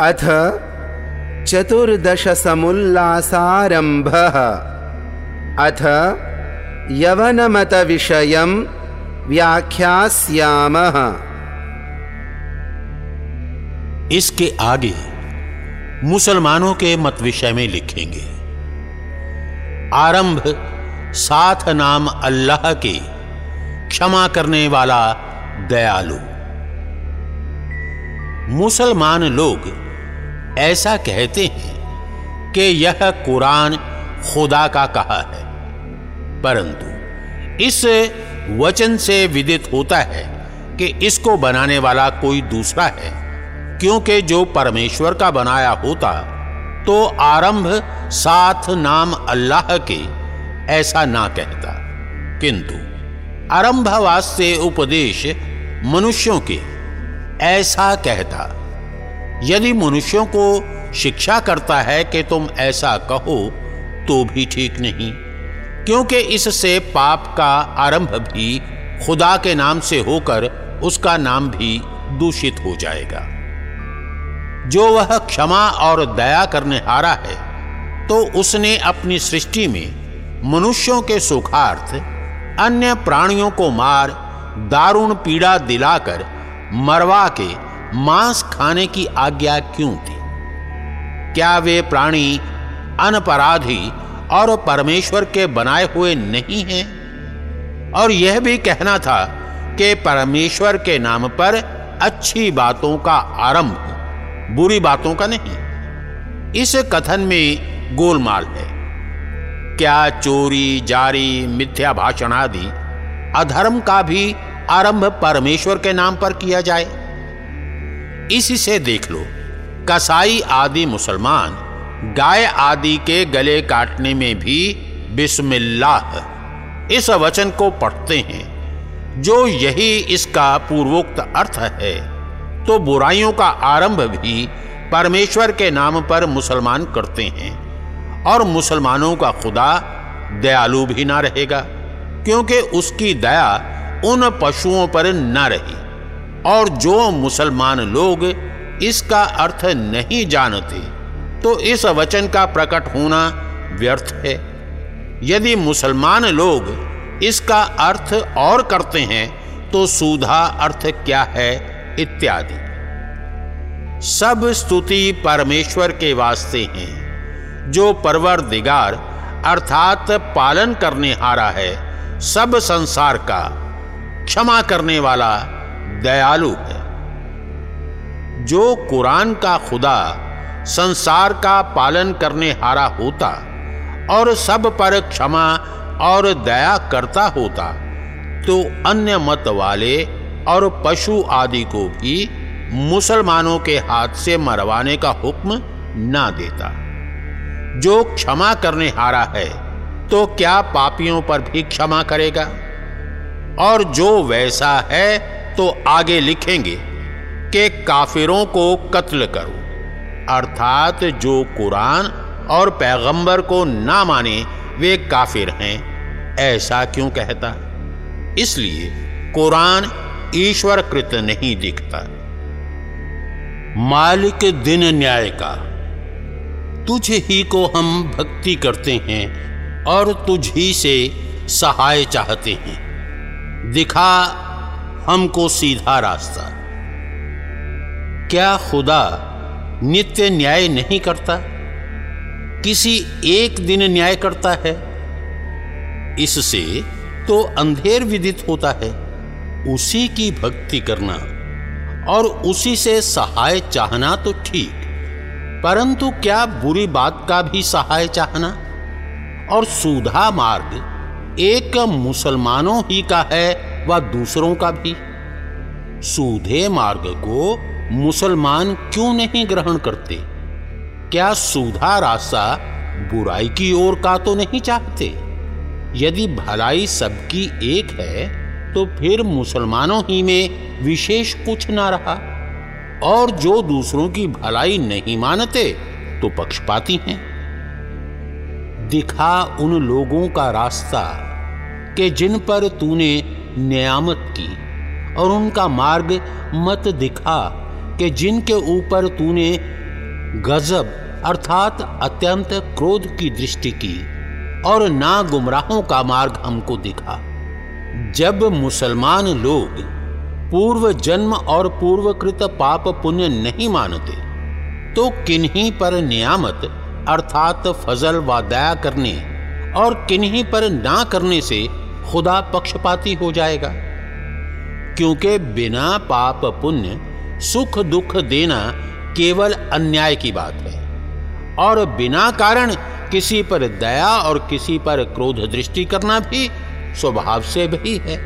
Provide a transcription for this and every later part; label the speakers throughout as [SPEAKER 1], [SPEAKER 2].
[SPEAKER 1] अथ चतुर्दशसमुल्लासारम्भः। अथ यवनमतविषयं व्याख्यास्यामः।
[SPEAKER 2] इसके आगे मुसलमानों के मत विषय में लिखेंगे। आरंभ साथ नाम अल्लाह के, क्षमा करने वाला दयालु। मुसलमान लोग ऐसा कहते हैं कि यह कुरान खुदा का कहा है। परंतु इस वचन से विदित होता है कि इसको बनाने वाला कोई दूसरा है, क्योंकि जो परमेश्वर का बनाया होता तो आरंभ साथ नाम अल्लाह के, ऐसा ना कहता। किंतु आरंभवास से उपदेश मनुष्यों के ऐसा कहता, यदि मनुष्यों को शिक्षा करता है कि तुम ऐसा कहो तो भी ठीक नहीं, क्योंकि इससे पाप का आरंभ भी खुदा के नाम से होकर उसका नाम भी दूषित हो जाएगा। जो वह क्षमा और दया करने हारा है तो उसने अपनी सृष्टि में मनुष्यों के सुखार्थ, अन्य प्राणियों को मार, दारुण पीड़ा दिलाकर मरवा के मांस खाने की आज्ञा क्यों थी क्या वे प्राणी अनपराधी और परमेश्वर के बनाए हुए नहीं हैं? और यह भी कहना था कि परमेश्वर के नाम पर अच्छी बातों का आरंभ बुरी बातों का नहीं। इस कथन में गोलमाल है। क्या चोरी, जारी, मिथ्या भाषण आदि अधर्म का भी आरंभ परमेश्वर के नाम पर किया जाए। इसी से देख लो, कसाई आदि मुसलमान गाय आदि के गले काटने में भी बिस्मिल्लाह इस वचन को पढ़ते हैं। जो यही इसका पूर्वोक्त अर्थ है तो बुराइयों का आरंभ भी परमेश्वर के नाम पर मुसलमान करते हैं और मुसलमानों का खुदा दयालु भी ना रहेगा, क्योंकि उसकी दया उन पशुओं पर न रही। और जो मुसलमान लोग इसका अर्थ नहीं जानते तो इस वचन का प्रकट होना व्यर्थ है। यदि मुसलमान लोग इसका अर्थ और करते हैं तो सूधा अर्थ क्या है, इत्यादि। सब स्तुति परमेश्वर के वास्ते हैं। जो परवर दिगार अर्थात पालन करने हारा है, सब संसार का क्षमा करने वाला दयालु है। जो कुरान का खुदा, संसार का पालन करने हारा होता और सब पर क्षमा और दया करता होता तो अन्य मत वाले और पशु आदि को भी मुसलमानों के हाथ से मरवाने का हुक्म ना देता। जो क्षमा करने हारा है तो क्या पापियों पर भी क्षमा करेगा? और जो वैसा है तो आगे लिखेंगे कि काफिरों को कत्ल करो। अर्थात जो कुरान और पैगंबर को ना माने, वे काफिर हैं। ऐसा क्यों कहता इसलिए कुरान ईश्वर कृत नहीं दिखता। मालिक दिन न्याय का, तुझ ही को हम भक्ति करते हैं और तुझ ही से सहाय चाहते हैं। दिखा हमको सीधा रास्ता। क्या खुदा नित्य न्याय नहीं करता? किसी एक दिन न्याय करता है? इससे तो अंधेर विदित होता है। उसी की भक्ति करना और उसी से सहाय चाहना तो ठीक, परंतु क्या बुरी बात का भी सहाय चाहना? और सुधा मार्ग एक मुसलमानों ही का है व दूसरों का भी। सूधे मार्ग को मुसलमान क्यों नहीं ग्रहण करते? क्या सुधा रास्ता बुराई की ओर का तो नहीं चाहते? यदि भलाई सबकी एक है तो फिर मुसलमानों ही में विशेष कुछ ना रहा। और जो दूसरों की भलाई नहीं मानते तो पक्षपाती हैं। दिखा उन लोगों का रास्ता कि जिन पर तूने नियामत की, और उनका मार्ग मत दिखा कि जिनके ऊपर तूने गजब अर्थात अत्यंत क्रोध की दृष्टि की, और ना गुमराहों का मार्ग हमको दिखा। जब मुसलमान लोग पूर्व जन्म और पूर्वकृत पाप पुण्य नहीं मानते तो किन्हीं पर नियामत अर्थात फजल व दया करने और किन्हीं पर ना करने से खुदा पक्षपाती हो जाएगा। क्योंकि बिना पाप पुण्य सुख दुख देना केवल अन्याय की बात है और बिना कारण किसी पर दया और किसी पर क्रोध दृष्टि करना भी स्वभाव से भी है।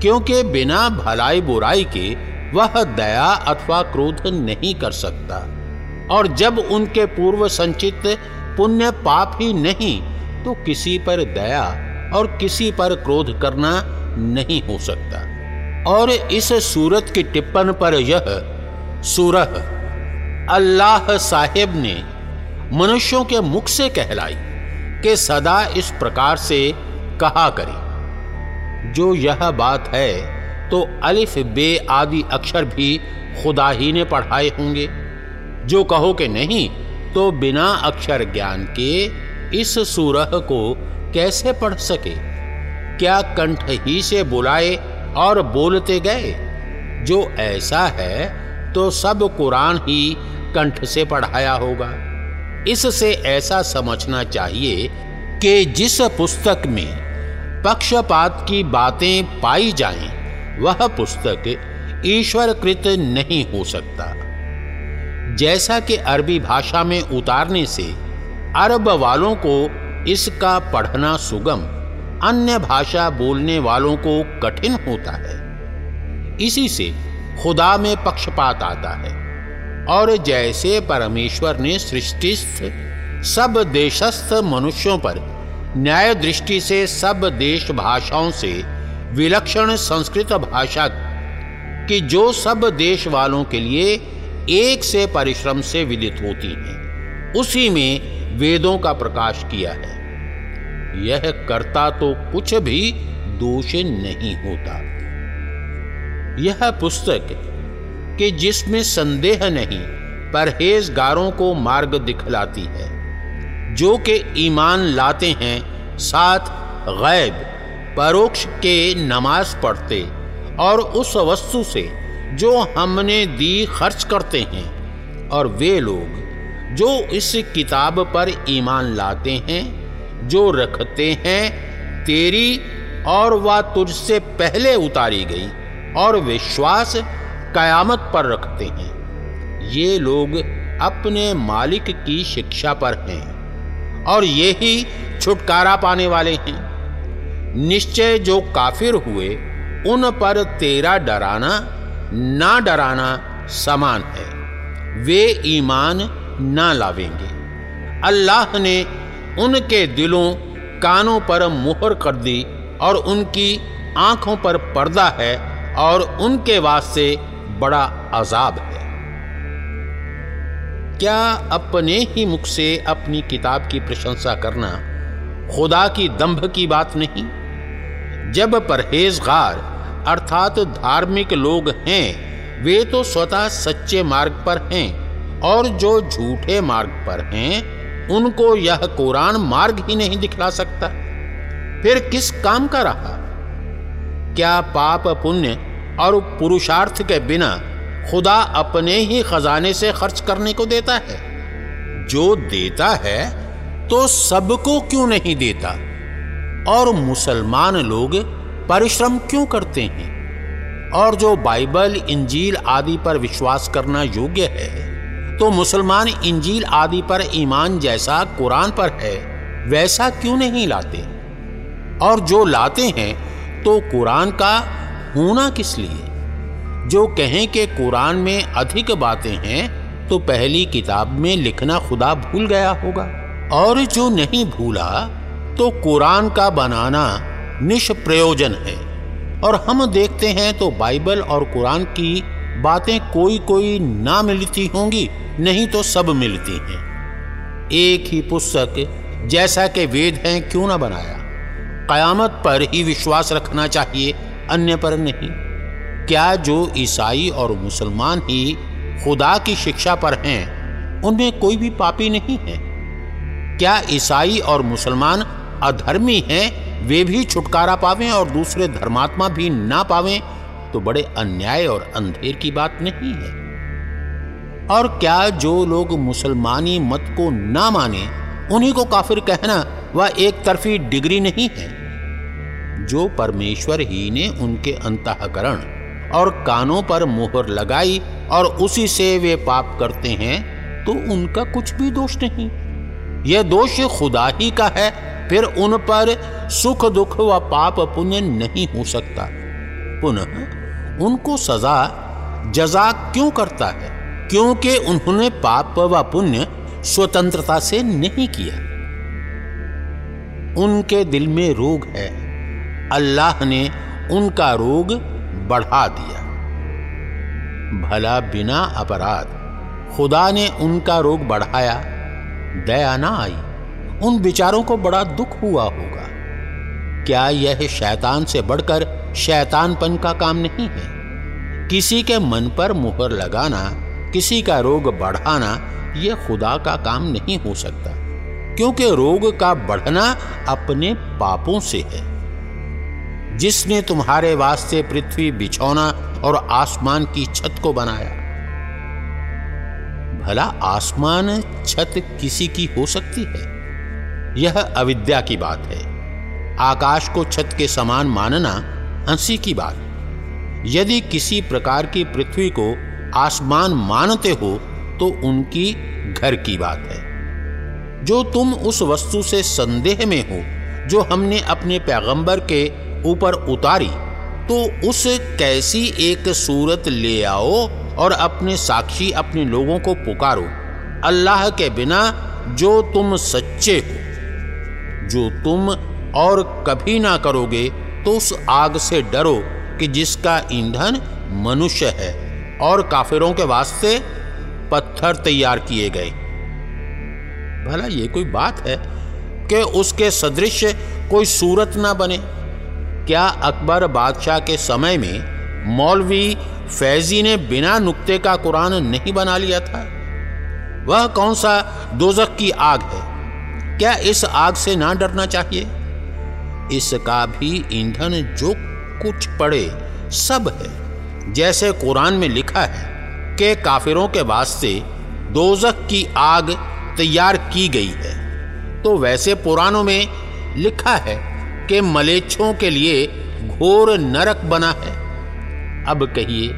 [SPEAKER 2] क्योंकि बिना भलाई बुराई के वह दया अथवा क्रोध नहीं कर सकता। और जब उनके पूर्व संचित पुण्य पाप ही नहीं तो किसी पर दया और किसी पर क्रोध करना नहीं हो सकता। और इस सूरत की टिप्पण पर यह सूरह अल्लाह साहेब ने मनुष्यों के मुख से कहलाई कि सदा इस प्रकार से कहा करें। जो यह बात है तो अलिफ बे आदि अक्षर भी खुदा ही ने पढ़ाए होंगे। जो कहो कि नहीं तो बिना अक्षर ज्ञान के इस सूरह को कैसे पढ़ सके? क्या कंठ ही से बुलाए और बोलते गए? जो ऐसा है तो सब कुरान ही कंठ से पढ़ाया होगा। इससे ऐसा समझना चाहिए कि जिस पुस्तक में पक्षपात की बातें पाई जाएँ, वह पुस्तक ईश्वरकृत नहीं हो सकता। जैसा कि अरबी भाषा में उतारने से अरब वालों को इसका पढ़ना सुगम, अन्य भाषा बोलने वालों को कठिन होता है। इसी से खुदा में पक्षपात आता है। और जैसे परमेश्वर ने सृष्टिस्थ सब देशस्थ मनुष्यों पर न्याय दृष्टि से सब देश भाषाओं से विलक्षण संस्कृत भाषा की जो सब देश वालों के लिए एक से परिश्रम से विदित होती हैं। उसी में वेदों का प्रकाश किया है। यह करता तो कुछ भी दोष नहीं होता। यह पुस्तक कि जिसमें संदेह नहीं, परहेजगारों को मार्ग दिखलाती है, जो कि ईमान लाते हैं, साथ गैब, परोक्ष के नमाज़ पढ़ते और उस वस्तु से जो हमने दी खर्च करते हैं, और वे लोग जो इस किताब पर ईमान लाते हैं, जो रखते हैं, तेरी और वह तुझसे पहले उतारी गई, और विश्वास कयामत पर रखते हैं। ये लोग अपने मालिक की शिक्षा पर हैं, और ये ही छुटकारा पाने वाले हैं। निश्चय जो काफिर हुए, उन पर तेरा डराना ना डराना समान है। वे ईमान ना लावेंगे। अल्लाह ने उनके दिलों, कानों पर मुहर कर दी और उनकी आँखों पर पर्दा है और उनके वास्ते बड़ा अजाब है। क्या अपने ही मुख से अपनी किताब की प्रशंसा करना खुदा की दंभ की बात नहीं? जब परहेजगार अर्थात धार्मिक लोग हैं, वे तो स्वतः सच्चे मार्ग पर हैं, और जो झूठे मार्ग पर हैं, उनको यह कुरान मार्ग ही नहीं दिखला सकता। फिर किस काम का रहा? क्या पाप पुण्य और पुरुषार्थ के बिना खुदा अपने ही खजाने से खर्च करने को देता है? जो देता है तो सबको क्यों नहीं देता? और मुसलमान लोग परिश्रम क्यों करते हैं? और जो बाइबल इंजील आदि पर विश्वास करना योग्य है तो मुसलमान इंजील आदि पर ईमान जैसा कुरान पर है, वैसा क्यों नहीं लाते? और जो लाते हैं तो कुरान का होना किस लिए? जो कहें कि कुरान में अधिक बातें हैं तो पहली किताब में लिखना खुदा भूल गया होगा। और जो नहीं भूला तो कुरान का बनाना निष्प्रयोजन है। और हम देखते हैं तो बाइबल और कुरान की बातें कोई कोई ना मिलती होंगी, नहीं तो सब मिलती हैं। एक ही पुस्तक जैसा कि वेद हैं क्यों ना बनाया? कयामत पर ही विश्वास रखना चाहिए, अन्य पर नहीं। क्या जो ईसाई और मुसलमान ही खुदा की शिक्षा पर हैं, उनमें कोई भी पापी नहीं है? क्या ईसाई और मुसलमान अधर्मी हैं वे भी छुटकारा पावें और दूसरे धर्मात्मा भी ना पावें तो बड़े अन्याय और अंधेर की बात नहीं है। और क्या जो लोग मुसलमानी मत को ना माने, उन्हीं को काफिर कहना वह एक तरफी डिग्री नहीं है। जो परमेश्वर ही ने उनके अंतकरण और कानों पर मोहर लगाई और उसी से वे पाप करते हैं तो उनका कुछ भी दोष नहीं। यह दोष खुदा ही का है फिर उन पर सुख दुख व पाप पुण्य नहीं हो सकता। पुनः उनको सजा, जजा क्यों करता है? क्योंकि उन्होंने पाप व पुण्य स्वतंत्रता से नहीं किया। उनके दिल में रोग है। अल्लाह ने उनका रोग बढ़ा दिया। भला बिना अपराध। खुदा ने उनका रोग बढ़ाया। दया ना आई। उन विचारों को बड़ा दुख हुआ होगा। क्या यह शैतान से बढ़कर शैतानपन का काम नहीं है? किसी के मन पर मुहर लगाना, किसी का रोग बढ़ाना, यह खुदा का काम नहीं हो सकता, क्योंकि रोग का बढ़ना अपने पापों से है। जिसने तुम्हारे वास्ते पृथ्वी बिछौना और आसमान की छत को बनाया, भला आसमान छत किसी की हो सकती है? यह अविद्या की बात है। आकाश को छत के समान मानना हँसी की बात यदि किसी प्रकार की पृथ्वी को आसमान मानते हो तो उनकी घर की बात है। जो तुम उस वस्तु से संदेह में हो, जो हमने अपने पैगंबर के ऊपर उतारी तो उस कैसी एक सूरत ले आओ और अपने साक्षी अपने लोगों को पुकारो। अल्लाह के बिना जो तुम सच्चे हो। जो तुम और कभी ना करोगे तो उस आग से डरो कि जिसका ईंधन मनुष्य है और काफिरों के वास्ते पत्थर तैयार किए गए। भला ये कोई बात है कि उसके सदृश कोई सूरत ना बने? क्या अकबर बादशाह के समय में मौलवी फैजी ने बिना नुक्ते का कुरान नहीं बना लिया था? वह कौन सा दोजक की आग है? क्या इस आग से ना डरना चाहिए? इसका भी ईंधन जो कुछ पड़े, सब है। जैसे कुरान में लिखा है कि काफिरों के वास्ते दोजक की आग तैयार की गई है। तो वैसे पुराणों में लिखा है कि मलेच्छों के लिए घोर नरक बना है। अब कहिए,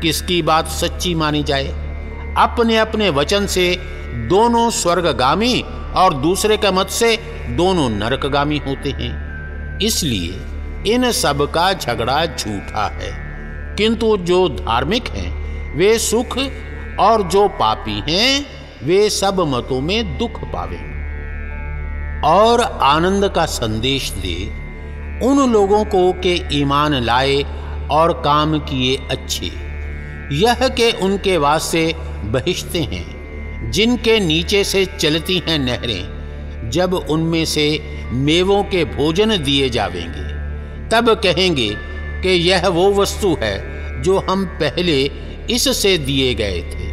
[SPEAKER 2] किसकी बात सच्ची मानी जाए? अपने अपने वचन से दोनों स्वर्गगामी और दूसरे के मत से दोनों नरकगामी होते हैं। इसलिए इन सब का झगड़ा झूठा है। किंतु जो धार्मिक हैं, वे सुख और जो पापी हैं, वे सब मतों में दुख पावे। और आनंद का संदेश दे उन लोगों को के ईमान लाए और काम किए अच्छे। यह के उनके वास्ते बहिश्ते हैं। जिनके नीचे से चलती हैं नहरें, जब उनमें से मेवों के भोजन दिए जावेंगे, तब कहेंगे कि यह वो वस्तु है जो हम पहले इससे दिए गए थे,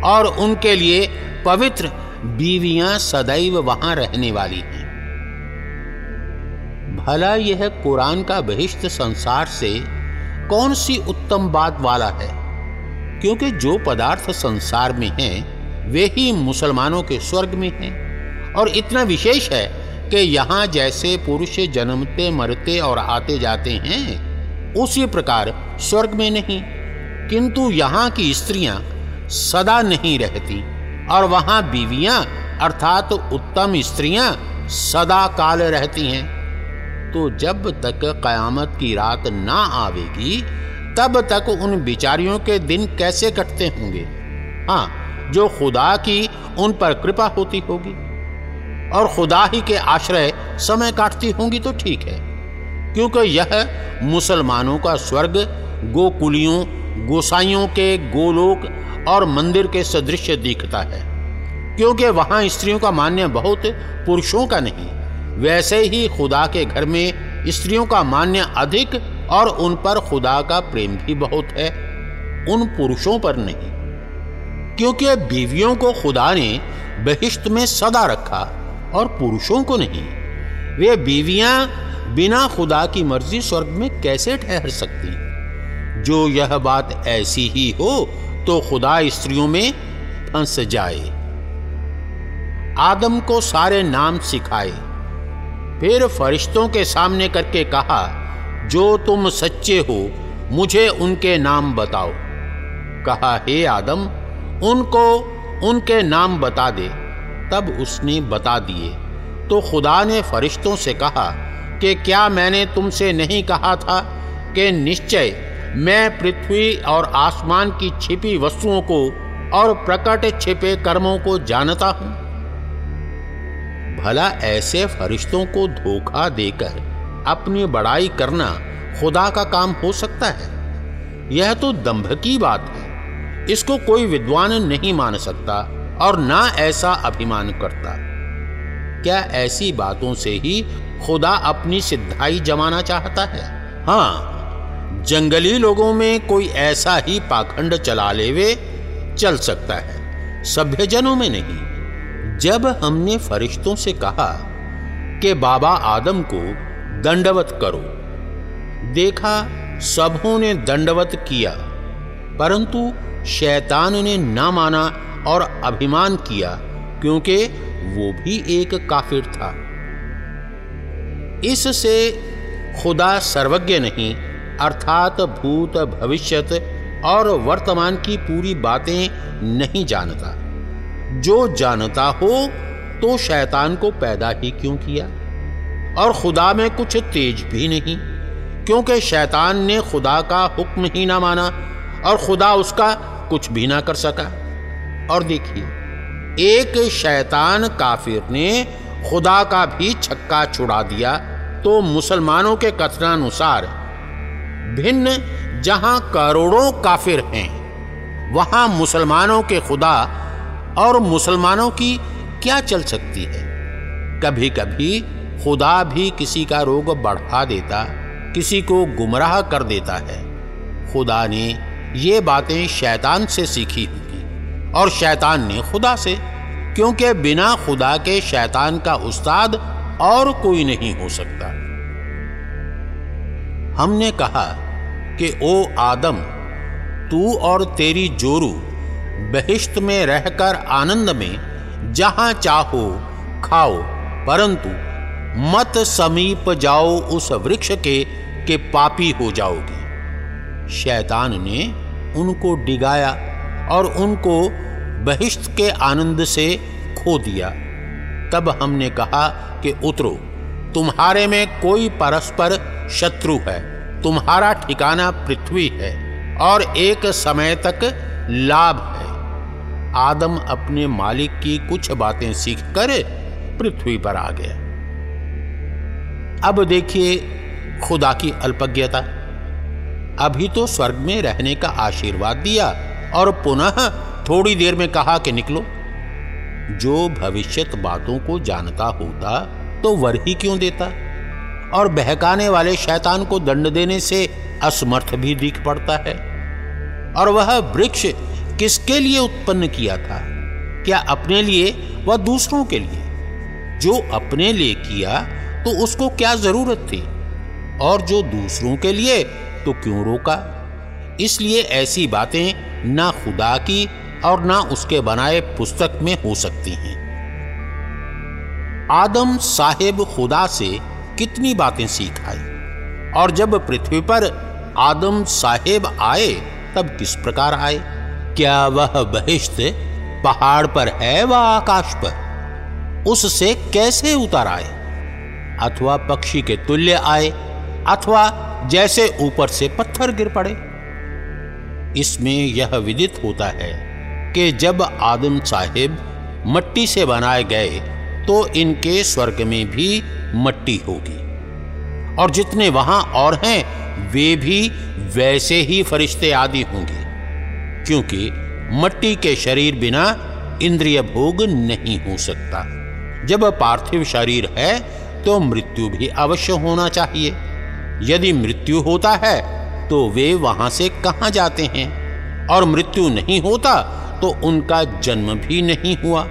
[SPEAKER 2] और उनके लिए पवित्र बीवियाँ सदैव वहाँ रहने वाली हैं। भला यह कुरान का बहिष्ठ संसार से कौन सी उत्तम बात वाला है? क्योंकि जो पदार्थ संसार में हैं वे ही मुसलमानों के स्वर्ग में हैं। और इतना विशेष है कि यहाँ जैसे पुरुष जन्मते, मरते और आते जाते हैं, उसी प्रकार स्वर्ग में नहीं, किंतु यहाँ की स्त्रियाँ सदा नहीं रहती और वहाँ बीवियाँ अर्थात उत्तम स्त्रियाँ सदा काल रहती हैं। तो जब तक कयामत की रात ना आवेगी, तब तक उन बिचारियों के दिन कैसे कटते होंगे? हाँ जो खुदा की, उन पर कृपा होती होगी। और खुदा ही के आश्रय समय काटती होंगी तो ठीक है, क्योंकि यह मुसलमानों का स्वर्ग, गोकुलियों गोसाइयों के गोलोक और मंदिर के सदृश दिखता है। क्योंकि वहाँ स्त्रियों का मान्य बहुत पुरुषों का नहीं, वैसे ही खुदा के घर में स्त्रियों का मान्य अधिक और उन पर खुदा का प्रेम भी बहुत है, उन पुरुषों पर नहीं। क्योंकि बीवियों को खुदा ने बहिश्त में सदा रखा और पुरुषों को नहीं। वे बीवियाँ बिना खुदा की मर्ज़ी स्वर्ग में कैसे ठहर सकती? जो यह बात ऐसी ही हो तो खुदा स्त्रियों में फंस जाए। आदम को सारे नाम सिखाए। फिर फरिश्तों के सामने करके कहा, जो तुम सच्चे हो, मुझे उनके नाम बताओ। कहा, हे आदम उनको उनके नाम बता दे। तब उसने बता दिए। तो खुदा ने फरिश्तों से कहा कि क्या मैंने तुमसे नहीं कहा था कि निश्चय मैं पृथ्वी और आसमान की छिपी वस्तुओं को और प्रकट छिपे कर्मों को जानता हूँ? भला ऐसे फरिश्तों को धोखा देकर अपनी बड़ाई करना खुदा का काम हो सकता है? यह तो दंभ की बात है। इसको कोई विद्वान नहीं मान सकता और ना ऐसा अभिमान करता। क्या ऐसी बातों से ही खुदा अपनी सिद्धाई जमाना चाहता है? हाँ जंगली लोगों में कोई ऐसा ही पाखंड चला लेवे, चल सकता है। सभ्यजनों में नहीं। जब हमने फरिश्तों से कहा कि बाबा आदम को दंडवत करो, देखा सबों ने दंडवत किया। परंतु शैतान ने ना माना और अभिमान किया, क्योंकि वो भी एक काफिर था। इससे खुदा सर्वज्ञ नहीं, अर्थात भूत भविष्यत और वर्तमान की पूरी बातें नहीं जानता। जो जानता हो तो शैतान को पैदा ही क्यों किया? और खुदा में कुछ तेज भी नहीं, क्योंकि शैतान ने खुदा का हुक्म ही ना माना और खुदा उसका कुछ भी ना कर सका। और देखिए, एक शैतान काफिर ने खुदा का भी छक्का छुड़ा दिया तो मुसलमानों के कथनानुसार भिन्न जहाँ करोड़ों काफिर हैं, वहाँ मुसलमानों के खुदा और मुसलमानों की क्या चल सकती है? कभी कभी खुदा भी किसी का रोग बढ़ा देता, किसी को गुमराह कर देता है। खुदा ने ये बातें शैतान से सीखी होगी। और शैतान ने खुदा से, क्योंकि बिना खुदा के शैतान का उस्ताद और कोई नहीं हो सकता। हमने कहा कि, ओ आदम, तू और तेरी जोरू बहिश्त में रहकर आनंद में, जहाँ चाहो खाओ, परंतु मत समीप जाओ उस वृक्ष के के पापी हो जाओगे। शैतान ने उनको डिगाया और उनको बहिष्त के आनंद से खो दिया। तब हमने कहा कि, उतरो, तुम्हारे में कोई परस्पर शत्रु है, तुम्हारा ठिकाना पृथ्वी है और एक समय तक लाभ है। आदम अपने मालिक की कुछ बातें सीखकर पृथ्वी पर आ गया। अब देखिए खुदा की अल्पज्ञता। अभी तो स्वर्ग में रहने का आशीर्वाद दिया और पुनः थोड़ी देर में कहा कि निकलो। जो भविष्यत बातों को जानता होता तो वर ही क्यों देता? और बहकाने वाले शैतान को दंड देने से असमर्थ भी दिख पड़ता है। और वह वृक्ष किसके लिए उत्पन्न किया था? क्या अपने लिए व दूसरों के लिए? जो अपने लिए किया तो उसको क्या ज़रूरत थी? और जो दूसरों के लिए तो क्यों रोका? इसलिए ऐसी बातें ना खुदा की और ना उसके बनाए पुस्तक में हो सकती हैं। आदम साहेब खुदा से कितनी बातें सीख आई? और जब पृथ्वी पर आदम साहेब आए, तब किस प्रकार आए? क्या वह बहिश्त पहाड़ पर है व आकाश पर? उससे कैसे उतर आए? अथवा पक्षी के तुल्य आए? अथवा जैसे ऊपर से पत्थर गिर पड़े। इसमें यह विदित होता है कि जब आदम साहेब मट्टी से बनाए गए तो इनके स्वर्ग में भी मट्टी होगी। और जितने वहाँ और हैं, वे भी वैसे ही फरिश्ते आदि होंगे, क्योंकि मट्टी के शरीर बिना इंद्रिय भोग नहीं हो सकता। जब पार्थिव शरीर है तो मृत्यु भी अवश्य होना चाहिए। यदि मृत्यु होता है तो वे वहाँ से कहाँ जाते हैं? और मृत्यु नहीं होता तो उनका जन्म भी नहीं हुआ।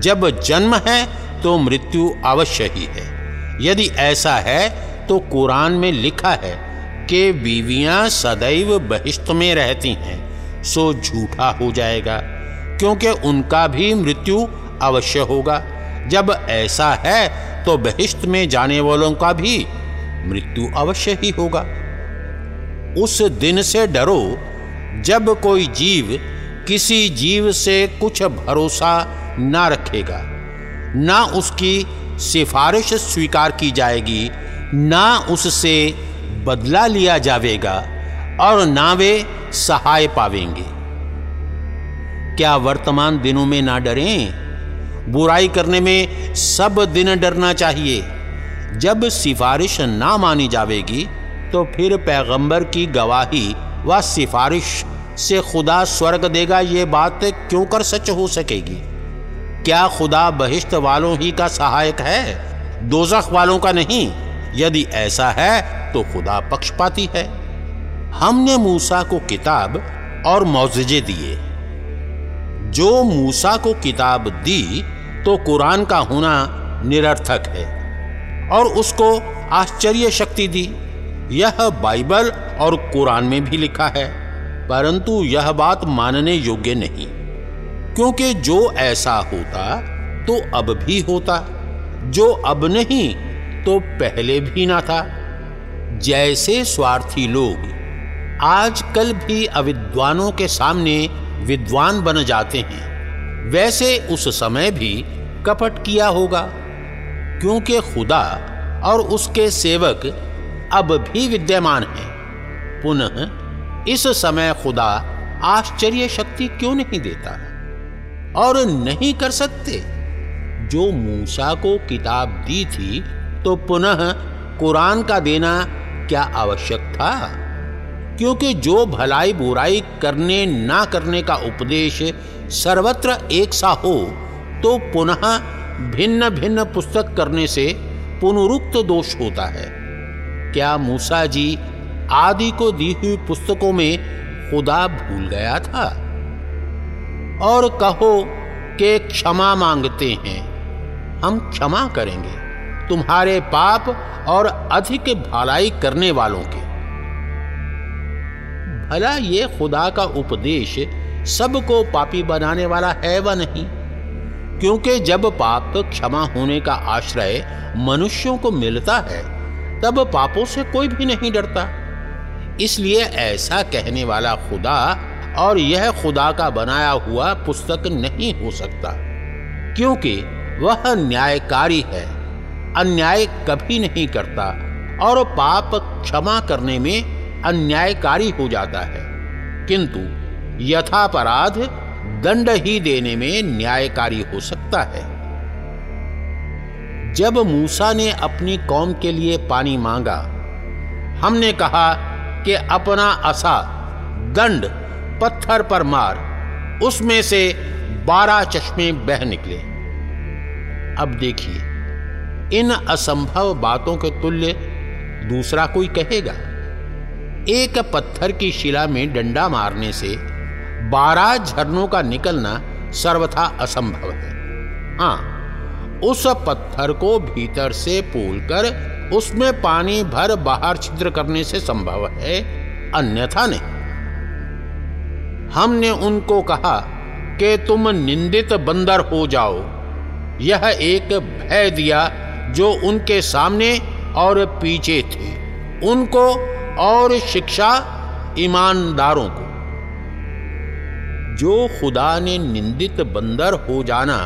[SPEAKER 2] जब जन्म है तो मृत्यु अवश्य ही है। यदि ऐसा है तो कुरान में लिखा है कि बीवियाँ सदैव बहिष्त में रहती हैं, सो झूठा हो जाएगा, क्योंकि उनका भी मृत्यु अवश्य होगा। जब ऐसा है तो बहिष्त में जाने वालों का भी मृत्यु अवश्य ही होगा। उस दिन से डरो, जब कोई जीव किसी जीव से कुछ भरोसा ना रखेगा, ना उसकी सिफारिश स्वीकार की जाएगी, ना उससे बदला लिया जाएगा और ना वे सहाय पावेंगे। क्या वर्तमान दिनों में ना डरें? बुराई करने में सब दिन डरना चाहिए। जब सिफारिश ना मानी जाएगी तो फिर पैगंबर की गवाही व सिफारिश से खुदा स्वर्ग देगा ये बात क्यों कर सच हो सकेगी? क्या खुदा बहिश्त वालों ही का सहायक है? दोजख वालों का नहीं। यदि ऐसा है तो खुदा पक्षपाती है। हमने मूसा को किताब और मौजे दिए। जो मूसा को किताब दी तो कुरान का होना निरर्थक है। और उसको आश्चर्य शक्ति दी। यह बाइबल और कुरान में भी लिखा है, परंतु यह बात मानने योग्य नहीं। क्योंकि जो ऐसा होता तो अब भी होता। जो अब नहीं तो पहले भी ना था। जैसे स्वार्थी लोग, आजकल भी अविद्वानों के सामने विद्वान बन जाते हैं, वैसे उस समय भी कपट किया होगा। क्योंकि खुदा और उसके सेवक अब भी विद्यमान हैं। पुनः इस समय खुदा आश्चर्य शक्ति क्यों नहीं देता? और नहीं कर सकते? जो मूसा को किताब दी थी तो पुनः कुरान का देना क्या आवश्यक था? क्योंकि जो भलाई बुराई करने ना करने का उपदेश सर्वत्र एक सा हो तो पुनः भिन्न भिन्न पुस्तक करने से पुनरुक्त दोष होता है। क्या मूसा जी आदि को दी हुई पुस्तकों में खुदा भूल गया था? और कहो कि क्षमा मांगते हैं, हम क्षमा करेंगे तुम्हारे पाप और अधिक भलाई करने वालों के। भला ये खुदा का उपदेश सबको पापी बनाने वाला है व नहीं? क्योंकि जब पाप क्षमा होने का आश्रय मनुष्यों को मिलता है, तब पापों से कोई भी नहीं डरता। इसलिए ऐसा कहने वाला खुदा और यह खुदा का बनाया हुआ पुस्तक नहीं हो सकता, क्योंकि वह न्यायकारी है, अन्याय कभी नहीं करता और पाप क्षमा करने में अन्यायकारी हो जाता है। किंतु यथापराध दंड ही देने में न्यायकारी हो सकता है। जब मूसा ने अपनी कौम के लिए पानी मांगा, हमने कहा कि अपना असा दंड पत्थर पर मार, उसमें से बारह चश्मे बह निकले। अब देखिए, इन असंभव बातों के तुल्य दूसरा कोई कहेगा? एक पत्थर की शिला में डंडा मारने से बारह झरनों का निकलना सर्वथा असंभव है। हाँ उस पत्थर को भीतर से पोलकर उसमें पानी भर बाहर छिद्र करने से संभव है, अन्यथा नहीं। हमने उनको कहा कि तुम निंदित बंदर हो जाओ। यह एक भय दिया जो उनके सामने और पीछे थे। उनको और शिक्षा ईमानदारों को जो खुदा ने निंदित बंदर हो जाना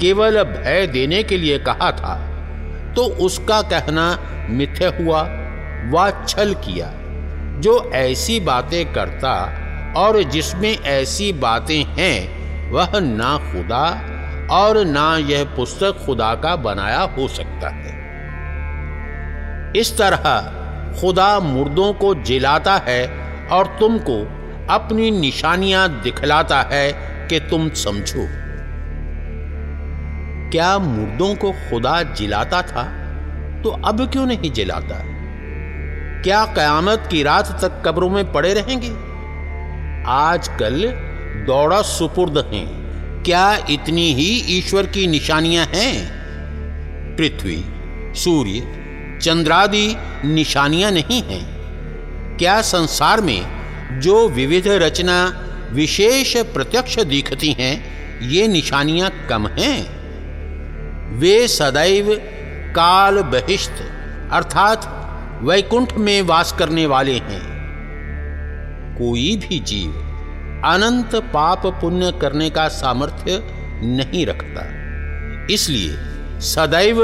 [SPEAKER 2] केवल भय देने के लिए कहा था तो उसका कहना मिथ्य हुआ व छल किया। जो ऐसी बातें करता और जिसमें ऐसी बातें हैं, वह ना खुदा और ना यह पुस्तक खुदा का बनाया हो सकता है। इस तरह खुदा मुर्दों को जिलाता है और तुमको अपनी निशानियाँ दिखलाता है कि तुम समझो। क्या मुर्दों को खुदा जिलाता था? तो अब क्यों नहीं जिलाता? क्या कयामत की रात तक कब्रों में पड़े रहेंगे? आजकल दौड़ा सुपुर्द हैं। क्या इतनी ही ईश्वर की निशानियाँ हैं? पृथ्वी, सूर्य चंद्रादि निशानियाँ नहीं हैं। क्या संसार में जो विविध रचना, विशेष प्रत्यक्ष दिखती हैं, ये निशानियाँ कम हैं। वे सदैव काल बहिष्ठ अर्थात वैकुंठ में वास करने वाले हैं। कोई भी जीव अनंत पाप पुण्य करने का सामर्थ्य नहीं रखता। इसलिए सदैव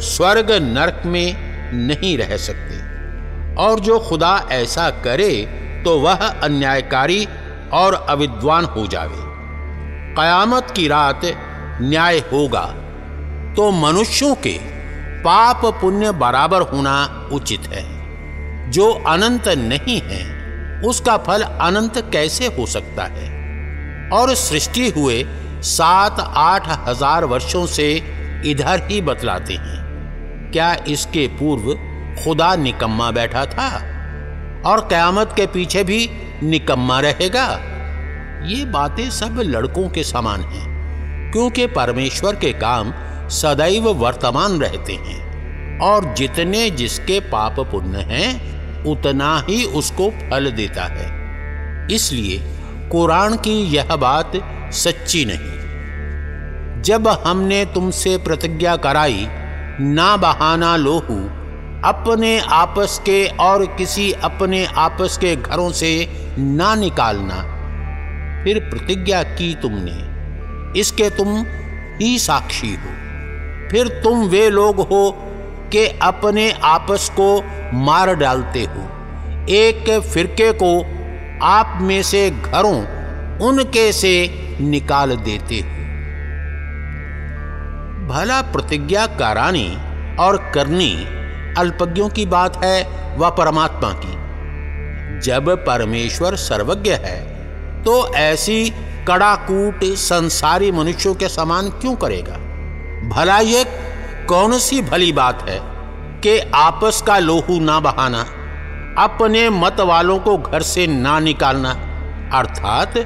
[SPEAKER 2] स्वर्ग नरक में नहीं रह सकते। और जो खुदा ऐसा करे तो वह अन्यायकारी और अविद्वान हो जावे। कयामत की रात न्याय होगा तो मनुष्यों के पाप पुण्य बराबर होना उचित है। जो अनंत नहीं है, उसका फल अनंत कैसे हो सकता है? और सृष्टि हुए सात आठ हज़ार वर्षों से इधर ही बतलाते हैं। क्या इसके पूर्व खुदा निकम्मा बैठा था? और कयामत के पीछे भी निकम्मा रहेगा। ये बातें सब लड़कों के समान हैं, क्योंकि परमेश्वर के काम सदैव वर्तमान रहते हैं, और जितने जिसके पाप पुण्य हैं, उतना ही उसको फल देता है। इसलिए कुरान की यह बात सच्ची नहीं। जब हमने तुमसे प्रतिज्ञा कराई, ना बहाना लोहू अपने आपस के और किसी अपने आपस के घरों से ना निकालना। फिर प्रतिज्ञा की तुमने, इसके तुम ही साक्षी हो। फिर तुम वे लोग हो के अपने आपस को मार डालते हो। एक फिरके को आप में से घरों, उनके से निकाल देते हो। भला प्रतिज्ञा करानी और करनी अल्पज्ञों की बात है व परमात्मा की। जब परमेश्वर सर्वज्ञ है तो ऐसी कड़ाकूट संसारी मनुष्यों के समान क्यों करेगा? भला ये कौन सी भली बात है कि आपस का लोहू ना बहाना, अपने मत वालों को घर से ना निकालना, अर्थात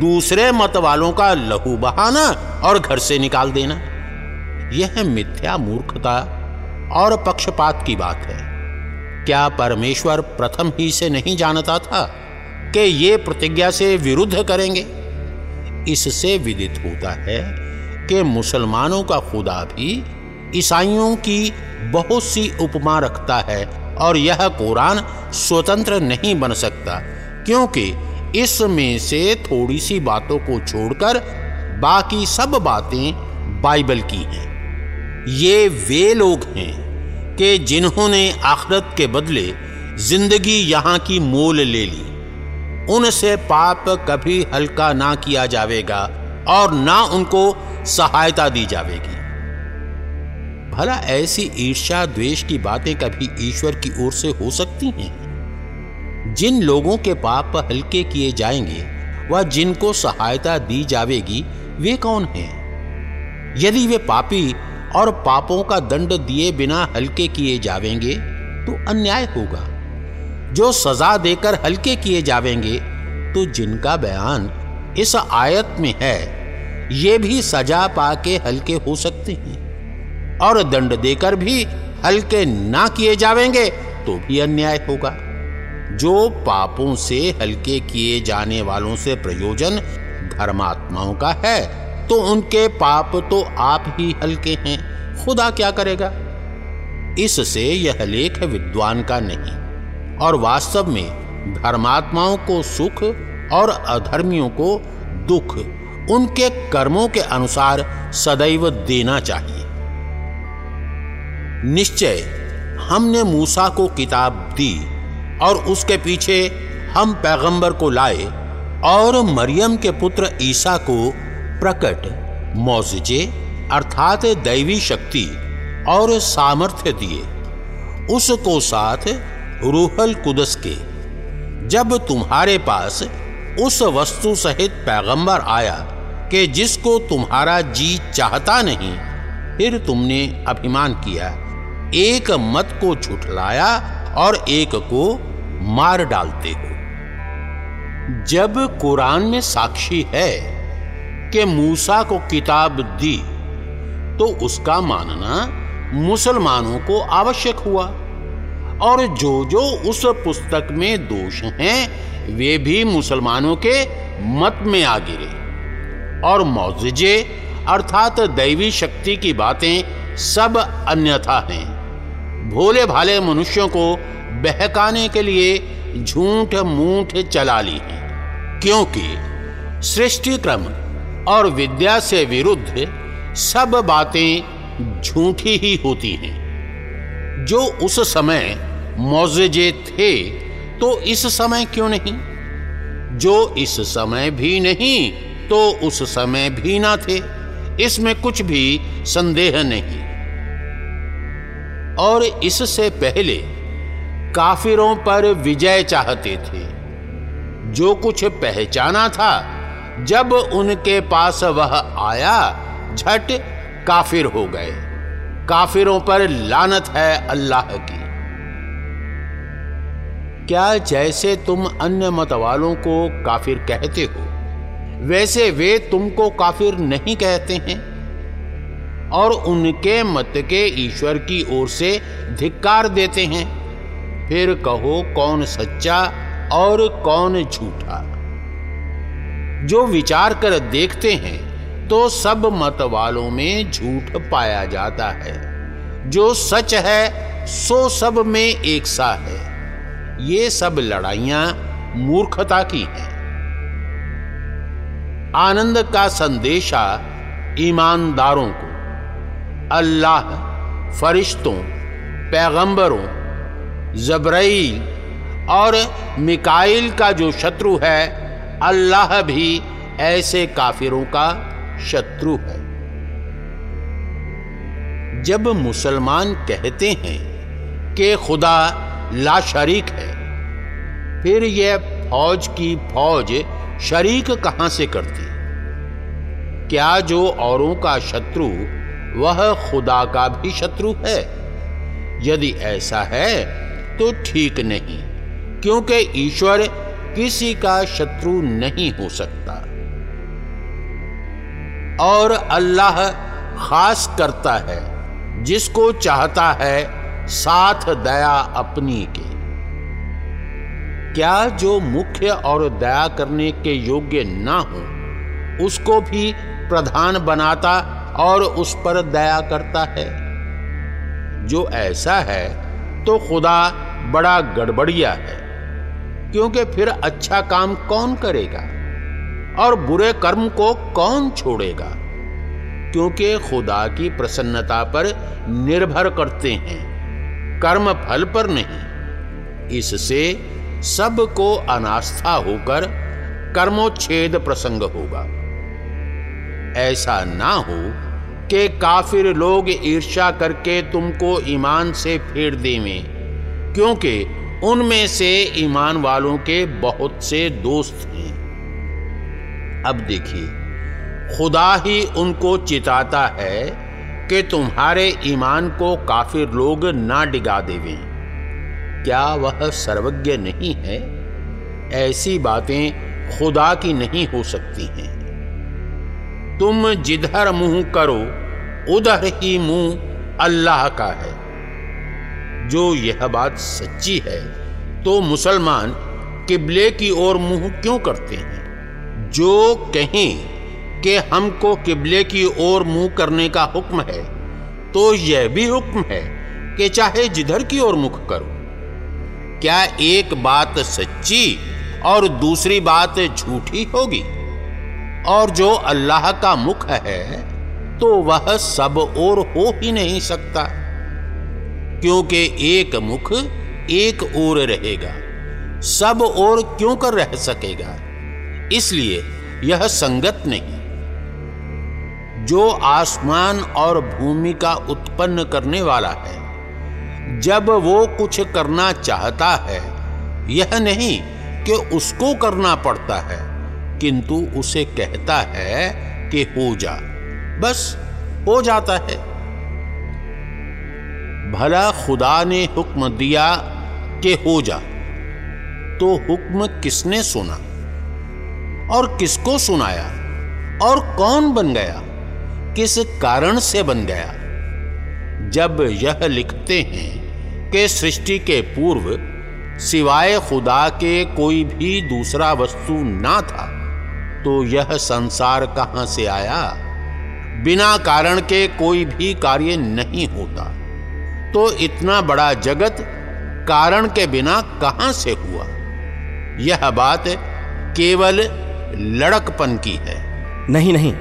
[SPEAKER 2] दूसरे मत वालों का लहू बहाना और घर से निकाल देना? यह मिथ्या मूर्खता और पक्षपात की बात है। क्या परमेश्वर प्रथम ही से नहीं जानता था कि ये प्रतिज्ञा से विरुद्ध करेंगे? इससे विदित होता है कि मुसलमानों का खुदा भी ईसाइयों की बहुत सी उपमा रखता है और यह कुरान स्वतंत्र नहीं बन सकता, क्योंकि इसमें से थोड़ी सी बातों को छोड़कर बाकी सब बातें बाइबल की हैं। ये वे लोग हैं कि जिन्होंने आखरत के बदले ज़िंदगी यहाँ की मोल ले ली। उनसे पाप कभी हल्का ना किया जाएगा और ना उनको सहायता दी जाएगी भला ऐसी ईर्ष्या द्वेष की बातें कभी ईश्वर की ओर से हो सकती हैं? जिन लोगों के पाप हल्के किए जाएँगे, व जिनको सहायता दी जाएगी वे कौन हैं? यदि वे पापी और पापों का दंड दिए बिना हल्के किए जावेंगे तो अन्याय होगा। जो सजा देकर हल्के किए जावेंगे तो जिनका बयान इस आयत में है, ये भी सजा पाके हल्के हो सकते हैं। और दंड देकर भी हल्के ना किए जावेंगे तो भी अन्याय होगा। जो पापों से हल्के किए जाने वालों से प्रयोजन धर्मात्माओं का है तो उनके पाप तो आप ही हल्के हैं। खुदा क्या करेगा? इससे यह लेख विद्वान का नहीं, और वास्तव में धर्मात्माओं को सुख और अधर्मियों को दुख उनके कर्मों के अनुसार सदैव देना चाहिए। निश्चय, हमने मूसा को किताब दी, और उसके पीछे हम पैगंबर को लाए, और मरियम के पुत्र ईसा को प्रकट मौजे अर्थात दैवी शक्ति और सामर्थ्य दिए। उसको साथ रूहल कुदस के। जब तुम्हारे पास उस वस्तु सहित पैगंबर आया कि जिसको तुम्हारा जी चाहता नहीं, फिर तुमने अभिमान किया। एक मत को छुटलाया और एक को मार डालते हो। जब कुरान में साक्षी है कि मूसा को किताब दी तो उसका मानना मुसलमानों को आवश्यक हुआ। और जो जो उस पुस्तक में दोष हैं, वे भी मुसलमानों के मत में आ गिरे। और मौजे अर्थात दैवी शक्ति की बातें सब अन्यथा हैं। भोले भाले मनुष्यों को बहकाने के लिए झूठ मूठ चला ली है, क्योंकि सृष्टि क्रम और विद्या से विरुद्ध सब बातें झूठी ही होती हैं। जो उस समय मौजे थे तो इस समय क्यों नहीं? जो इस समय भी नहीं तो उस समय भी ना थे। इसमें कुछ भी संदेह नहीं। और इससे पहले काफिरों पर विजय चाहते थे। जो कुछ पहचाना था जब उनके पास वह आया, झट काफिर हो गए। काफिरों पर लानत है अल्लाह की। क्या जैसे तुम अन्य मत वालों को काफिर कहते हो, वैसे वे तुमको काफिर नहीं कहते हैं? और उनके मत के ईश्वर की ओर से धिक्कार देते हैं। फिर कहो, कौन सच्चा और कौन झूठा? जो विचार कर देखते हैं तो सब मत वालों में झूठ पाया जाता है। जो सच है, सो सब में एक सा है। ये सब लड़ाइयाँ मूर्खता की हैं। आनंद का संदेशा ईमानदारों को, अल्लाह फरिश्तों, पैगंबरों जबरईल और मिकाइल का जो शत्रु है अल्लाह भी ऐसे काफिरों का शत्रु है। जब मुसलमान कहते हैं कि खुदा ला शरीक है, फिर यह फौज की फौज शरीक कहाँ से करती? क्या जो औरों का शत्रु, वह खुदा का भी शत्रु है? यदि ऐसा है तो ठीक नहीं, क्योंकि ईश्वर किसी का शत्रु नहीं हो सकता। और अल्लाह खास करता है, जिसको चाहता है साथ दया अपनी के। क्या जो मुख्य और दया करने के योग्य ना हो, उसको भी प्रधान बनाता और उस पर दया करता है? जो ऐसा है तो खुदा बड़ा गड़बड़िया है। क्योंकि फिर अच्छा काम कौन करेगा? और बुरे कर्म को कौन छोड़ेगा? क्योंकि खुदा की प्रसन्नता पर निर्भर करते हैं, कर्म फल पर नहीं। इससे सबको अनास्था होकर कर्मोच्छेद प्रसंग होगा। ऐसा ना हो कि काफिर लोग ईर्ष्या करके तुमको ईमान से फेर देवें, क्योंकि उनमें से ईमान वालों के बहुत से दोस्त हैं। अब देखिए, खुदा ही उनको चिताता है कि तुम्हारे ईमान को काफिर लोग ना डिगा देवे। क्या वह सर्वज्ञ नहीं है? ऐसी बातें खुदा की नहीं हो सकती हैं। तुम जिधर मुँह करो, उधर ही मुँह अल्लाह का है। जो यह बात सच्ची है तो मुसलमान किबले की ओर मुँह क्यों करते हैं? जो कहें कि हमको किबले की ओर मुँह करने का हुक्म है तो यह भी हुक्म है कि चाहे जिधर की ओर मुख करो। क्या एक बात सच्ची और दूसरी बात झूठी होगी? और जो अल्लाह का मुख है तो वह सब और हो ही नहीं सकता। क्योंकि एक मुख, एक ओर रहेगा। सब ओर क्यों कर रह सकेगा? इसलिए यह संगत नहीं। जो आसमान और भूमि का उत्पन्न करने वाला है, जब वो कुछ करना चाहता है, यह नहीं कि उसको करना पड़ता है, किंतु उसे कहता है कि हो जा। बस, हो जाता है। भला खुदा ने हुक्म दिया कि हो जा। तो हुक्म किसने सुना? और किसको सुनाया? और कौन बन गया? किस कारण से बन गया? जब यह लिखते हैं कि सृष्टि के पूर्व सिवाय खुदा के कोई भी दूसरा वस्तु ना था तो यह संसार कहाँ से आया? बिना कारण के कोई भी कार्य नहीं होता। तो इतना बड़ा जगत कारण के बिना कहाँ से हुआ? यह बात केवल लड़कपन की है।
[SPEAKER 3] नहीं नहीं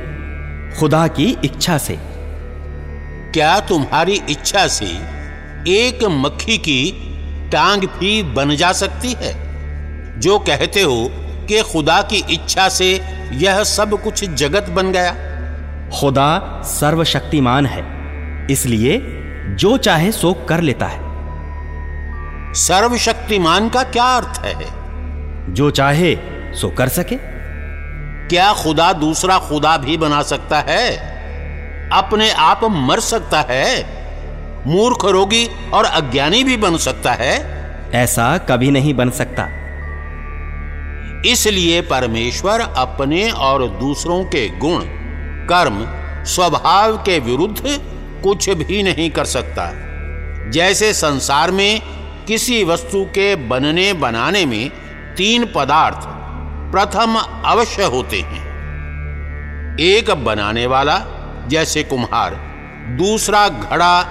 [SPEAKER 3] खुदा की इच्छा से।
[SPEAKER 2] क्या तुम्हारी इच्छा से एक मक्खी की टांग भी बन जा सकती है? जो कहते हो कि खुदा की इच्छा से यह सब कुछ जगत बन गया।
[SPEAKER 3] खुदा सर्वशक्तिमान है इसलिए जो चाहे सो कर लेता है।
[SPEAKER 2] सर्वशक्तिमान का क्या अर्थ है?
[SPEAKER 3] जो चाहे सो कर सके।
[SPEAKER 2] क्या खुदा दूसरा खुदा भी बना सकता है? अपने आप मर सकता है? मूर्ख रोगी और अज्ञानी भी बन सकता है?
[SPEAKER 3] ऐसा कभी नहीं बन सकता।
[SPEAKER 2] इसलिए परमेश्वर अपने और दूसरों के गुण कर्म स्वभाव के विरुद्ध कुछ भी नहीं कर सकता। जैसे संसार में किसी वस्तु के बनने बनाने में तीन पदार्थ प्रथम अवश्य होते हैं। एक बनाने वाला, जैसे कुम्हार, दूसरा घड़ा,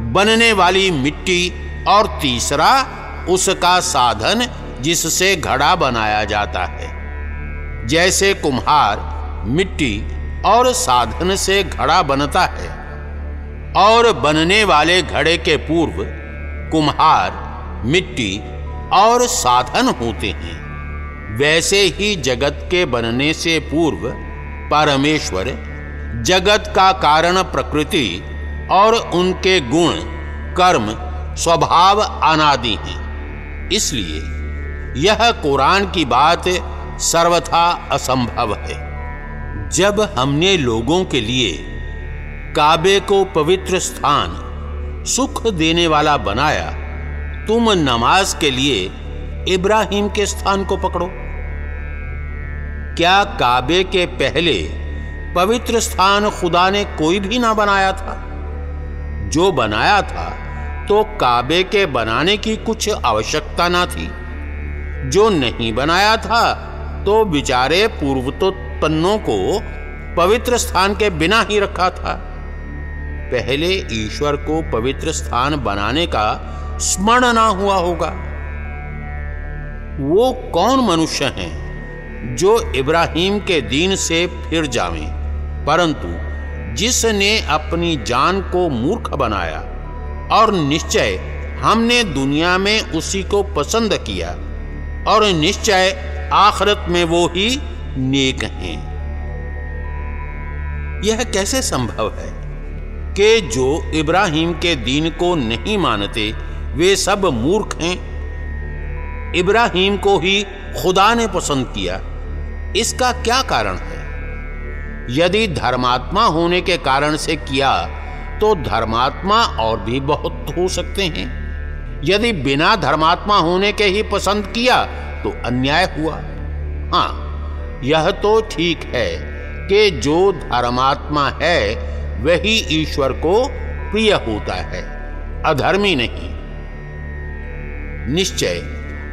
[SPEAKER 2] बनने वाली मिट्टी और तीसरा उसका साधन जिससे घड़ा बनाया जाता है। जैसे कुम्हार मिट्टी और साधन से घड़ा बनता है और बनने वाले घड़े के पूर्व कुम्हार, मिट्टी और साधन होते हैं। वैसे ही जगत के बनने से पूर्व परमेश्वर जगत का कारण प्रकृति और उनके गुण, कर्म, स्वभाव अनादि हैं। इसलिए यह कुरान की बात सर्वथा असंभव है। जब हमने लोगों के लिए काबे को पवित्र स्थान, सुख देने वाला बनाया, तुम नमाज़ के लिए इब्राहिम के स्थान को पकड़ो। क्या काबे के पहले पवित्र स्थान खुदा ने कोई भी ना बनाया था? जो बनाया था तो काबे के बनाने की कुछ आवश्यकता ना थी। जो नहीं बनाया था तो बिचारे पूर्वतोत्पन्नों को पवित्र स्थान के बिना ही रखा था। पहले ईश्वर को पवित्र स्थान बनाने का स्मरण ना हुआ होगा। वो कौन मनुष्य हैं जो इब्राहिम के दीन से फिर जावें, परंतु जिसने अपनी जान को मूर्ख बनाया और निश्चय हमने दुनिया में उसी को पसंद किया और निश्चय आखरत में वो ही नेक हैं। यह कैसे संभव है? कि जो इब्राहिम के दीन को नहीं मानते, वे सब मूर्ख हैं। इब्राहिम को ही खुदा ने पसंद किया। इसका क्या कारण है? यदि धर्मात्मा होने के कारण से किया तो धर्मात्मा और भी बहुत हो सकते हैं। यदि बिना धर्मात्मा होने के ही पसंद किया तो अन्याय हुआ। हाँ, यह तो ठीक है कि जो धर्मात्मा है वही ईश्वर को प्रिय होता है, अधर्मी नहीं। निश्चय,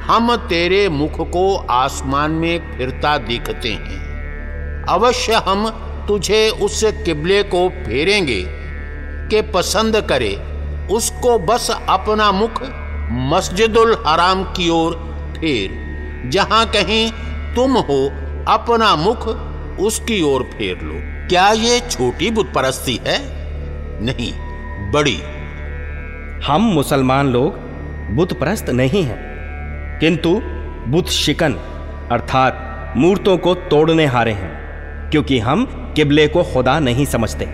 [SPEAKER 2] हम तेरे मुख को आसमान में फिरता देखते हैं। अवश्य हम तुझे उस किबले को फेरेंगे के पसंद करे, उसको बस अपना मुख मस्जिदुल हराम की ओर फेर, जहाँ कहीं तुम हो, अपना मुख उसकी ओर फेर लो। क्या ये छोटी बुत परस्ती है? नहीं बड़ी।
[SPEAKER 3] हम मुसलमान लोग बुत परस्त नहीं हैं किंतु बुत शिकन अर्थात मूर्तों को तोड़ने हारे हैं क्योंकि हम किबले को खुदा नहीं समझते।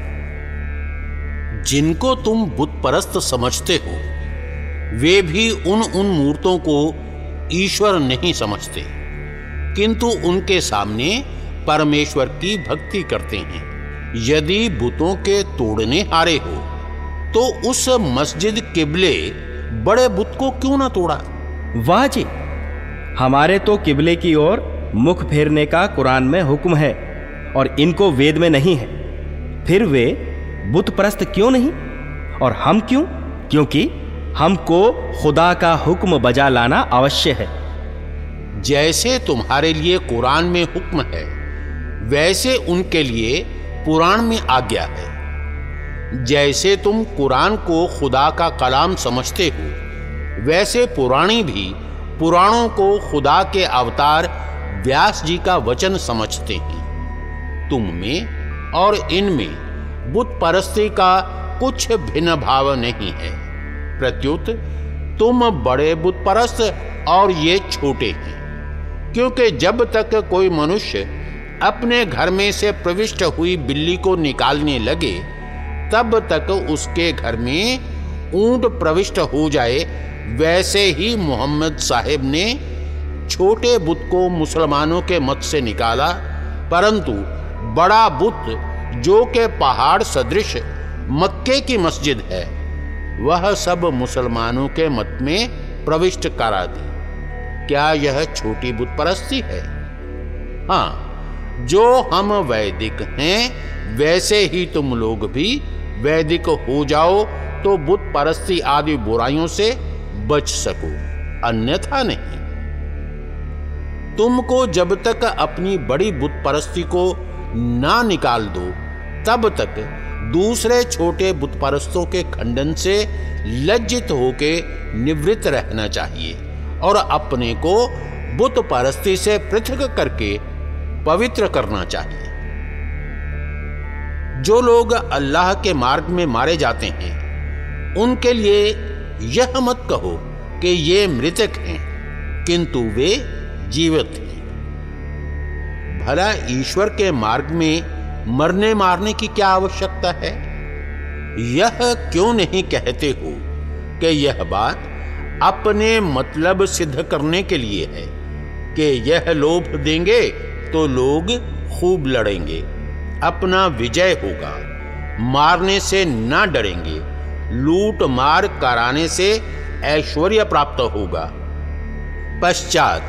[SPEAKER 2] जिनको तुम बुत परस्त समझते हो वे भी उन उन मूर्तों को ईश्वर नहीं समझते। किंतु उनके सामने परमेश्वर की भक्ति करते हैं। यदि बुतों के तोड़ने हारे हो तो उस मस्जिद किबले बड़े बुत को क्यों ना तोड़ा?
[SPEAKER 3] वाह जी हमारे तो किबले की ओर मुख फेरने का कुरान में हुक्म है और इनको वेद में नहीं है। फिर वे बुत परस्त क्यों नहीं? और हम क्यों? क्योंकि हमको खुदा का हुक्म बजा लाना अवश्य है।
[SPEAKER 2] जैसे तुम्हारे लिए कुरान में हुक्म है वैसे उनके लिए पुराण में आज्ञा है। जैसे तुम कुरान को खुदा का कलाम समझते हो, वैसे पुराणी भी पुराणों को खुदा के अवतार व्यास जी का वचन समझते हैं। तुम में और इनमें बुत परस्ती का कुछ भिन्न भाव नहीं है। प्रत्युत, तुम बड़े बुत परस्त और ये छोटे हैं, क्योंकि जब तक कोई मनुष्य अपने घर में से प्रविष्ट हुई बिल्ली को निकालने लगे, तब तक उसके घर में ऊँट प्रविष्ट हो जाए, वैसे ही मोहम्मद साहेब ने छोटे बुत को मुसलमानों के मत से निकाला, परंतु बड़ा बुत, जो के पहाड़ सदृश मक्के की मस्जिद है, वह सब मुसलमानों के मत में प्रविष्ट करा दी। क्या यह छोटी बुत परस्ती है? हाँ जो हम वैदिक हैं, वैसे ही तुम लोग भी वैदिक हो जाओ तो बुत परस्ती आदि बुराइयों से बच सको, अन्यथा नहीं। तुमको जब तक अपनी बड़ी बुत परस्ती को ना निकाल दो, तब तक दूसरे छोटे बुत परस्तों के खंडन से लज्जित होके निवृत्त रहना चाहिए और अपने को बुत परस्ती से पृथक करके पवित्र करना चाहिए। जो लोग अल्लाह के मार्ग में मारे जाते हैं, उनके लिए यह मत कहो कि ये मृतक हैं, किंतु वे जीवित हैं। भला ईश्वर के मार्ग में मरने मारने की क्या आवश्यकता है? यह क्यों नहीं कहते हो कि यह बात अपने मतलब सिद्ध करने के लिए है कि यह लोभ देंगे तो लोग खूब लड़ेंगे। अपना विजय होगा। मारने से ना डरेंगे। लूट मार कराने से ऐश्वर्य प्राप्त होगा। पश्चात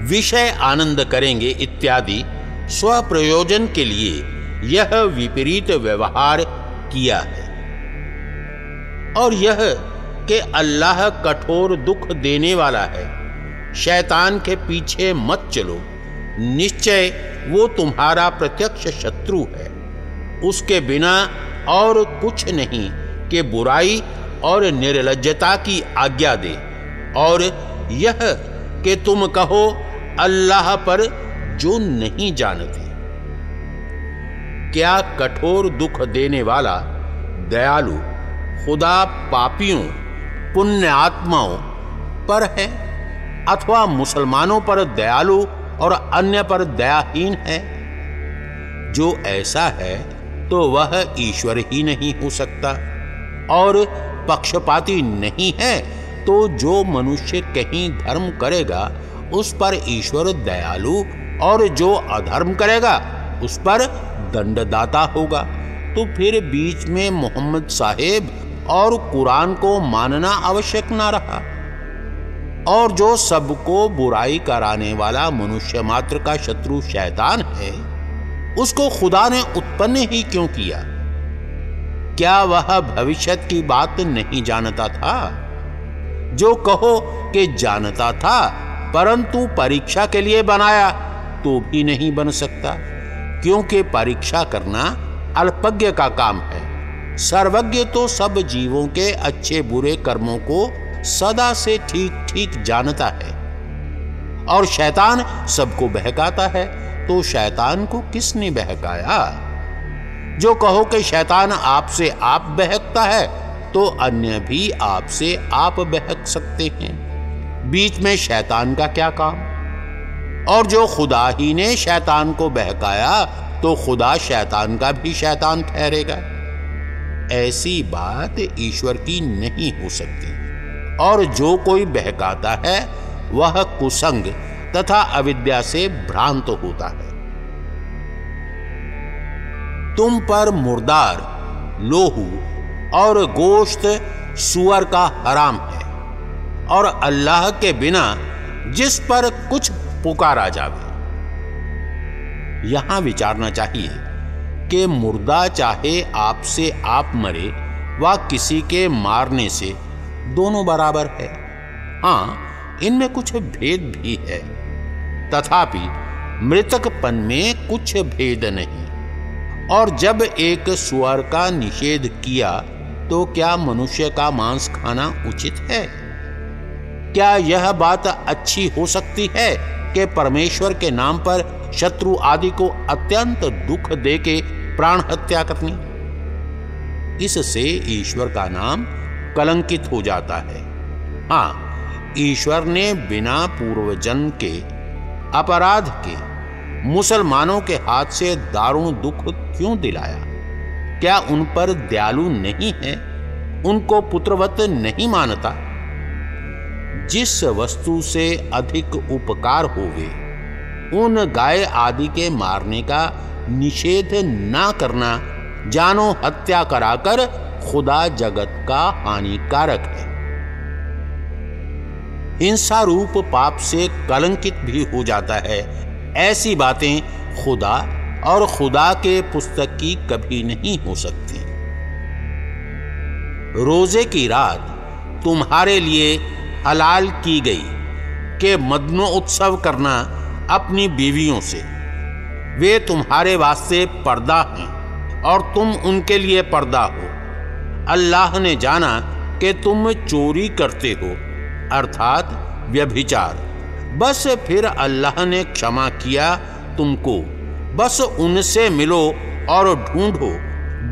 [SPEAKER 2] विषय आनंद करेंगे इत्यादि स्व प्रयोजन के लिए यह विपरीत व्यवहार किया है। और यह कि अल्लाह कठोर दुख देने वाला है। शैतान के पीछे मत चलो। निश्चय वो तुम्हारा प्रत्यक्ष शत्रु है। उसके बिना और कुछ नहीं कि बुराई और निर्लजता की आज्ञा दे। और यह कि तुम कहो, अल्लाह पर जो नहीं जानते। क्या कठोर दुख देने वाला, दयालु, खुदा पापियों, पुण्य आत्माओं पर है? अथवा मुसलमानों पर दयालु और अन्य पर दयाहीन है। जो ऐसा है तो वह ईश्वर ही नहीं हो सकता। और पक्षपाती नहीं है तो जो मनुष्य कहीं धर्म करेगा, उस पर ईश्वर दयालु और जो अधर्म करेगा, उस पर दंडदाता होगा। तो फिर बीच में मोहम्मद साहेब और कुरान को मानना आवश्यक ना रहा। और जो सबको बुराई कराने वाला मनुष्य मात्र का शत्रु शैतान है, उसको खुदा ने उत्पन्न ही क्यों किया? क्या वह भविष्य की बात नहीं जानता था? जो कहो कि जानता था, परंतु परीक्षा के लिए बनाया तो भी नहीं बन सकता, क्योंकि परीक्षा करना अल्पज्ञ का काम है। सर्वज्ञ तो सब जीवों के अच्छे बुरे कर्मों को सदा से ठीक ठीक जानता है। और शैतान सबको बहकाता है तो शैतान को किसने बहकाया? जो कहो कि शैतान आपसे आप बहकता है तो अन्य भी आपसे आप बहक सकते हैं। बीच में शैतान का क्या काम? और जो खुदा ही ने शैतान को बहकाया तो खुदा शैतान का भी शैतान ठहरेगा। ऐसी बात ईश्वर की नहीं हो सकती। और जो कोई बहकाता है, वह कुसंग तथा अविद्या से भ्रांत होता है। तुम पर मुर्दार, लोहू और गोश्त सुअर का हराम है, और अल्लाह के बिना जिस पर कुछ पुकारा जावे। यहाँ विचारना चाहिए कि मुर्दा चाहे आपसे आप मरे व किसी के मारने से दोनों बराबर है। हाँ, इनमें कुछ भेद भी है। तथापि, मृतकपन में कुछ भेद नहीं। और जब एक सुअर का निषेध किया तो क्या मनुष्य का मांस खाना उचित है? क्या यह बात अच्छी हो सकती है कि परमेश्वर के नाम पर शत्रु आदि को अत्यंत दुख दे के प्राण हत्या करनी? इससे ईश्वर का नाम कलंकित हो जाता है। हाँ ईश्वर ने बिना पूर्वजन के, अपराध के, मुसलमानों के हाथ से दारुण दुख क्यों दिलाया? क्या उन पर दयालु नहीं है? उनको पुत्रवत नहीं मानता? जिस वस्तु से अधिक उपकार होवे, उन गाय आदि के मारने का निषेध ना करना, जानो हत्या कराकर खुदा जगत का हानिकारक है। हिंसा रूप पाप से कलंकित भी हो जाता है। ऐसी बातें खुदा और खुदा के पुस्तक की कभी नहीं हो सकती। रोज़े की रात तुम्हारे लिए हलाल की गई के मदनो उत्सव करना अपनी बीवियों से। वे तुम्हारे वास्ते पर्दा हैं और तुम उनके लिए पर्दा हो। अल्लाह ने जाना कि तुम चोरी करते हो, अर्थात व्यभिचार। बस फिर अल्लाह ने क्षमा किया तुमको। बस उनसे मिलो और ढूंढो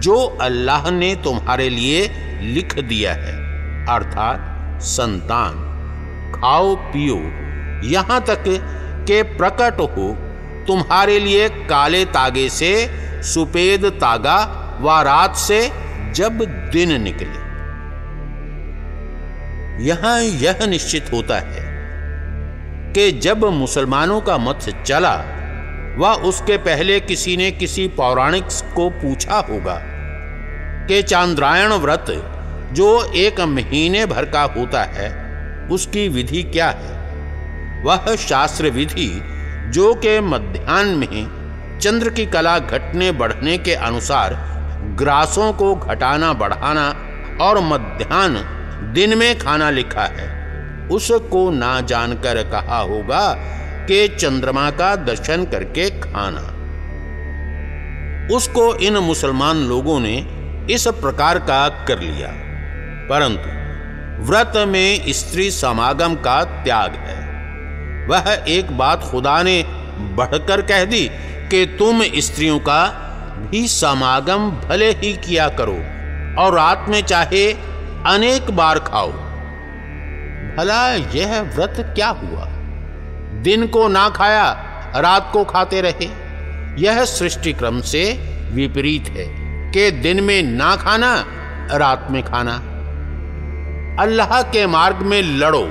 [SPEAKER 2] जो अल्लाह ने तुम्हारे लिए लिख दिया है, अर्थात संतान। खाओ, पियो। यहाँ तक के प्रकट हो, तुम्हारे लिए काले तागे से, सुपेद तागा व रात से जब दिन निकले, यहाँ यह निश्चित होता है कि जब मुसलमानों का मत चला, व उसके पहले किसी ने किसी पौराणिक को पूछा होगा कि चांद्रायण व्रत जो एक महीने भर का होता है, उसकी विधि क्या है? वह शास्त्र विधि जो के मध्यान्ह में चंद्र की कला घटने बढ़ने के अनुसार ग्रासों को घटाना, बढ़ाना और मध्यान्ह दिन में खाना लिखा है। उसको ना जानकर कहा होगा कि चंद्रमा का दर्शन करके खाना। उसको इन मुसलमान लोगों ने इस प्रकार का कर लिया। परंतु व्रत में स्त्री समागम का त्याग है। वह एक बात खुदा ने बढ़कर कह दी कि तुम स्त्रियों का भी समागम भले ही किया करो और रात में चाहे अनेक बार खाओ। भला यह व्रत क्या हुआ? दिन को ना खाया, रात को खाते रहे। यह सृष्टि क्रम से विपरीत है कि दिन में ना खाना, रात में खाना। अल्लाह के मार्ग में लड़ो।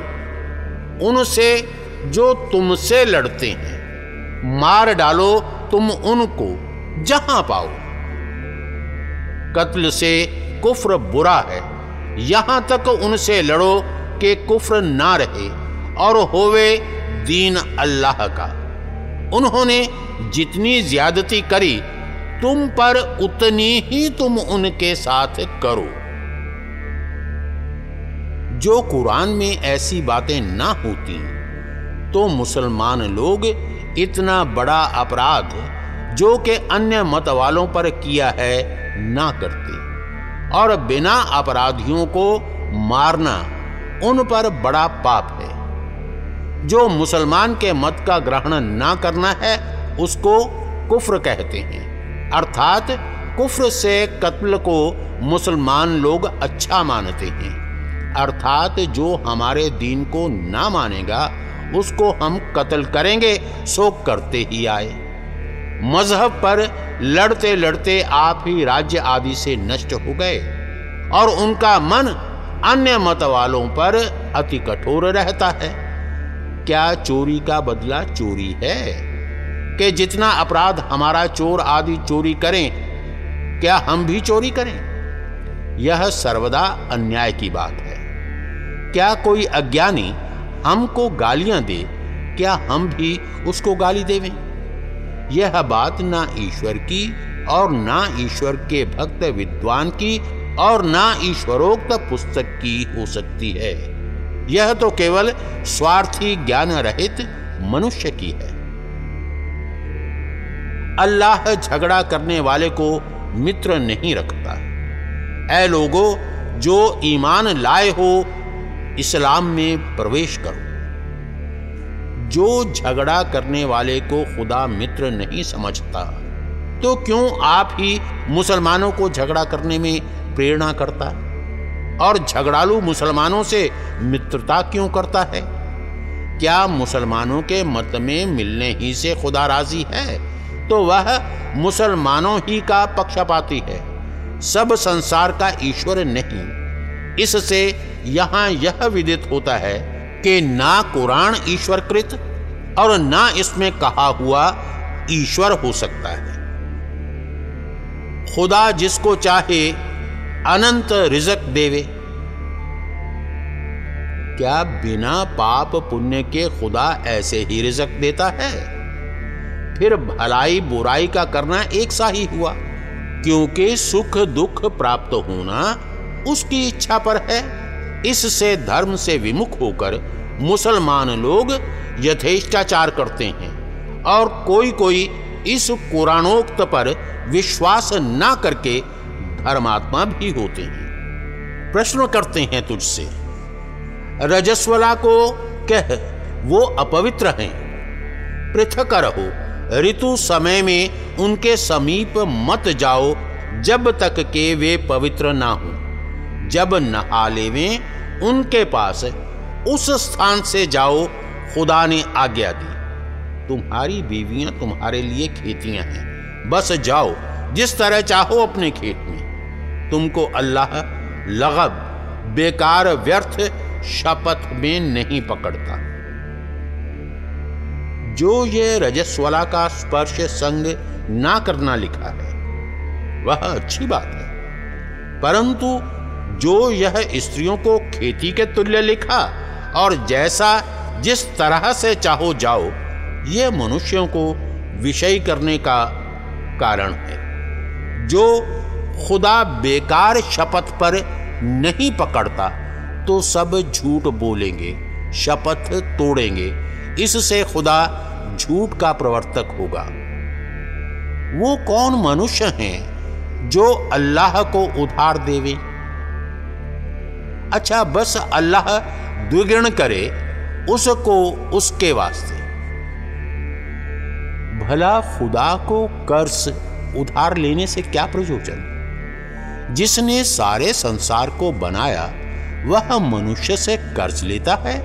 [SPEAKER 2] उनसे जो तुमसे लड़ते हैं, मार डालो तुम उनको। जहाँ पाओ। कत्ल से कुफ्र बुरा है। यहाँ तक उनसे लड़ो कि कुफ्र ना रहे और होवे दीन अल्लाह का। उन्होंने जितनी ज्यादती करी, तुम पर उतनी ही तुम उनके साथ करो। जो कुरान में ऐसी बातें ना होती तो मुसलमान लोग इतना बड़ा अपराध जो कि अन्य मत वालों पर किया है ना करते। और बिना अपराधियों को मारना उन पर बड़ा पाप है। जो मुसलमान के मत का ग्रहण ना करना है, उसको कुफ्र कहते हैं। अर्थात कुफ्र से कत्ल को मुसलमान लोग अच्छा मानते हैं। अर्थात जो हमारे दीन को ना मानेगा, उसको हम कत्ल करेंगे, सो करते ही आए। मज़हब पर लड़ते लड़ते आप ही राज्य आदि से नष्ट हो गए और उनका मन अन्य मत वालों पर अति कठोर रहता है। क्या चोरी का बदला चोरी है? कि जितना अपराध हमारा चोर आदि चोरी करें, क्या हम भी चोरी करें? यह सर्वदा अन्याय की बात है। क्या कोई अज्ञानी हमको गालियाँ दे, क्या हम भी उसको गाली देवें? यह बात ना ईश्वर की और ना ईश्वर के भक्त विद्वान की और ना ईश्वरोक्त पुस्तक की हो सकती है। यह तो केवल स्वार्थी ज्ञान रहित मनुष्य की है। अल्लाह झगड़ा करने वाले को मित्र नहीं रखता। ऐ लोगो, जो ईमान लाए हो, इस्लाम में प्रवेश करो। जो झगड़ा करने वाले को खुदा मित्र नहीं समझता तो क्यों आप ही मुसलमानों को झगड़ा करने में प्रेरणा करता और झगड़ालू मुसलमानों से मित्रता क्यों करता है? क्या मुसलमानों के मत में मिलने ही से खुदा राज़ी है? तो वह मुसलमानों ही का पक्षपाती है। सब संसार का ईश्वर नहीं, इससे यहाँ यह विदित होता है कि ना कुरान ईश्वरकृत और ना इसमें कहा हुआ ईश्वर हो सकता है। खुदा जिसको चाहे अनंत रिजक देवे। क्या बिना पाप पुण्य के खुदा ऐसे ही रिजक देता है? फिर भलाई बुराई का करना एक सा ही हुआ, क्योंकि सुख दुख प्राप्त होना उसकी इच्छा पर है। इससे धर्म से विमुख होकर मुसलमान लोग यथेष्टाचार करते हैं और कोई कोई इस कुरानोक्त पर विश्वास न करके धर्मात्मा भी होते हैं। प्रश्न करते हैं तुझसे, रजस्वला को कह, वो अपवित्र हैं। पृथक रहो, ऋतु समय में उनके समीप मत जाओ जब तक के वे पवित्र ना हो। जब नहा लेवे, उनके पास उस स्थान से जाओ, खुदा ने आज्ञा दी। तुम्हारी बीवियाँ तुम्हारे लिए खेतियाँ हैं। बस जाओ, जिस तरह चाहो अपने खेत में। तुमको अल्लाह लगब, बेकार, व्यर्थ, शपथ में नहीं पकड़ता। जो ये रजस्वला का स्पर्श संग ना करना लिखा है, वह अच्छी बात है। परंतु जो यह स्त्रियों को खेती के तुल्य लिखा और जैसा जिस तरह से चाहो जाओ यह मनुष्यों को विषय करने का कारण है, जो खुदा बेकार शपथ पर नहीं पकड़ता तो सब झूठ बोलेंगे, शपथ तोड़ेंगे, इससे खुदा झूठ का प्रवर्तक होगा। वो कौन मनुष्य हैं जो अल्लाह को उधार देवे? अच्छा बस अल्लाह द्विगुण करे उसको उसके वास्ते। भला खुदा को कर्ज उधार लेने से क्या प्रयोजन? जिसने सारे संसार को बनाया, वह मनुष्य से कर्ज लेता है?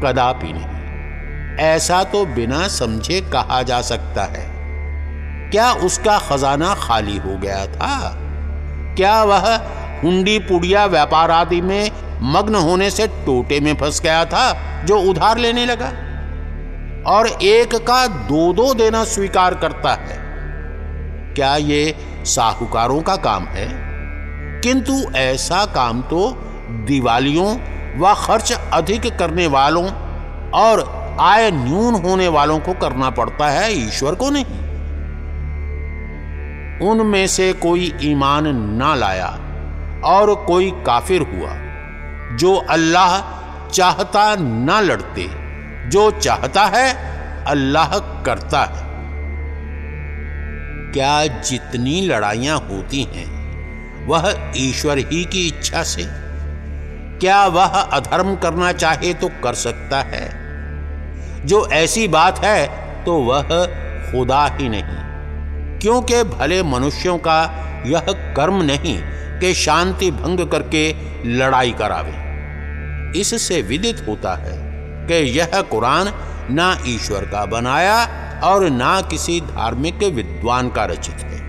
[SPEAKER 2] कदापि नहीं। ऐसा तो बिना समझे कहा जा सकता है। क्या उसका खजाना खाली हो गया था? क्या वह हुंडी, पुड़िया, व्यापार आदि में मग्न होने से टोटे में फंस गया था, जो उधार लेने लगा। और एक का दो दो देना स्वीकार करता है। क्या ये साहूकारों का काम है? किंतु ऐसा काम तो दिवालियों व खर्च अधिक करने वालों और आय न्यून होने वालों को करना पड़ता है, ईश्वर को नहीं। उनमें से कोई ईमान ना लाया। और कोई काफिर हुआ, जो अल्लाह चाहता ना लड़ते। जो चाहता है, अल्लाह करता है। क्या जितनी लड़ाइयाँ होती हैं, वह ईश्वर ही की इच्छा से? क्या वह अधर्म करना चाहे तो कर सकता है? जो ऐसी बात है तो वह खुदा ही नहीं। क्योंकि भले मनुष्यों का यह कर्म नहीं कि शांति भंग करके लड़ाई करावे। इससे विदित होता है कि यह कुरान ना ईश्वर का बनाया और ना किसी धार्मिक विद्वान का रचित है।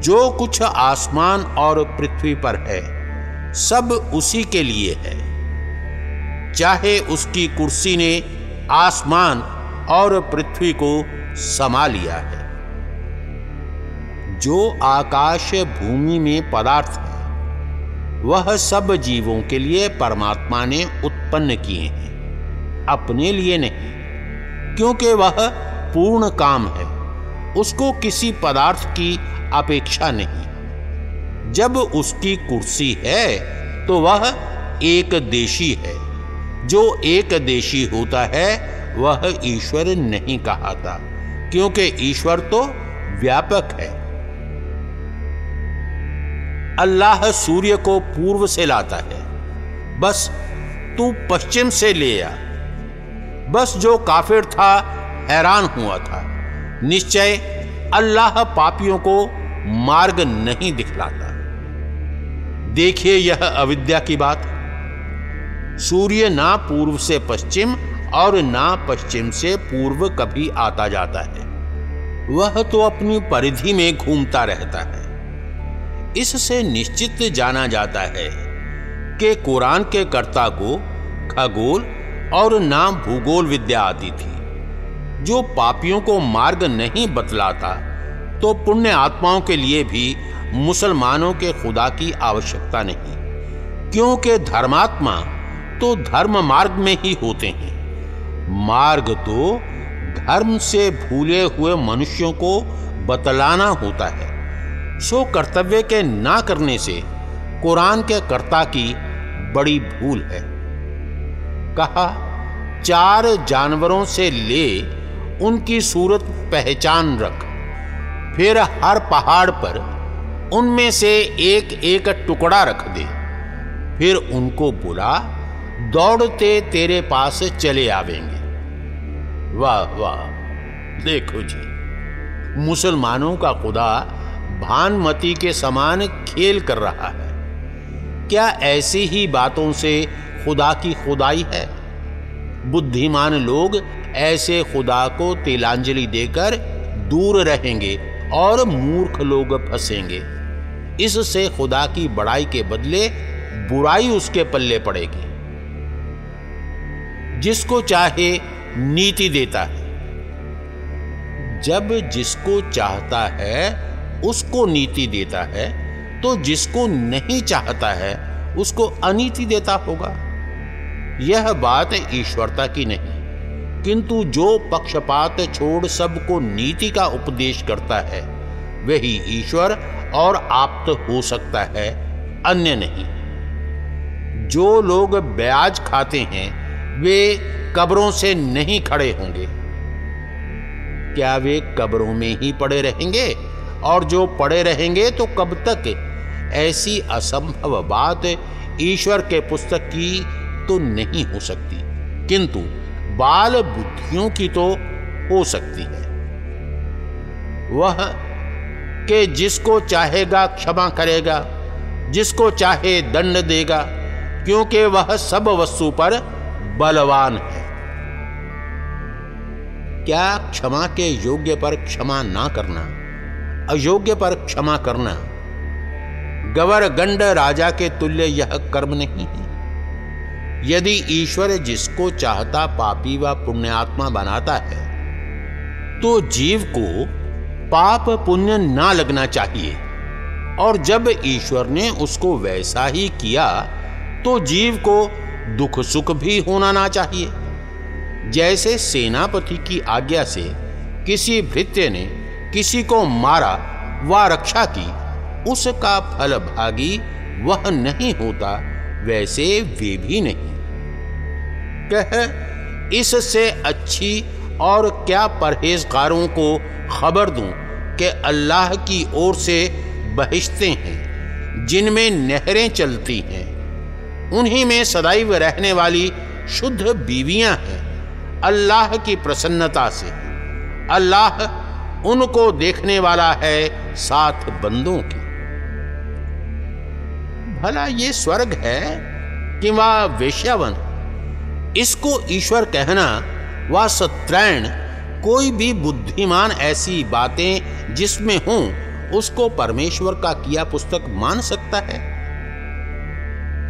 [SPEAKER 2] जो कुछ आसमान और पृथ्वी पर है, सब उसी के लिए है। चाहे उसकी कुर्सी ने आसमान और पृथ्वी को समा लिया है। जो आकाश भूमि में पदार्थ है, वह सब जीवों के लिए परमात्मा ने उत्पन्न किए हैं। अपने लिए नहीं, क्योंकि वह पूर्ण काम है, उसको किसी पदार्थ की अपेक्षा नहीं। जब उसकी कुर्सी है तो वह एक देशी है। जो एक देशी होता है, वह ईश्वर नहीं कहाता, क्योंकि ईश्वर तो व्यापक है। अल्लाह सूर्य को पूर्व से लाता है। बस तू पश्चिम से ले आ। बस जो काफिर था, हैरान हुआ था। निश्चय अल्लाह पापियों को मार्ग नहीं दिखलाता। देखिए यह अविद्या की बात। सूर्य ना पूर्व से पश्चिम और ना पश्चिम से पूर्व कभी आता जाता है। वह तो अपनी परिधि में घूमता रहता है। इससे निश्चित जाना जाता है कि कुरान के कर्ता को खगोल और नाम भूगोल विद्या आती थी। जो पापियों को मार्ग नहीं बतलाता तो पुण्य आत्माओं के लिए भी मुसलमानों के खुदा की आवश्यकता नहीं। क्योंकि धर्मात्मा तो धर्म मार्ग में ही होते हैं। मार्ग तो धर्म से भूले हुए मनुष्यों को बतलाना होता है। सो कर्तव्य के ना करने से कुरान के कर्ता की बड़ी भूल है। कहा, चार जानवरों से ले उनकी सूरत पहचान रख। फिर हर पहाड़ पर उनमें से एक एक टुकड़ा रख दे। फिर उनको बुला, दौड़ते तेरे पास चले आवेंगे। वाह वाह, देखो जी, मुसलमानों का खुदा भानमती के समान खेल कर रहा है। क्या ऐसी ही बातों से खुदा की खुदाई है? बुद्धिमान लोग ऐसे खुदा को तिलांजलि देकर दूर रहेंगे और मूर्ख लोग फंसेंगे। इससे खुदा की बड़ाई के बदले बुराई उसके पल्ले पड़ेगी। जिसको चाहे नीति देता है। जब जिसको चाहता है उसको नीति देता है तो जिसको नहीं चाहता है, उसको अनीति देता होगा। यह बात ईश्वरता की नहीं, किंतु जो पक्षपात छोड़ सबको नीति का उपदेश करता है, वही ईश्वर और आप्त हो सकता है, अन्य नहीं। जो लोग ब्याज खाते हैं, वे कब्रों से नहीं खड़े होंगे। क्या वे कब्रों में ही पड़े रहेंगे? और जो पड़े रहेंगे तो कब तक? ऐसी असंभव बात ईश्वर के पुस्तक की तो नहीं हो सकती। किंतु बाल बुद्धियों की तो हो सकती है। वह के जिसको चाहेगा क्षमा करेगा, जिसको चाहे दंड देगा, क्योंकि वह सब वस्तु पर बलवान है। क्या क्षमा के योग्य पर क्षमा ना करना अयोग्य पर क्षमा करना। गवर गंड राजा के तुल्य यह कर्म नहीं है। यदि ईश्वर जिसको चाहता पापी व पुण्यात्मा बनाता है तो जीव को पाप पुण्य ना लगना चाहिए। और जब ईश्वर ने उसको वैसा ही किया तो जीव को दुख सुख भी होना ना चाहिए। जैसे सेनापति की आज्ञा से किसी भृत्य ने किसी को मारा व रक्षा की, उसका फल भागी वह नहीं होता, वैसे वे भी नहीं। कह, इससे अच्छी और क्या परहेजगारों को खबर दूँ कि अल्लाह की ओर से बहिश्ते हैं, जिनमें नहरें चलती हैं। उन्हीं में सदैव रहने वाली शुद्ध बीवियाँ हैं, अल्लाह की प्रसन्नता से। अल्लाह उनको देखने वाला है साथ बंदों की। भला ये स्वर्ग है कि वह वेश्यावन? इसको ईश्वर कहना व सत्रैण, कोई भी बुद्धिमान ऐसी बातें जिसमें हो, उसको परमेश्वर का किया पुस्तक मान सकता है?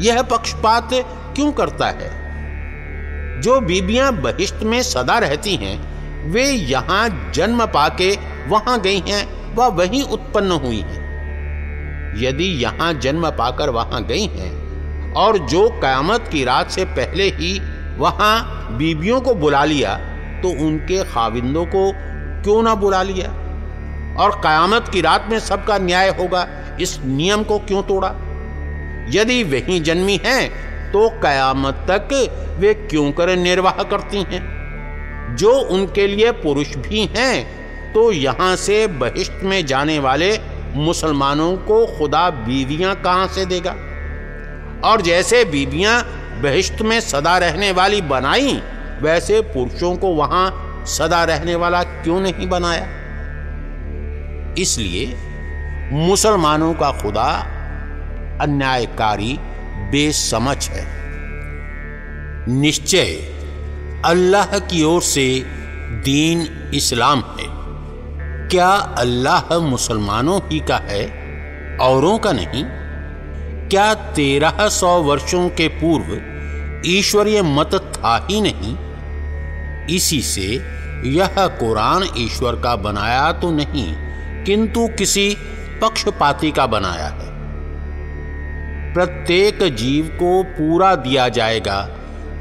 [SPEAKER 2] यह पक्षपात क्यों करता है? जो बीबियाँ बहिष्ट में सदा रहती हैं वे यहाँ जन्म पाके वहाँ गई हैं, वह वहीं उत्पन्न हुई हैं। यदि यहाँ जन्म पाकर वहाँ गई हैं, और जो कयामत की रात से पहले ही वहाँ बीबियों को बुला लिया तो उनके खाविंदों को क्यों ना बुला लिया? और कयामत की रात में सबका न्याय होगा, इस नियम को क्यों तोड़ा? यदि वही जन्मी हैं तो कयामत तक वे क्यों कर निर्वाह करती हैं? जो उनके लिए पुरुष भी हैं तो यहाँ से बहिष्ट में जाने वाले मुसलमानों को खुदा बीवियाँ कहाँ से देगा? और जैसे बीबियाँ बहिष्ट में सदा रहने वाली बनाई, वैसे पुरुषों को वहाँ सदा रहने वाला क्यों नहीं बनाया? इसलिए मुसलमानों का खुदा अन्यायकारी, बेसमझ है। निश्चय अल्लाह की ओर से दीन इस्लाम है। क्या अल्लाह मुसलमानों ही का है, औरों का नहीं? क्या तेरह सौ वर्षों के पूर्व ईश्वरीय मत था ही नहीं? इसी से यह कुरान ईश्वर का बनाया तो नहीं, किंतु किसी पक्षपाती का बनाया है। प्रत्येक जीव को पूरा दिया जाएगा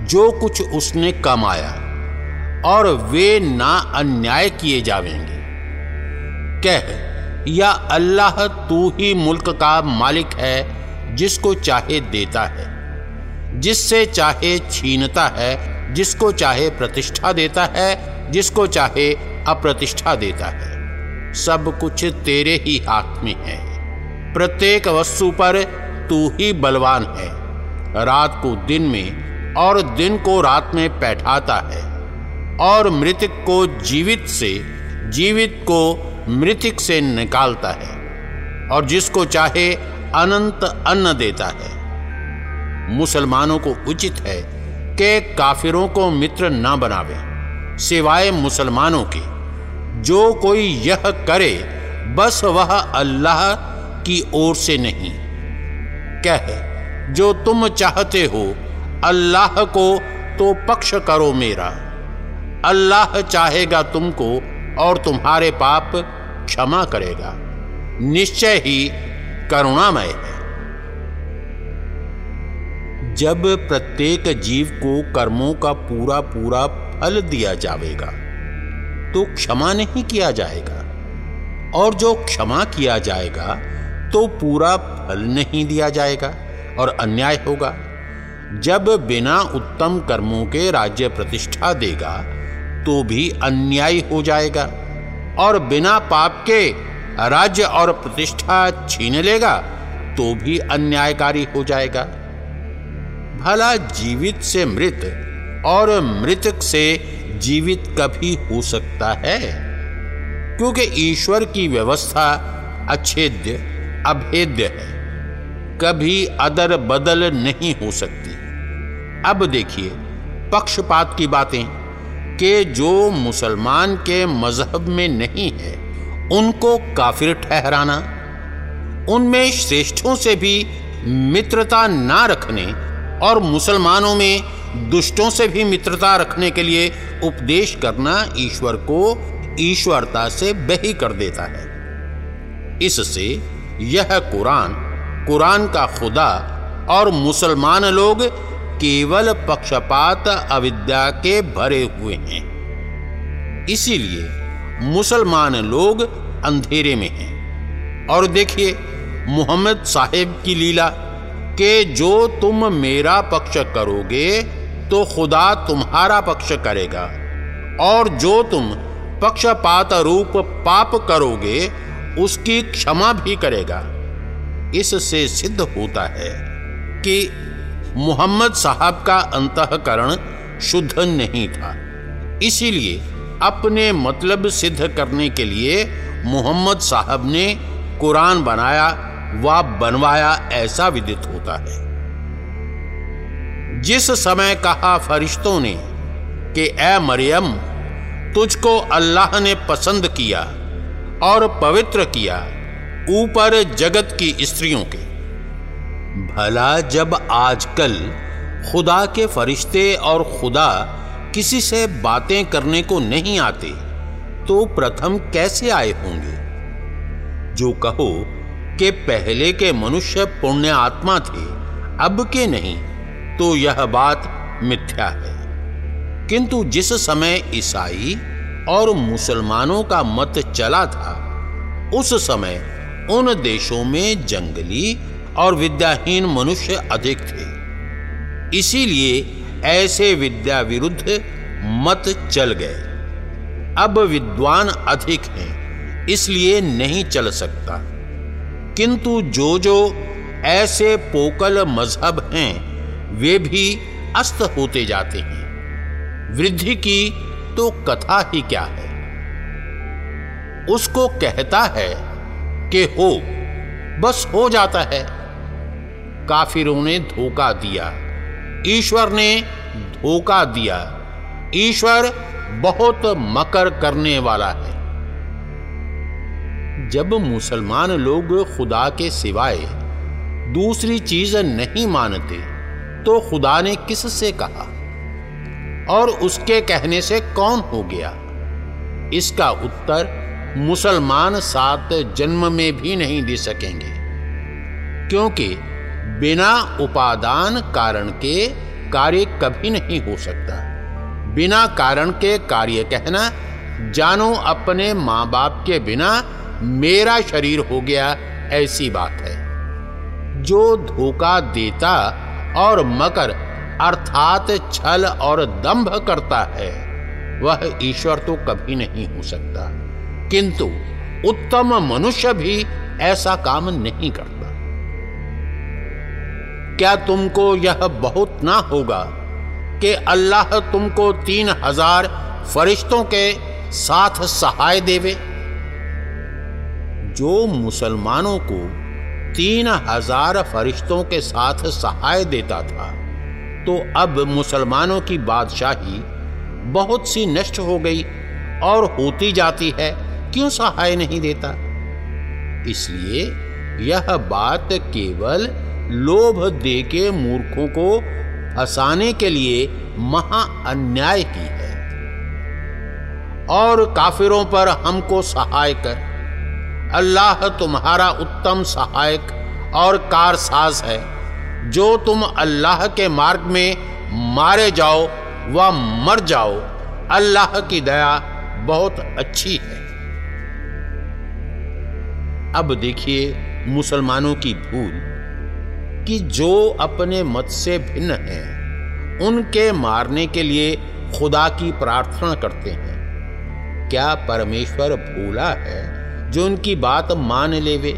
[SPEAKER 2] जो कुछ उसने कमाया और वे ना अन्याय किए जावेंगे। कह, या अल्लाह तू ही मुल्क का मालिक है, जिसको चाहे देता है, जिससे चाहे छीनता है, जिसको चाहे प्रतिष्ठा देता है, जिसको चाहे अप्रतिष्ठा देता है। सब कुछ तेरे ही हाथ में है। प्रत्येक वस्तु पर तू ही बलवान है। रात को दिन में और दिन को रात में बैठाता है और मृतक को जीवित से, जीवित को मृतक से निकालता है और जिसको चाहे अनंत अन्न देता है। मुसलमानों को उचित है कि काफिरों को मित्र न बनावे, सिवाय मुसलमानों के। जो कोई यह करे, बस वह अल्लाह की ओर से नहीं। कह, जो तुम चाहते हो अल्लाह को तो पक्ष करो मेरा। अल्लाह चाहेगा तुमको और तुम्हारे पाप क्षमा करेगा। निश्चय ही करुणामय है। जब प्रत्येक जीव को कर्मों का पूरा पूरा फल दिया जाएगा तो क्षमा नहीं किया जाएगा। और जो क्षमा किया जाएगा तो पूरा फल नहीं दिया जाएगा और अन्याय होगा। जब बिना उत्तम कर्मों के राज्य प्रतिष्ठा देगा तो भी अन्याय हो जाएगा, और बिना पाप के राज्य और प्रतिष्ठा छीन लेगा तो भी अन्यायकारी हो जाएगा। भला जीवित से मृत और मृतक से जीवित कभी हो सकता है? क्योंकि ईश्वर की व्यवस्था अच्छेद्य, अभेद्य है। कभी अदर बदल नहीं हो सकती। अब देखिए, पक्षपात की बातें, कि जो मुसलमान के मज़हब में नहीं है, उनको काफिर ठहराना, उनमें श्रेष्ठों से भी मित्रता ना रखने और मुसलमानों में दुष्टों से भी मित्रता रखने के लिए उपदेश करना ईश्वर को ईश्वरता से बही कर देता है। इससे यह कुरान कुरान का खुदा और मुसलमान लोग केवल पक्षपात अविद्या के भरे हुए हैं। इसीलिए मुसलमान लोग अंधेरे में हैं। और देखिए, मोहम्मद साहेब की लीला के जो तुम मेरा पक्ष करोगे तो खुदा तुम्हारा पक्ष करेगा। और जो तुम पक्षपात रूप पाप करोगे, उसकी क्षमा भी करेगा। इससे सिद्ध होता है कि मोहम्मद साहब का अंतकरण शुद्ध नहीं था। इसीलिए अपने मतलब सिद्ध करने के लिए मोहम्मद साहब ने कुरान बनाया व बनवाया ऐसा विदित होता है। जिस समय कहा फरिश्तों ने कि ए मरियम, तुझको अल्लाह ने पसंद किया और पवित्र किया ऊपर जगत की स्त्रियों के भला जब आजकल खुदा के फरिश्ते और खुदा किसी से बातें करने को नहीं आते तो प्रथम कैसे आए होंगे? जो कहो कि पहले के मनुष्य पुण्य आत्मा थे, अब के नहीं तो यह बात मिथ्या है। किंतु जिस समय ईसाई और मुसलमानों का मत चला था, उस समय उन देशों में जंगली और विद्याहीन मनुष्य अधिक थे। इसीलिए ऐसे विद्या विरुद्ध मत चल गए। अब विद्वान अधिक हैं, इसलिए नहीं चल सकता। किंतु जो जो ऐसे पोकल मज़हब हैं, वे भी अस्त होते जाते हैं। वृद्धि की तो कथा ही क्या है? उसको कहता है कि हो, बस हो जाता है। काफिरों ने धोखा दिया। ईश्वर ने धोखा दिया। ईश्वर बहुत मकर करने वाला है। जब मुसलमान लोग खुदा के सिवाय दूसरी चीज़ नहीं मानते तो खुदा ने किससे कहा? और उसके कहने से कौन हो गया? इसका उत्तर मुसलमान सात जन्म में भी नहीं दे सकेंगे, क्योंकि बिना उपादान कारण के कार्य कभी नहीं हो सकता। बिना कारण के कार्य कहना, जानो अपने माँ बाप के बिना मेरा शरीर हो गया ऐसी बात है। जो धोखा देता और मकर अर्थात छल और दंभ करता है, वह ईश्वर तो कभी नहीं हो सकता। किंतु उत्तम मनुष्य भी ऐसा काम नहीं करता। क्या तुमको यह बहुत ना होगा कि अल्लाह तुमको तीन हज़ार फरिश्तों के साथ सहाय देवे? जो मुसलमानों को तीन हज़ार फरिश्तों के साथ सहाय देता था तो अब मुसलमानों की बादशाही बहुत सी नष्ट हो गई और होती जाती है, क्यों सहाय नहीं देता? इसलिए यह बात केवल लोभ दे के मूर्खों को फंसाने के लिए महा अन्याय की है। और काफिरों पर हमको सहाय कर। अल्लाह तुम्हारा उत्तम सहायक और कारसाज है। जो तुम अल्लाह के मार्ग में मारे जाओ व मर जाओ। अल्लाह की दया बहुत अच्छी है। अब देखिए मुसलमानों की भूल। कि जो अपने मत से भिन्न हैं, उनके मारने के लिए खुदा की प्रार्थना करते हैं। क्या परमेश्वर भूला है जो उनकी बात मान लेवे?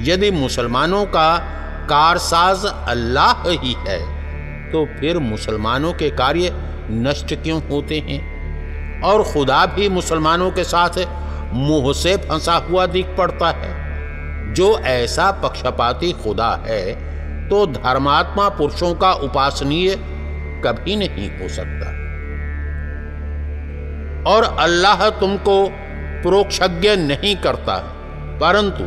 [SPEAKER 2] यदि मुसलमानों का कारसाज अल्लाह ही है तो फिर मुसलमानों के कार्य नष्ट क्यों होते हैं? और खुदा भी मुसलमानों के साथ मुँह से फंसा हुआ दिख पड़ता है। जो ऐसा पक्षपाती खुदा है तो धर्मात्मा पुरुषों का उपासनीय कभी नहीं हो सकता। और अल्लाह तुमको प्रोक्षज्ञ नहीं करता, परंतु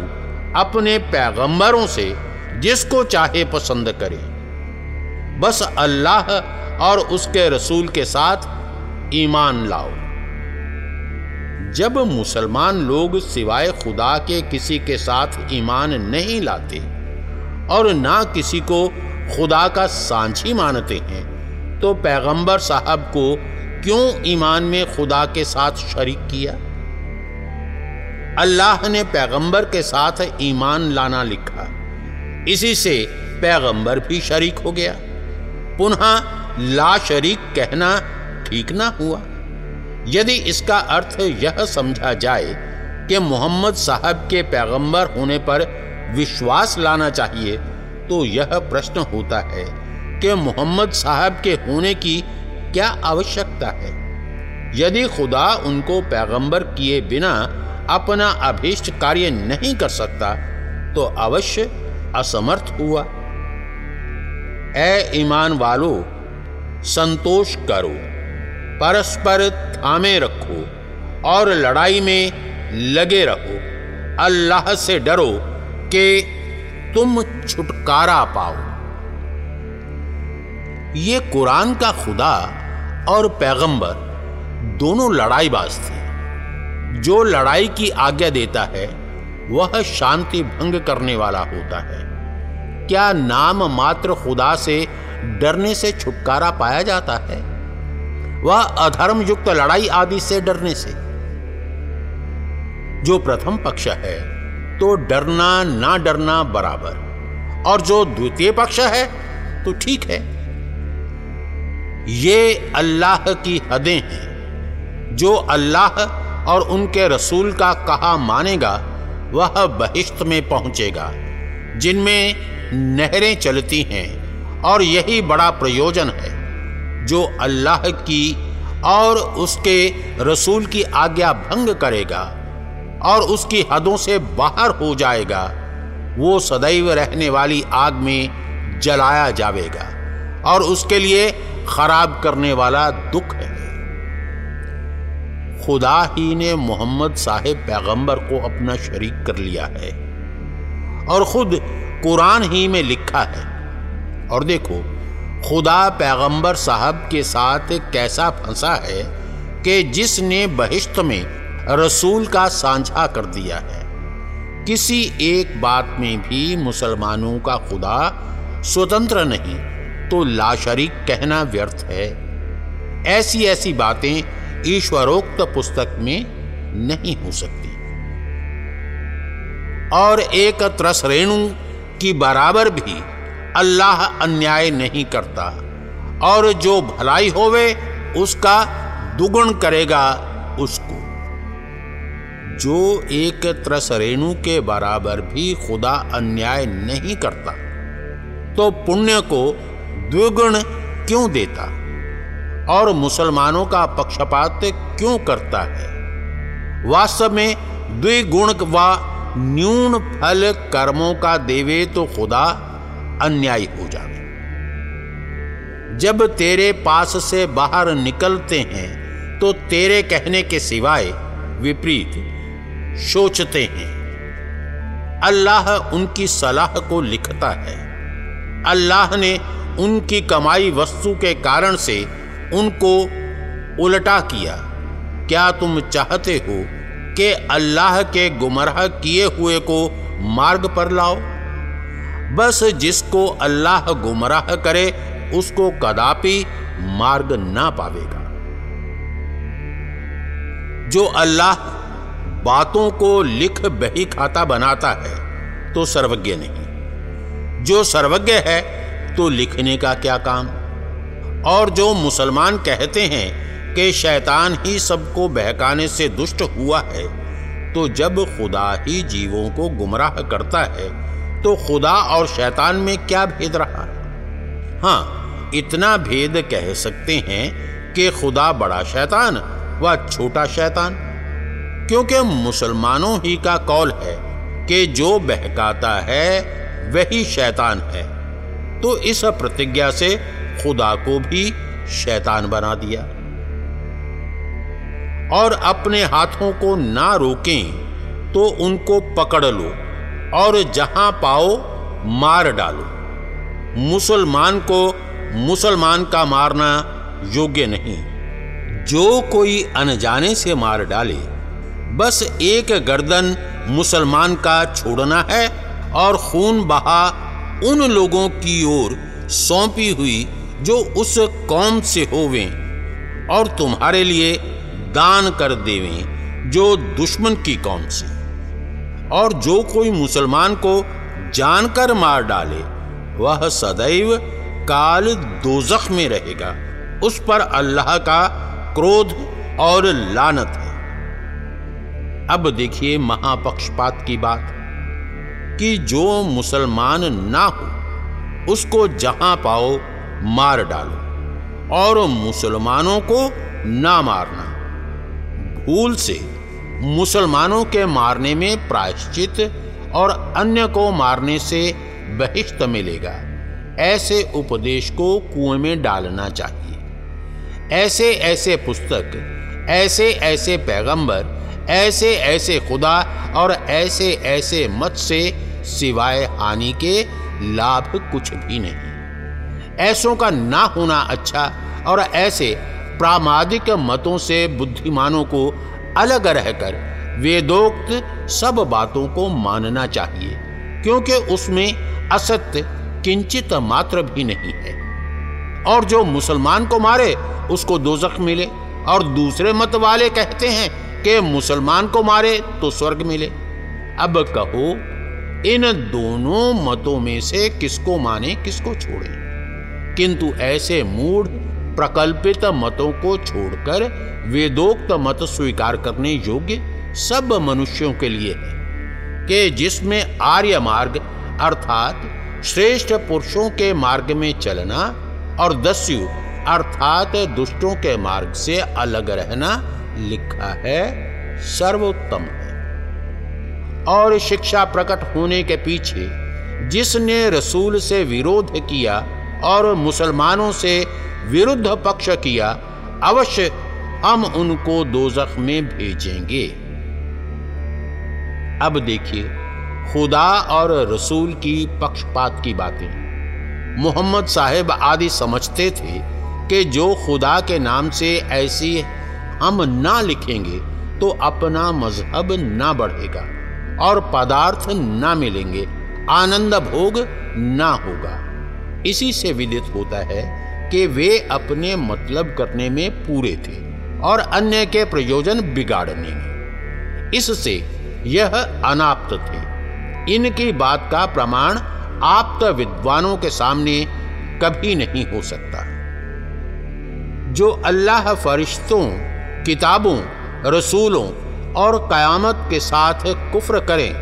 [SPEAKER 2] अपने पैगंबरों से जिसको चाहे पसंद करे। बस अल्लाह और उसके रसूल के साथ ईमान लाओ। जब मुसलमान लोग सिवाय खुदा के किसी के साथ ईमान नहीं लाते और ना किसी को खुदा का सांझी मानते हैं। तो पैगंबर साहब को क्यों ईमान में खुदा के साथ शरीक किया? अल्लाह ने पैगंबर के साथ ईमान लाना लिखा। इसी से पैगंबर भी शरीक हो गया। पुनः ला शरीक कहना ठीक ना हुआ। यदि इसका अर्थ यह समझा जाए कि मोहम्मद साहब के पैगंबर होने पर विश्वास लाना चाहिए तो यह प्रश्न होता है कि मोहम्मद साहब के होने की क्या आवश्यकता है? यदि खुदा उनको पैगंबर किए बिना अपना अभीष्ट कार्य नहीं कर सकता तो अवश्य असमर्थ हुआ। ए ईमान वालों, संतोष करो, परस्पर थामे रखो और लड़ाई में लगे रहो। अल्लाह से डरो कि तुम छुटकारा पाओ। ये कुरान का खुदा और पैगंबर दोनों लड़ाईबाज थे। जो लड़ाई की आज्ञा देता है, वह शांति भंग करने वाला होता है। क्या नाम मात्र खुदा से डरने से छुटकारा पाया जाता है? वह अधर्म युक्त लड़ाई आदि से डरने से। जो प्रथम पक्ष है तो डरना ना डरना बराबर। और जो द्वितीय पक्ष है तो ठीक है। ये अल्लाह की हदें हैं। जो अल्लाह और उनके रसूल का कहा मानेगा, वह बहिश्त में पहुंचेगा, जिनमें नहरें चलती हैं। और यही बड़ा प्रयोजन है, जो अल्लाह की और उसके रसूल की आज्ञा भंग करेगा। और उसकी हदों से बाहर हो जाएगा। वो सदैव रहने वाली आग में जलाया जाएगा और उसके लिए खराब करने वाला दुख है। खुदा ही ने मोहम्मद साहेब पैगंबर को अपना शरीक कर लिया है और खुद कुरान ही में लिखा है। और देखो, खुदा पैगंबर साहब के साथ कैसा फंसा है कि जिसने बहिश्त में रसूल का साझा कर दिया है। किसी एक बात में भी मुसलमानों का खुदा स्वतंत्र नहीं तो लाशरीक कहना व्यर्थ है। ऐसी ऐसी बातें ईश्वरोक्त पुस्तक में नहीं हो सकती। और एक त्रस रेणु की बराबर भी अल्लाह अन्याय नहीं करता, और जो भलाई होवे, उसका दुगुण करेगा उसको। जो एक त्रस रेणु के बराबर भी खुदा अन्याय नहीं करता तो पुण्य को द्विगुण क्यों देता? और मुसलमानों का पक्षपात क्यों करता है? वास्तव में द्विगुण व न्यून फल कर्मों का देवे तो खुदा अन्यायी हो जावे। जब तेरे पास से बाहर निकलते हैं तो तेरे कहने के सिवाय विपरीत सोचते हैं। अल्लाह उनकी सलाह को लिखता है। अल्लाह ने उनकी कमाई वस्तु के कारण से उनको उल्टा किया। क्या तुम चाहते हो कि अल्लाह के गुमराह किए हुए को मार्ग पर लाओ? बस जिसको अल्लाह गुमराह करे, उसको कदापि मार्ग ना पावेगा। जो अल्लाह बातों को लिख बही खाता बनाता है तो सर्वज्ञ नहीं। जो सर्वज्ञ है तो लिखने का क्या काम? और जो मुसलमान कहते हैं कि शैतान ही सबको बहकाने से दुष्ट हुआ है तो जब खुदा ही जीवों को गुमराह करता है तो खुदा और शैतान में क्या भेद रहा? हाँ इतना भेद कह सकते हैं कि खुदा बड़ा शैतान व छोटा शैतान। क्योंकि मुसलमानों ही का कौल है कि जो बहकाता है, वही शैतान है। तो इस प्रतिज्ञा से खुदा को भी शैतान बना दिया। और अपने हाथों को ना रोकें तो उनको पकड़ लो और जहाँ पाओ, मार डालो। मुसलमान को मुसलमान का मारना योग्य नहीं। जो कोई अनजाने से मार डाले बस एक गर्दन मुसलमान का छोड़ना है और खून बहा उन लोगों की ओर सौंपी हुई जो उस कौम से होवे और तुम्हारे लिए दान कर देवें जो दुश्मन की कौम से। और जो कोई मुसलमान को जानकर मार डाले, वह सदैव काल दोजख में रहेगा। उस पर अल्लाह का क्रोध और लानत है। अब देखिए महापक्षपात की बात, कि जो मुसलमान ना हो, उसको जहाँ पाओ मार डालो, और मुसलमानों को ना मारना। भूल से मुसलमानों के मारने में प्रायश्चित और अन्य को मारने से बहिश्त मिलेगा। ऐसे उपदेश को कुएँ में डालना चाहिए। ऐसे ऐसे पुस्तक, ऐसे ऐसे पैगंबर ऐसे ऐसे खुदा और ऐसे ऐसे मत से सिवाय हानि के लाभ कुछ भी नहीं। ऐसों का ना होना अच्छा और ऐसे प्रामादिक मतों से बुद्धिमानों को अलग रहकर वेदोक्त सब बातों को मानना चाहिए, क्योंकि उसमें असत्य किंचित मात्र भी नहीं है। और जो मुसलमान को मारे, उसको दोजख मिले और दूसरे मत वाले कहते हैं कि मुसलमान को मारे तो स्वर्ग मिले। अब कहो, इन दोनों मतों में से किसको माने, किसको छोड़े? किंतु ऐसे मूड प्रकल्पित मतों को छोड़कर वेदोक्त मत स्वीकार करने योग्य सब मनुष्यों के लिए है, कि जिसमें आर्य मार्ग अर्थात श्रेष्ठ पुरुषों के मार्ग में चलना और दस्यु अर्थात दुष्टों के मार्ग से अलग रहना लिखा है, सर्वोत्तम है। और शिक्षा प्रकट होने के पीछे जिसने रसूल से विरोध किया और मुसलमानों से विरुद्ध पक्ष किया, अवश्य हम उनको दोजख में भेजेंगे। अब देखिए, खुदा और रसूल की पक्षपात की बातें। मोहम्मद साहेब आदि समझते थे कि जो खुदा के नाम से ऐसी हम ना लिखेंगे तो अपना मज़हब ना बढ़ेगा, और पदार्थ ना मिलेंगे, आनंद भोग ना होगा। इसी से विदित होता है कि वे अपने मतलब करने में पूरे थे, और अन्य के प्रयोजन बिगाड़ने में। इससे यह अनाप्त थे। इनकी बात का प्रमाण आप्त विद्वानों के सामने कभी नहीं हो सकता। जो अल्लाह फरिश्तों किताबों, रसूलों और कयामत के साथ कुफ्र करें।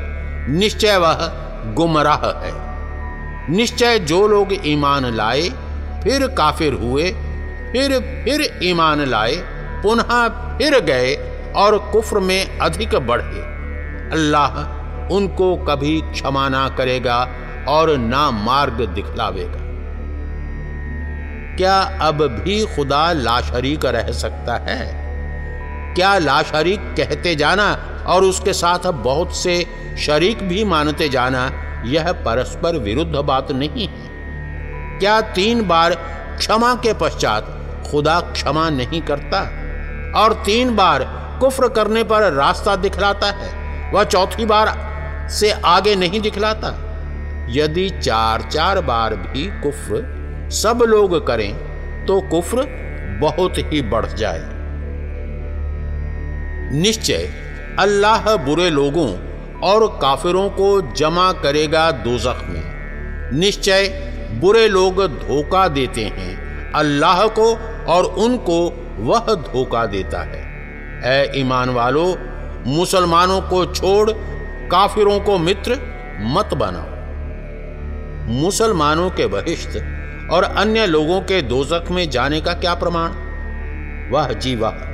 [SPEAKER 2] निश्चय वह गुमराह है। निश्चय जो लोग ईमान लाए, फिर काफिर हुए, फिर फिर ईमान लाए, पुनः फिर गए और कुफ्र में अधिक बढ़े। अल्लाह उनको कभी क्षमा ना करेगा और ना मार्ग दिखलावेगा। क्या अब भी खुदा लाशरीक रह सकता है? क्या लाशरीक कहते जाना और उसके साथ बहुत से शरीक भी मानते जाना, यह परस्पर विरुद्ध बात नहीं है। क्या तीन बार क्षमा के पश्चात खुदा क्षमा नहीं करता? और तीन बार कुफ्र करने पर रास्ता दिखलाता है, वह चौथी बार से आगे नहीं दिखलाता? यदि चार चार बार भी कुफ्र सब लोग करें तो कुफ्र बहुत ही बढ़ जाए। निश्चय, अल्लाह बुरे लोगों और काफिरों को जमा करेगा दोजख में। निश्चय, बुरे लोग धोखा देते हैं, अल्लाह को और उनको वह धोखा देता है। ऐ ईमान वालों, मुसलमानों को छोड़, काफिरों को मित्र मत बनाओ। मुसलमानों के बहिष्ठ और अन्य लोगों के दोजख में जाने का क्या प्रमाण? वह जी वह।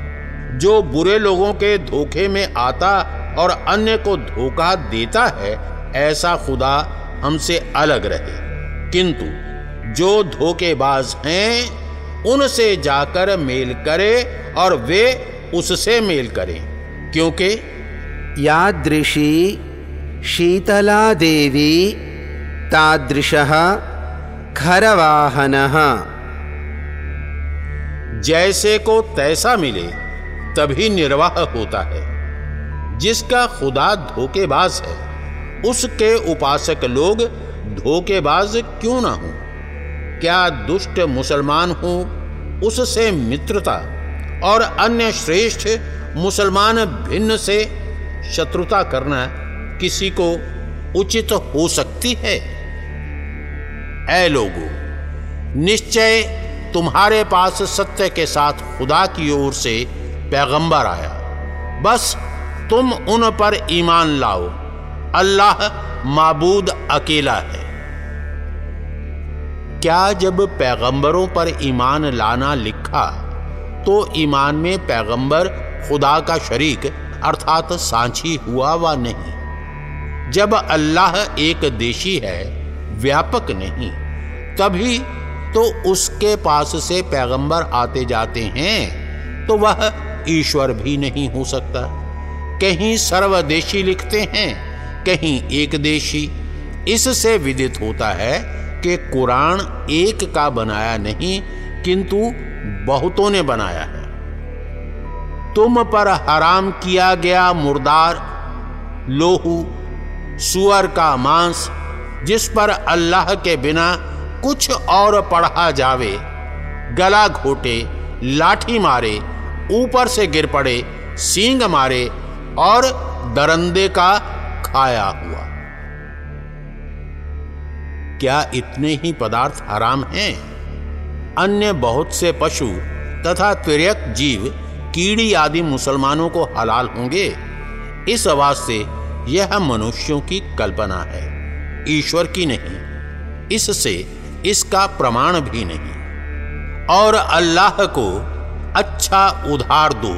[SPEAKER 2] जो बुरे लोगों के धोखे में आता और अन्य को धोखा देता है ऐसा खुदा हमसे अलग रहे। किंतु जो धोखेबाज हैं उनसे जाकर मेल करे और वे उससे मेल करें क्योंकि
[SPEAKER 1] यादृशी शीतला देवी तादृशः खरवाहन।
[SPEAKER 2] जैसे को तैसा मिले तभी निर्वाह होता है। जिसका खुदा धोखेबाज है, उसके उपासक लोग धोखेबाज क्यों ना हो? क्या दुष्ट मुसलमान हो, उससे मित्रता और अन्य श्रेष्ठ मुसलमान भिन्न से शत्रुता करना किसी को उचित हो सकती है? ऐ लोगो, निश्चय तुम्हारे पास सत्य के साथ खुदा की ओर से पैगंबर आया। बस तुम उन पर ईमान लाओ। अल्लाह माबूद अकेला है। क्या जब पैगंबरों पर ईमान लाना लिखा तो ईमान में पैगंबर खुदा का शरीक, अर्थात सांची हुआ व नहीं? जब अल्लाह एक देशी है, व्यापक नहीं, तभी तो उसके पास से पैगंबर आते जाते हैं तो वह ईश्वर भी नहीं हो सकता। कहीं सर्वदेशी लिखते हैं, कहीं एक देशी। इससे विदित होता है कि कुरान एक का बनाया नहीं, किंतु बहुतों ने बनाया है। तुम पर हराम किया गया मुर्दार, लोहू, सुअर का मांस, जिस पर अल्लाह के बिना कुछ और पढ़ा जावे, गला घोटे, लाठी मारे ऊपर से गिर पड़े, सींग मारे और दरंदे का खाया हुआ। क्या इतने ही पदार्थ हराम हैं? अन्य बहुत से पशु तथा तिरक जीव कीड़ी आदि मुसलमानों को हलाल होंगे। इस आवाज़ से यह मनुष्यों की कल्पना है। ईश्वर की नहीं, इससे इसका प्रमाण भी नहीं। और अल्लाह को अच्छा उधार दो।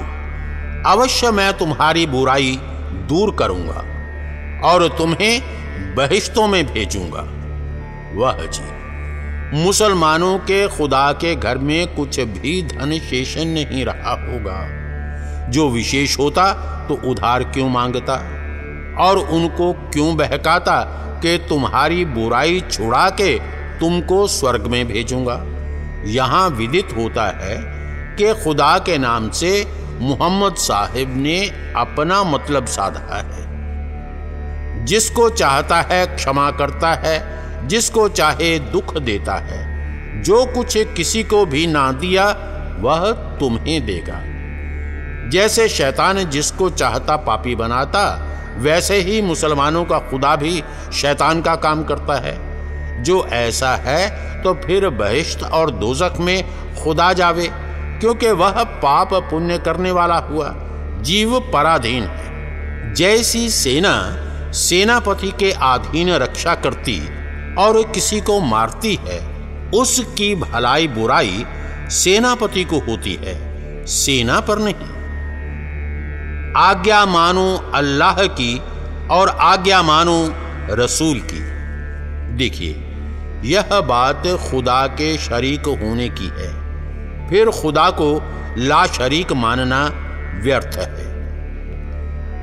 [SPEAKER 2] अवश्य मैं तुम्हारी बुराई दूर करूँगा और तुम्हें बहिश्तों में भेजूँगा। वह जी, मुसलमानों के खुदा के घर में कुछ भी धन शेषन नहीं रहा होगा। जो विशेष होता तो उधार क्यों माँगता और उनको क्यों बहकाता कि तुम्हारी बुराई छुड़ा के तुमको स्वर्ग में भेजूँगा? यहाँ विदित होता है कि खुदा के नाम से मोहम्मद साहिब ने अपना मतलब साधा है। जिसको चाहता है क्षमा करता है, जिसको चाहे दुख देता है, जो कुछ किसी को भी ना दिया, वह तुम्हें देगा। जैसे शैतान जिसको चाहता पापी बनाता, वैसे ही मुसलमानों का खुदा भी शैतान का काम करता है। जो ऐसा है तो फिर बहिश्त और दोजख में खुदा जावे। क्योंकि वह पाप पुण्य करने वाला हुआ। जीव पराधीन है। जैसी सेना सेनापति के अधीन रक्षा करती और किसी को मारती है, उसकी भलाई बुराई सेनापति को होती है, सेना पर नहीं। आज्ञा मानो अल्लाह की और आज्ञा मानो रसूल की। देखिए, यह बात खुदा के शरीक होने की है। फिर खुदा को ला शरीक मानना व्यर्थ है।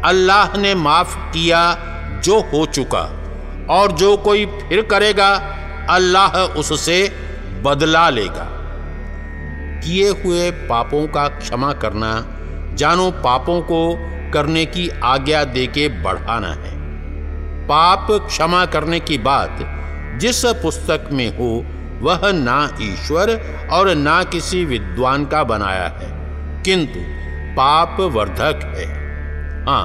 [SPEAKER 2] अल्लाह ने माफ़ किया जो हो चुका, और जो कोई फिर करेगा, अल्लाह उससे बदला लेगा। किए हुए पापों का क्षमा करना, जानो पापों को करने की आज्ञा देके बढ़ाना है। पाप क्षमा करने की बात जिस पुस्तक में हो वह ना ईश्वर और ना किसी विद्वान का बनाया है, किंतु पाप वर्धक है। हाँ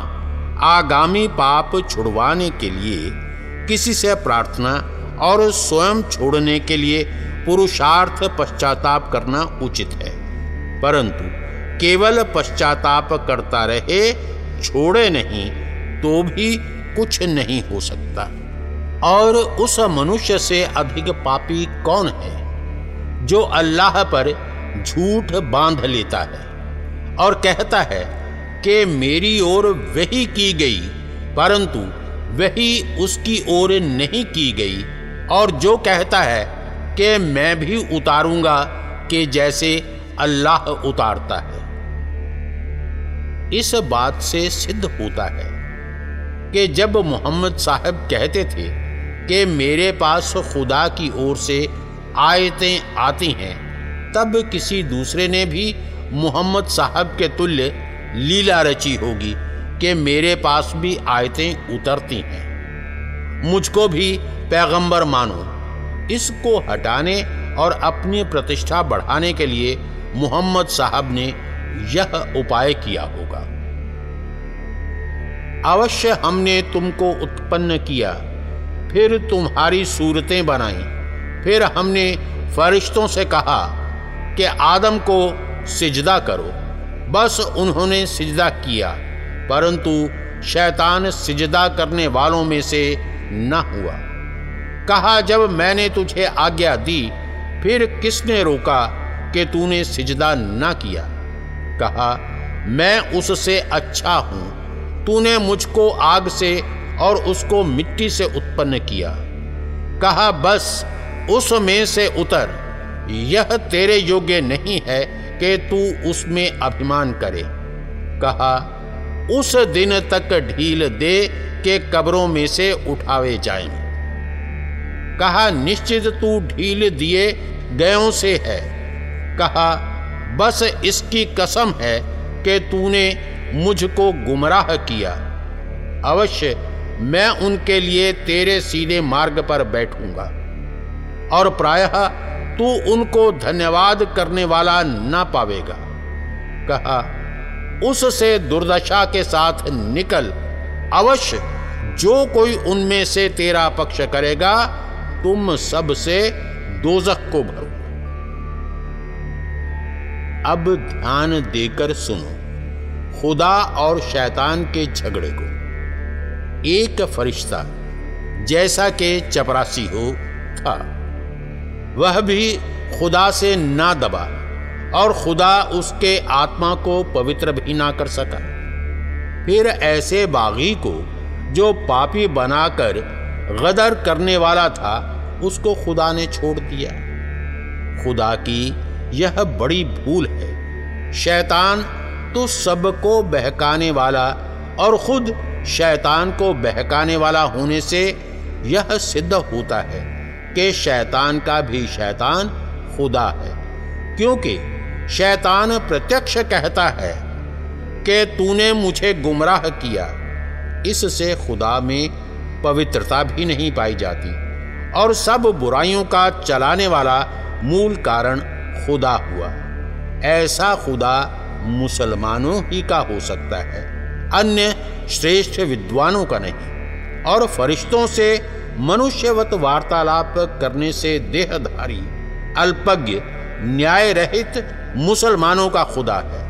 [SPEAKER 2] आगामी पाप छुड़वाने के लिए किसी से प्रार्थना और स्वयं छोड़ने के लिए पुरुषार्थ पश्चाताप करना उचित है, परंतु केवल पश्चाताप करता रहे, छोड़े नहीं तो भी कुछ नहीं हो सकता। और उस मनुष्य से अधिक पापी कौन है, जो अल्लाह पर झूठ बाँध लेता है और कहता है कि मेरी ओर वही की गई, परंतु वही उसकी ओर नहीं की गई, और जो कहता है कि मैं भी उतारूँगा कि जैसे अल्लाह उतारता है। इस बात से सिद्ध होता है कि जब मोहम्मद साहब कहते थे कि मेरे पास खुदा की ओर से आयतें आती हैं। तब किसी दूसरे ने भी मोहम्मद साहब के तुल्य लीला रची होगी कि मेरे पास भी आयतें उतरती हैं। मुझको भी पैगंबर मानो। इसको हटाने और अपनी प्रतिष्ठा बढ़ाने के लिए मोहम्मद साहब ने यह उपाय किया होगा। अवश्य हमने तुमको उत्पन्न किया। फिर तुम्हारी सूरतें बनाई। फिर हमने फरिश्तों से कहा कि आदम को सिजदा करो। बस उन्होंने सिजदा किया, परंतु शैतान सिजदा करने वालों में से न हुआ। कहा, जब मैंने तुझे आज्ञा दी, फिर किसने रोका कि तूने सिजदा न किया? कहा, मैं उससे अच्छा हूँ। तूने मुझको आग से और उसको मिट्टी से उत्पन्न किया। कहा, बस, उसमें से उतर। यह तेरे योग्य नहीं है कि तू उसमें अभिमान करे। कहा, उस दिन तक ढील दे के कब्रों में से उठावे जाएँ। कहा, निश्चित तू ढील दिए गयों से है। कहा, बस इसकी कसम है कि तूने मुझको गुमराह किया। अवश्य मैं उनके लिए तेरे सीधे मार्ग पर बैठूँगा। और प्रायः तू उनको धन्यवाद करने वाला ना पावेगा। कहा, उससे दुर्दशा के साथ निकल। अवश्य, जो कोई उनमें से तेरा पक्ष करेगा, तुम सबसे दोजख को भरो अब ध्यान देकर सुनो, खुदा और शैतान के झगड़े को। एक फरिश्ता जैसा के चपरासी हो था। वह भी खुदा से ना दबा और खुदा उसके आत्मा को पवित्र भी ना कर सका। फिर ऐसे बागी को जो पापी बनाकर गदर करने वाला था, उसको खुदा ने छोड़ दिया। खुदा की यह बड़ी भूल है। शैतान तो सबको बहकाने वाला और खुद शैतान को बहकाने वाला होने से यह सिद्ध होता है कि शैतान का भी शैतान खुदा है। क्योंकि शैतान प्रत्यक्ष कहता है कि तूने मुझे गुमराह किया। इससे खुदा में पवित्रता भी नहीं पाई जाती और सब बुराइयों का चलाने वाला मूल कारण खुदा हुआ। ऐसा खुदा मुसलमानों ही का हो सकता है। अन्य श्रेष्ठ विद्वानों का नहीं, और फरिश्तों से मनुष्यवत वार्तालाप करने से देहधारी, अल्पज्ञ न्याय रहित मुसलमानों का खुदा है।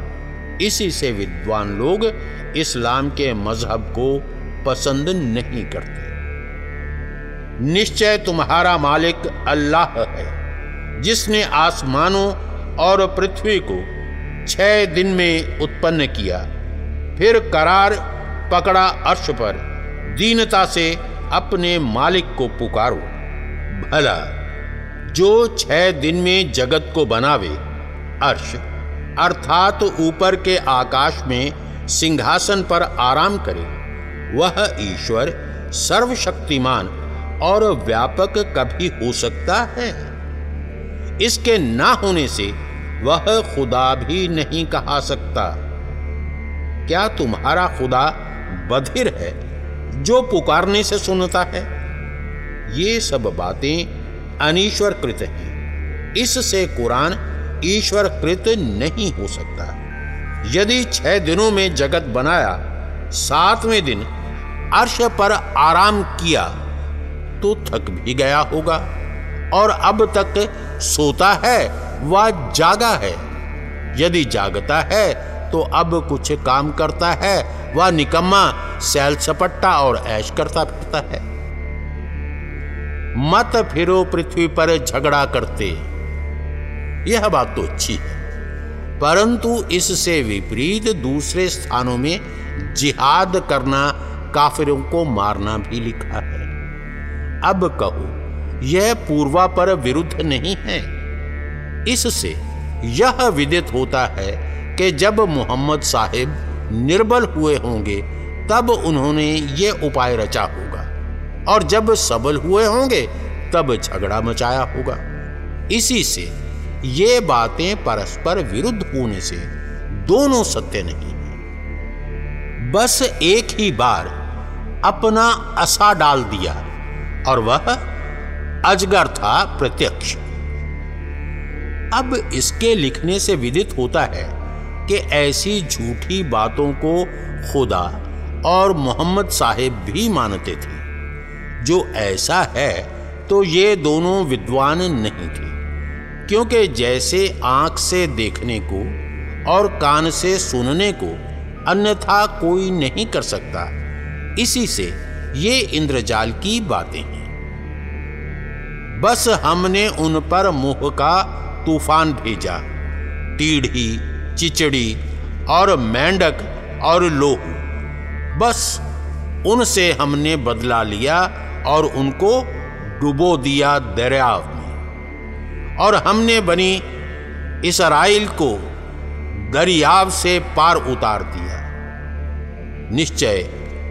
[SPEAKER 2] इसी से विद्वान लोग इस्लाम के मज़हब को पसंद नहीं करते। निश्चय तुम्हारा मालिक अल्लाह है, जिसने आसमानों और पृथ्वी को छह दिन में उत्पन्न किया। फिर करार पकड़ा अर्श पर। दीनता से अपने मालिक को पुकारो। भला, जो छह दिन में जगत को बनावे, अर्श, अर्थात ऊपर के आकाश में सिंहासन पर आराम करे, वह ईश्वर सर्वशक्तिमान और व्यापक कभी हो सकता है। इसके ना होने से वह खुदा भी नहीं कहा सकता। क्या तुम्हारा खुदा बधिर है, जो पुकारने से सुनता है? ये सब बातें अनीश्वर कृत हैं। इससे कुरान ईश्वर कृत नहीं हो सकता। यदि छह दिनों में जगत बनाया, सातवें दिन अर्श पर आराम किया तो थक भी गया होगा, और अब तक सोता है वह जागा है। यदि जागता है तो अब कुछ काम करता है। वह निकम्मा, सैल सपट्टा और ऐश करता फिरता है। मत फिरो पृथ्वी पर झगड़ा करते। यह बात तो अच्छी है। परंतु इससे विपरीत दूसरे स्थानों में जिहाद करना, काफिरों को मारना भी लिखा है। अब कहो, यह पूर्वा पर विरुद्ध नहीं है। इससे यह विदित होता है कि जब मोहम्मद साहिब निर्बल हुए होंगे, तब उन्होंने ये उपाय रचा होगा। और जब सबल हुए होंगे, तब झगड़ा मचाया होगा। इसी से ये बातें परस्पर विरुद्ध होने से दोनों सत्य नहीं है। बस एक ही बार अपना असा डाल दिया, और वह अजगर था प्रत्यक्ष। अब इसके लिखने से विदित होता है कि ऐसी झूठी बातों को खुदा और मोहम्मद साहेब भी मानते थे। जो ऐसा है तो ये दोनों विद्वान नहीं थे। क्योंकि जैसे आँख से देखने को और कान से सुनने को अन्यथा कोई नहीं कर सकता, इसी से ये इंद्रजाल की बातें हैं। बस हमने उन पर मुँह का तूफ़ान भेजा, टीढ़ी चिचड़ी और मेंढक और लोहू। बस उनसे हमने बदला लिया और उनको डुबो दिया दरियाव में। और हमने बनी इसराइल को दरियाव से पार उतार दिया। निश्चय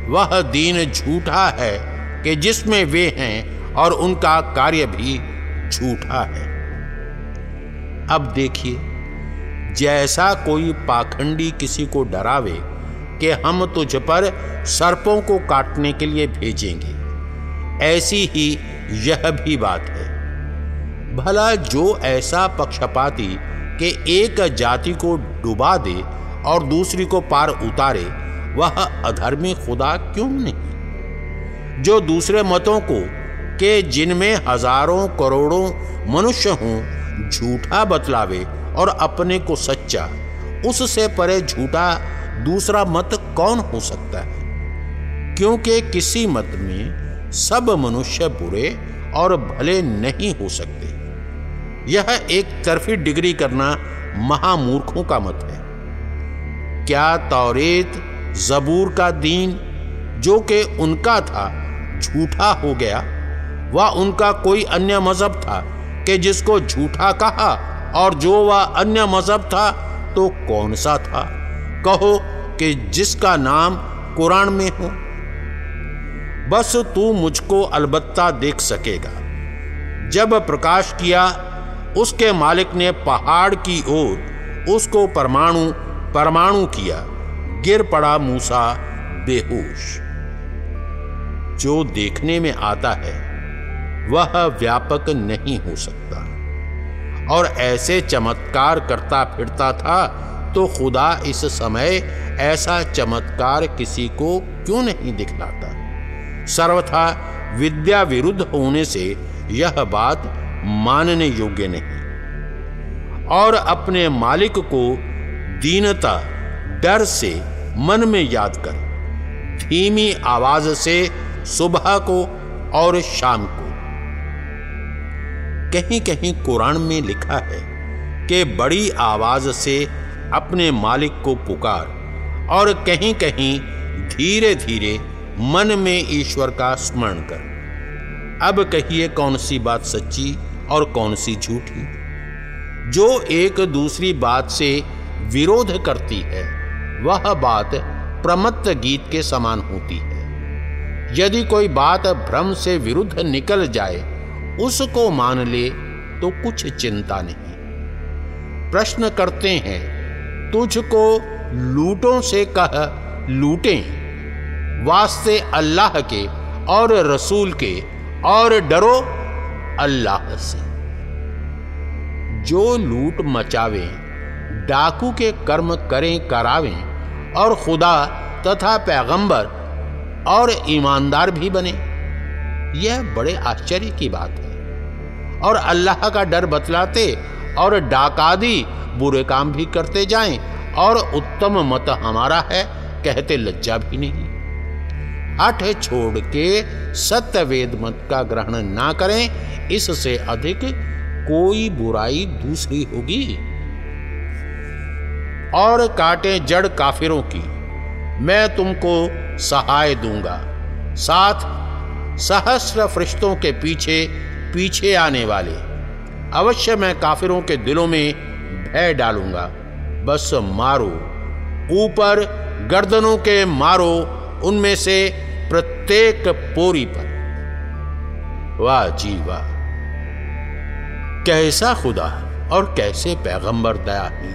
[SPEAKER 2] वह दीन झूठा है कि जिसमें वे हैं और उनका कार्य भी झूठा है। अब देखिए जैसा कोई पाखंडी किसी को डरावे कि हम तुझ पर सर्पों को काटने के लिए भेजेंगे। ऐसी ही यह भी बात है। भला जो ऐसा पक्षपाती के एक जाति को डुबा दे और दूसरी को पार उतारे, वह अधर्मी खुदा क्यों नहीं? जो दूसरे मतों को के जिनमें हज़ारों करोड़ों मनुष्य हों, झूठा बतलावे और अपने को सच्चा, उससे परे झूठा दूसरा मत कौन हो सकता है? क्योंकि किसी मत में सब मनुष्य बुरे और भले नहीं हो सकते। यह एक तरफी डिग्री करना महामूर्खों का मत है। क्या तौरेत जबूर का दीन, जो कि उनका था, झूठा हो गया? वह उनका कोई अन्य मज़हब था कि जिसको झूठा कहा? और जो वह अन्य मज़हब था तो कौन सा था? कहो कि जिसका नाम कुरान में हो। बस तू मुझको अलबत्ता देख सकेगा। जब प्रकाश किया, उसके मालिक ने पहाड़ की ओर उसको परमाणु परमाणु किया। गिर पड़ा मूसा बेहोश। जो देखने में आता है, वह व्यापक नहीं हो सकता। और ऐसे चमत्कार करता फिरता था तो खुदा इस समय ऐसा चमत्कार किसी को क्यों नहीं दिखलाता? सर्वथा विद्या विरुद्ध होने से यह बात मानने योग्य नहीं। और अपने मालिक को दीनता, डर से मन में याद कर, धीमी आवाज़ से सुबह को और शाम को। कहीं कहीं कुरान में लिखा है कि बड़ी आवाज़ से अपने मालिक को पुकार और कहीं कहीं धीरे धीरे मन में ईश्वर का स्मरण कर। अब कहिए कौन सी बात सच्ची और कौन सी झूठी? जो एक दूसरी बात से विरोध करती है, वह बात प्रमत्त गीत के समान होती है। यदि कोई बात भ्रम से विरुद्ध निकल जाए उसको मान ले तो कुछ चिंता नहीं। प्रश्न करते हैं, तुझको लूटों से कह लूटें। वास्ते अल्लाह के और रसूल के और डरो अल्लाह से। जो लूट मचावे, डाकू के कर्म करें करावें और खुदा तथा पैगंबर और ईमानदार भी बने। यह बड़े आश्चर्य की बात है। और अल्लाह का डर बतलाते और डाकादी बुरे काम भी करते जाएँ और उत्तम मत हमारा है, कहते लज्जा भी नहीं। हठ छोड़ के सत्य वेद मत का ग्रहण ना करें, इससे अधिक कोई बुराई दूसरी होगी। और काटे जड़ काफिरों की, मैं तुमको सहाय दूँगा, साथ सहस्र फरिश्तों के पीछे पीछे आने वाले। अवश्य मैं काफिरों के दिलों में भय डालूँगा। बस मारो। ऊपर गर्दनों के मारो, उनमें से प्रत्येक पोरी पर। वाह जी वाह। कैसा खुदा और कैसे पैगंबर दया ही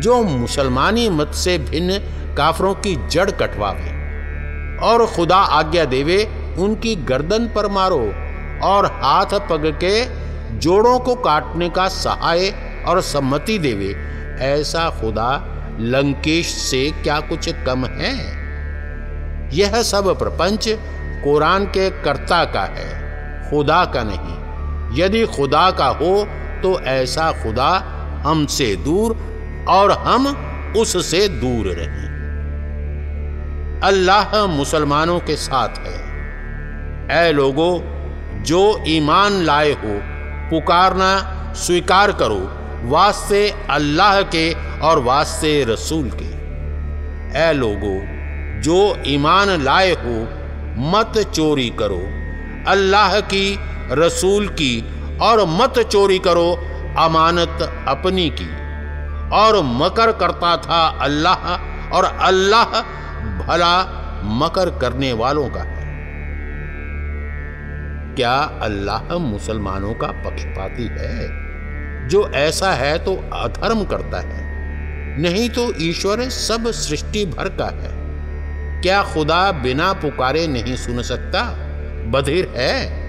[SPEAKER 2] जो मुसलमानी मत से भिन्न काफरों की जड़ कटवावे। और खुदा आज्ञा देवे उनकी गर्दन पर मारो और हाथ पग के जोड़ों को काटने का सहाय और सम्मति देवे। ऐसा खुदा लंकेश से क्या कुछ कम है? यह सब प्रपंच कुरान के कर्ता का है, खुदा का नहीं। यदि खुदा का हो तो ऐसा खुदा हमसे दूर और हम उससे दूर रहें। अल्लाह मुसलमानों के साथ है। ऐ लोगो, जो ईमान लाए हो, पुकारना स्वीकार करो, वास्ते अल्लाह के और वास्ते रसूल के। ऐ लोगो, जो ईमान लाए हो, मत चोरी करो, अल्लाह की, रसूल की, और मत चोरी करो, अमानत अपनी की। और मकर करता था अल्लाह, और अल्लाह भला मकर करने वालों का। क्या अल्लाह मुसलमानों का पक्षपाती है? जो ऐसा है तो अधर्म करता है, नहीं तो ईश्वर सब सृष्टि भर का है। क्या खुदा बिना पुकारे नहीं सुन सकता? बधिर है।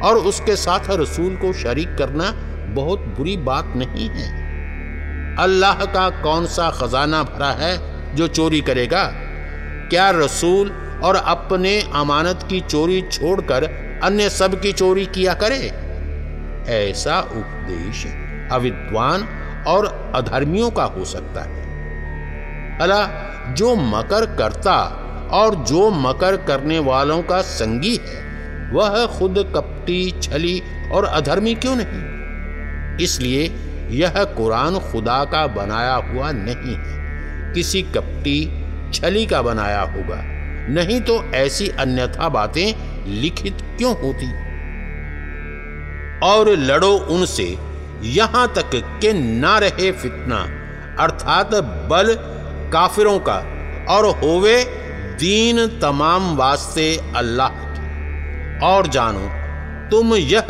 [SPEAKER 2] और उसके साथ रसूल को शरीक करना बहुत बुरी बात नहीं है। अल्लाह का कौन सा खजाना भरा है जो चोरी करेगा? क्या रसूल और अपने अमानत की चोरी छोड़कर अन्य सब की चोरी किया करे। ऐसा उपदेश अविद्वान और अधर्मियों का हो सकता है। अला, जो मकर करता और जो मकर करने वालों का संगी है, वह खुद कपटी, छली और अधर्मी क्यों नहीं? इसलिए यह कुरान खुदा का बनाया हुआ नहीं है। किसी कपटी, छली का बनाया होगा। नहीं तो ऐसी अन्यथा बातें लिखित क्यों होती? और लड़ो उनसे, यहाँ तक के ना रहे फितना, अर्थात बल काफिरों का, और होवे दीन तमाम वास्ते अल्लाह की। और जानो, तुम यह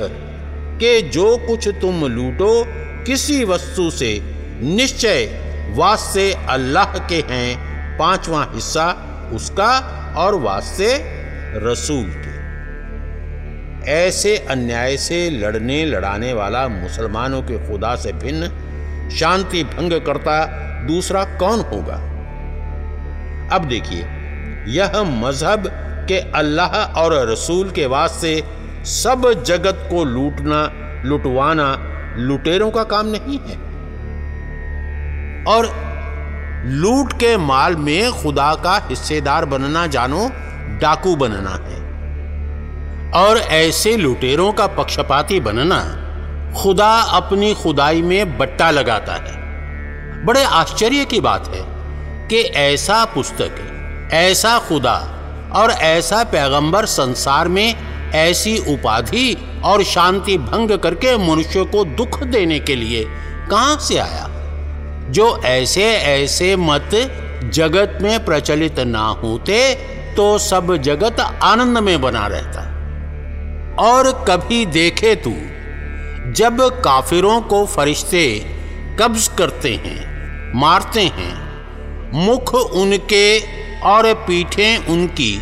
[SPEAKER 2] कि जो कुछ तुम लूटो, किसी वस्तु से निश्चय वास्ते अल्लाह के हैं, पांचवा हिस्सा उसका और वास्ते रसूल के ऐसे अन्याय से लड़ने लड़ाने वाला मुसलमानों के खुदा से भिन्न, शांति भंग करता दूसरा कौन होगा? अब देखिए, यह मज़हब के अल्लाह और रसूल के वास्ते सब जगत को लूटना, लुटवाना, लुटेरों का काम नहीं है। और लूट के माल में खुदा का हिस्सेदार बनना जानो, डाकू बनना है। और ऐसे लुटेरों का पक्षपाती बनना, खुदा अपनी खुदाई में बट्टा लगाता है। बड़े आश्चर्य की बात है कि ऐसा पुस्तक, ऐसा खुदा और ऐसा पैगंबर संसार में ऐसी उपाधि और शांति भंग करके मनुष्य को दुख देने के लिए कहाँ से आया? जो ऐसे ऐसे मत जगत में प्रचलित ना होते तो सब जगत आनंद में बना रहता। और कभी देखे तू, जब काफिरों को फरिश्ते कब्ज करते हैं, मारते हैं, मुख उनके और पीठें उनकी,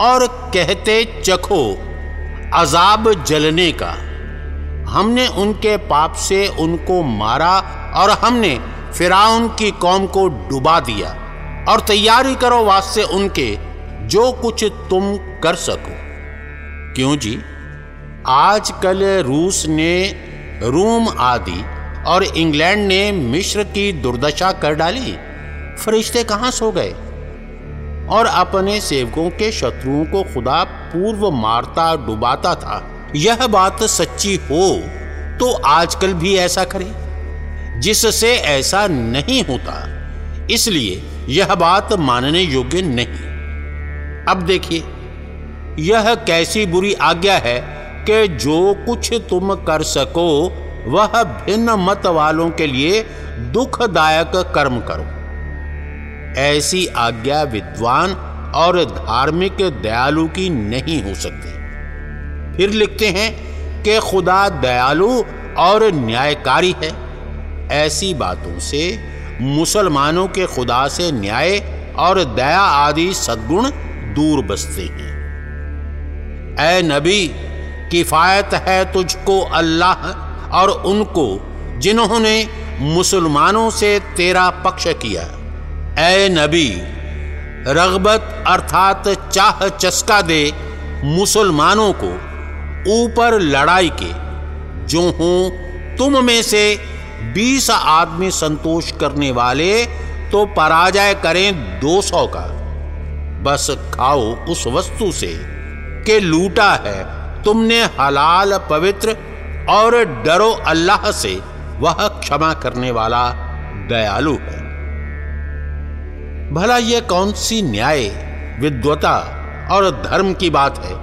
[SPEAKER 2] और कहते चखो, अजाब जलने का। हमने उनके पाप से उनको मारा, और हमने फिराउन की कौम को डुबा दिया और तैयारी करो वास्ते उनके जो कुछ तुम कर सको। क्यों जी? आजकल रूस ने रूम आदि और इंग्लैंड ने मिश्र की दुर्दशा कर डाली। फरिश्ते कहाँ सो गए? और अपने सेवकों के शत्रुओं को खुदा पूर्व मारता डुबाता था। यह बात सच्ची हो तो आजकल भी ऐसा करे। जिससे ऐसा नहीं होता। इसलिए यह बात मानने योग्य नहीं। अब देखिए, यह कैसी बुरी आज्ञा है कि जो कुछ तुम कर सको, वह भिन्न मत वालों के लिए दुखदायक कर्म करो। ऐसी आज्ञा विद्वान और धार्मिक दयालु की नहीं हो सकती। फिर लिखते हैं कि खुदा दयालु और न्यायकारी है। ऐसी बातों से मुसलमानों के खुदा से न्याय और दया आदि सद्गुण दूर बसते हैं। ए नबी, किफ़ायत है तुझको अल्लाह और उनको जिन्होंने मुसलमानों से तेरा पक्ष किया। ए नबी, रगबत अर्थात चाह चस्का दे मुसलमानों को ऊपर लड़ाई के, जो हों तुम में से बीस आदमी संतोष करने वाले तो पराजय करें दो सौ का। बस खाओ उस वस्तु से के लूटा है तुमने हलाल पवित्र और डरो अल्लाह से, वह क्षमा करने वाला दयालु है। भला यह कौन सी न्याय, विद्वता और धर्म की बात है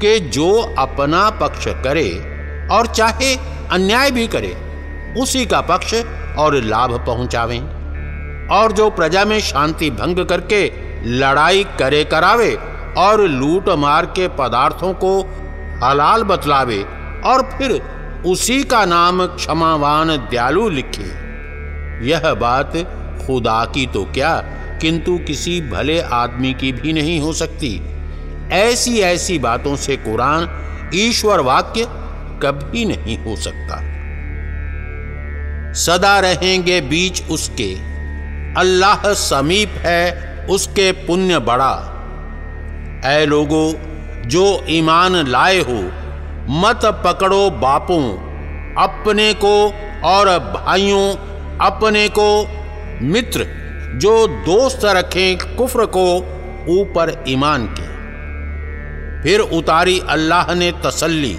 [SPEAKER 2] कि जो अपना पक्ष करे और चाहे अन्याय भी करे? उसी का पक्ष और लाभ पहुंचावे। और जो प्रजा में शांति भंग करके लड़ाई करे करावे और लूट मार के पदार्थों को हलाल बतलावे और फिर उसी का नाम क्षमावान दयालु लिखे। यह बात खुदा की तो क्या, किंतु किसी भले आदमी की भी नहीं हो सकती। ऐसी ऐसी बातों से कुरान ईश्वर वाक्य कभी नहीं हो सकता। सदा रहेंगे बीच उसके। अल्लाह समीप है उसके पुण्य बड़ा। ऐ लोगो, जो ईमान लाए हो, मत पकड़ो बापों, अपने को और भाइयों, अपने को। मित्र, जो दोस्त रखें कुफ्र को ऊपर ईमान के। फिर उतारी अल्लाह ने तसल्ली,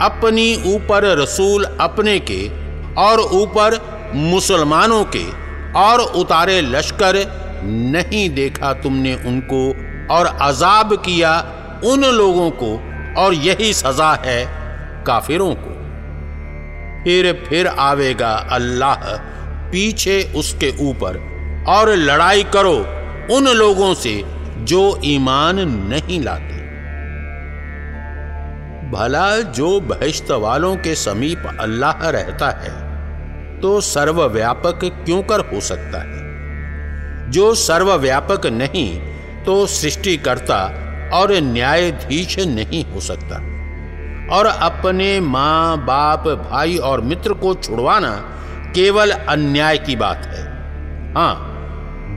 [SPEAKER 2] अपनी ऊपर रसूल अपने के। और ऊपर मुसलमानों के और उतारे लश्कर नहीं देखा तुमने उनको और अजाब किया उन लोगों को और यही सजा है काफिरों को। फिर फिर आवेगा अल्लाह पीछे उसके ऊपर और लड़ाई करो उन लोगों से जो ईमान नहीं लाते। भला जो बहिश्त वालों के समीप अल्लाह रहता है तो सर्वव्यापक क्यों कर हो सकता है? जो सर्वव्यापक नहीं तो सृष्टिकर्ता और न्यायाधीश नहीं हो सकता। और अपने माँ, बाप, भाई और मित्र को छुड़वाना केवल अन्याय की बात है। हाँ,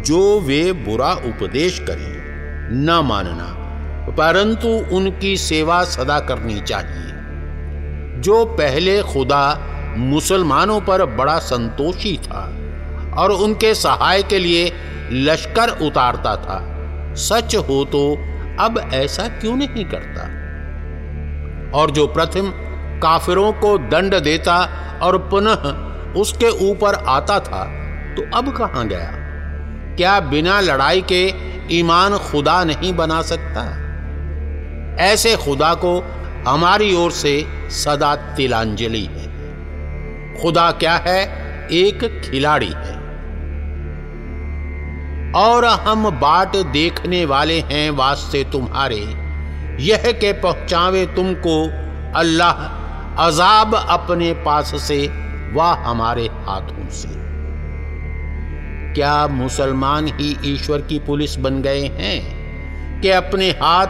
[SPEAKER 2] जो वे बुरा उपदेश करें, न मानना, परंतु उनकी सेवा सदा करनी चाहिए। जो पहले खुदा मुसलमानों पर बड़ा संतोषी था और उनके सहाय के लिए लश्कर उतारता था। सच हो तो अब ऐसा क्यों नहीं करता? और जो प्रथम काफिरों को दंड देता और पुनः उसके ऊपर आता था तो अब कहाँ गया? क्या बिना लड़ाई के ईमान खुदा नहीं बना सकता? ऐसे खुदा को हमारी ओर से सदा तिलांजलि। खुदा क्या है? एक खिलाड़ी है। और हम बाट देखने वाले हैं वास्ते तुम्हारे। यह के पहुंचावे तुमको, अल्लाह अजाब अपने पास से व हमारे हाथों से। क्या मुसलमान ही ईश्वर की पुलिस बन गए हैं? कि अपने हाथ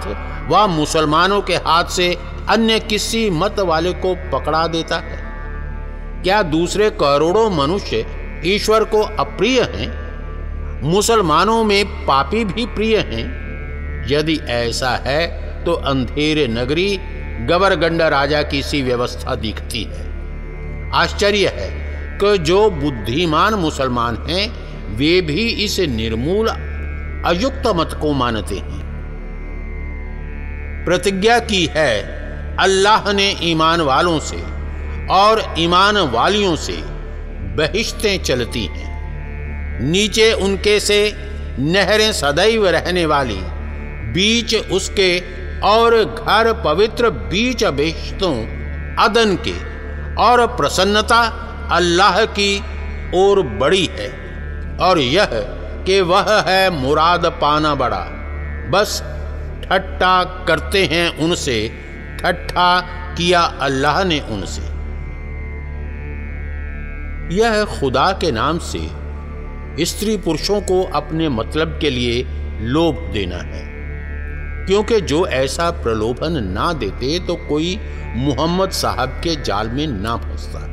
[SPEAKER 2] व मुसलमानों के हाथ से अन्य किसी मत वाले को पकड़ा देता है? क्या दूसरे करोड़ों मनुष्य ईश्वर को अप्रिय हैं? मुसलमानों में पापी भी प्रिय हैं? यदि ऐसा है तो अंधेरे नगरी गवरगंड राजा की सी व्यवस्था दिखती है। आश्चर्य है कि जो बुद्धिमान मुसलमान हैं, वे भी इस निर्मूल अयुक्त मत को मानते हैं। प्रतिज्ञा की है, अल्लाह ने ईमान वालों से और ईमान वालियों से बहिश्तें चलती हैं। नीचे उनके से नहरें सदैव रहने वाली, बीच उसके और घर पवित्र बीच बेशतों अदन के और प्रसन्नता अल्लाह की ओर बड़ी है। और यह कि वह है मुराद पाना बड़ा। बस ठट्टा करते हैं उनसे, ठट्ठा किया अल्लाह ने उनसे। यह खुदा के नाम से स्त्री पुरुषों को अपने मतलब के लिए लोभ देना है। क्योंकि जो ऐसा प्रलोभन ना देते तो कोई मुहम्मद साहब के जाल में ना फंसता।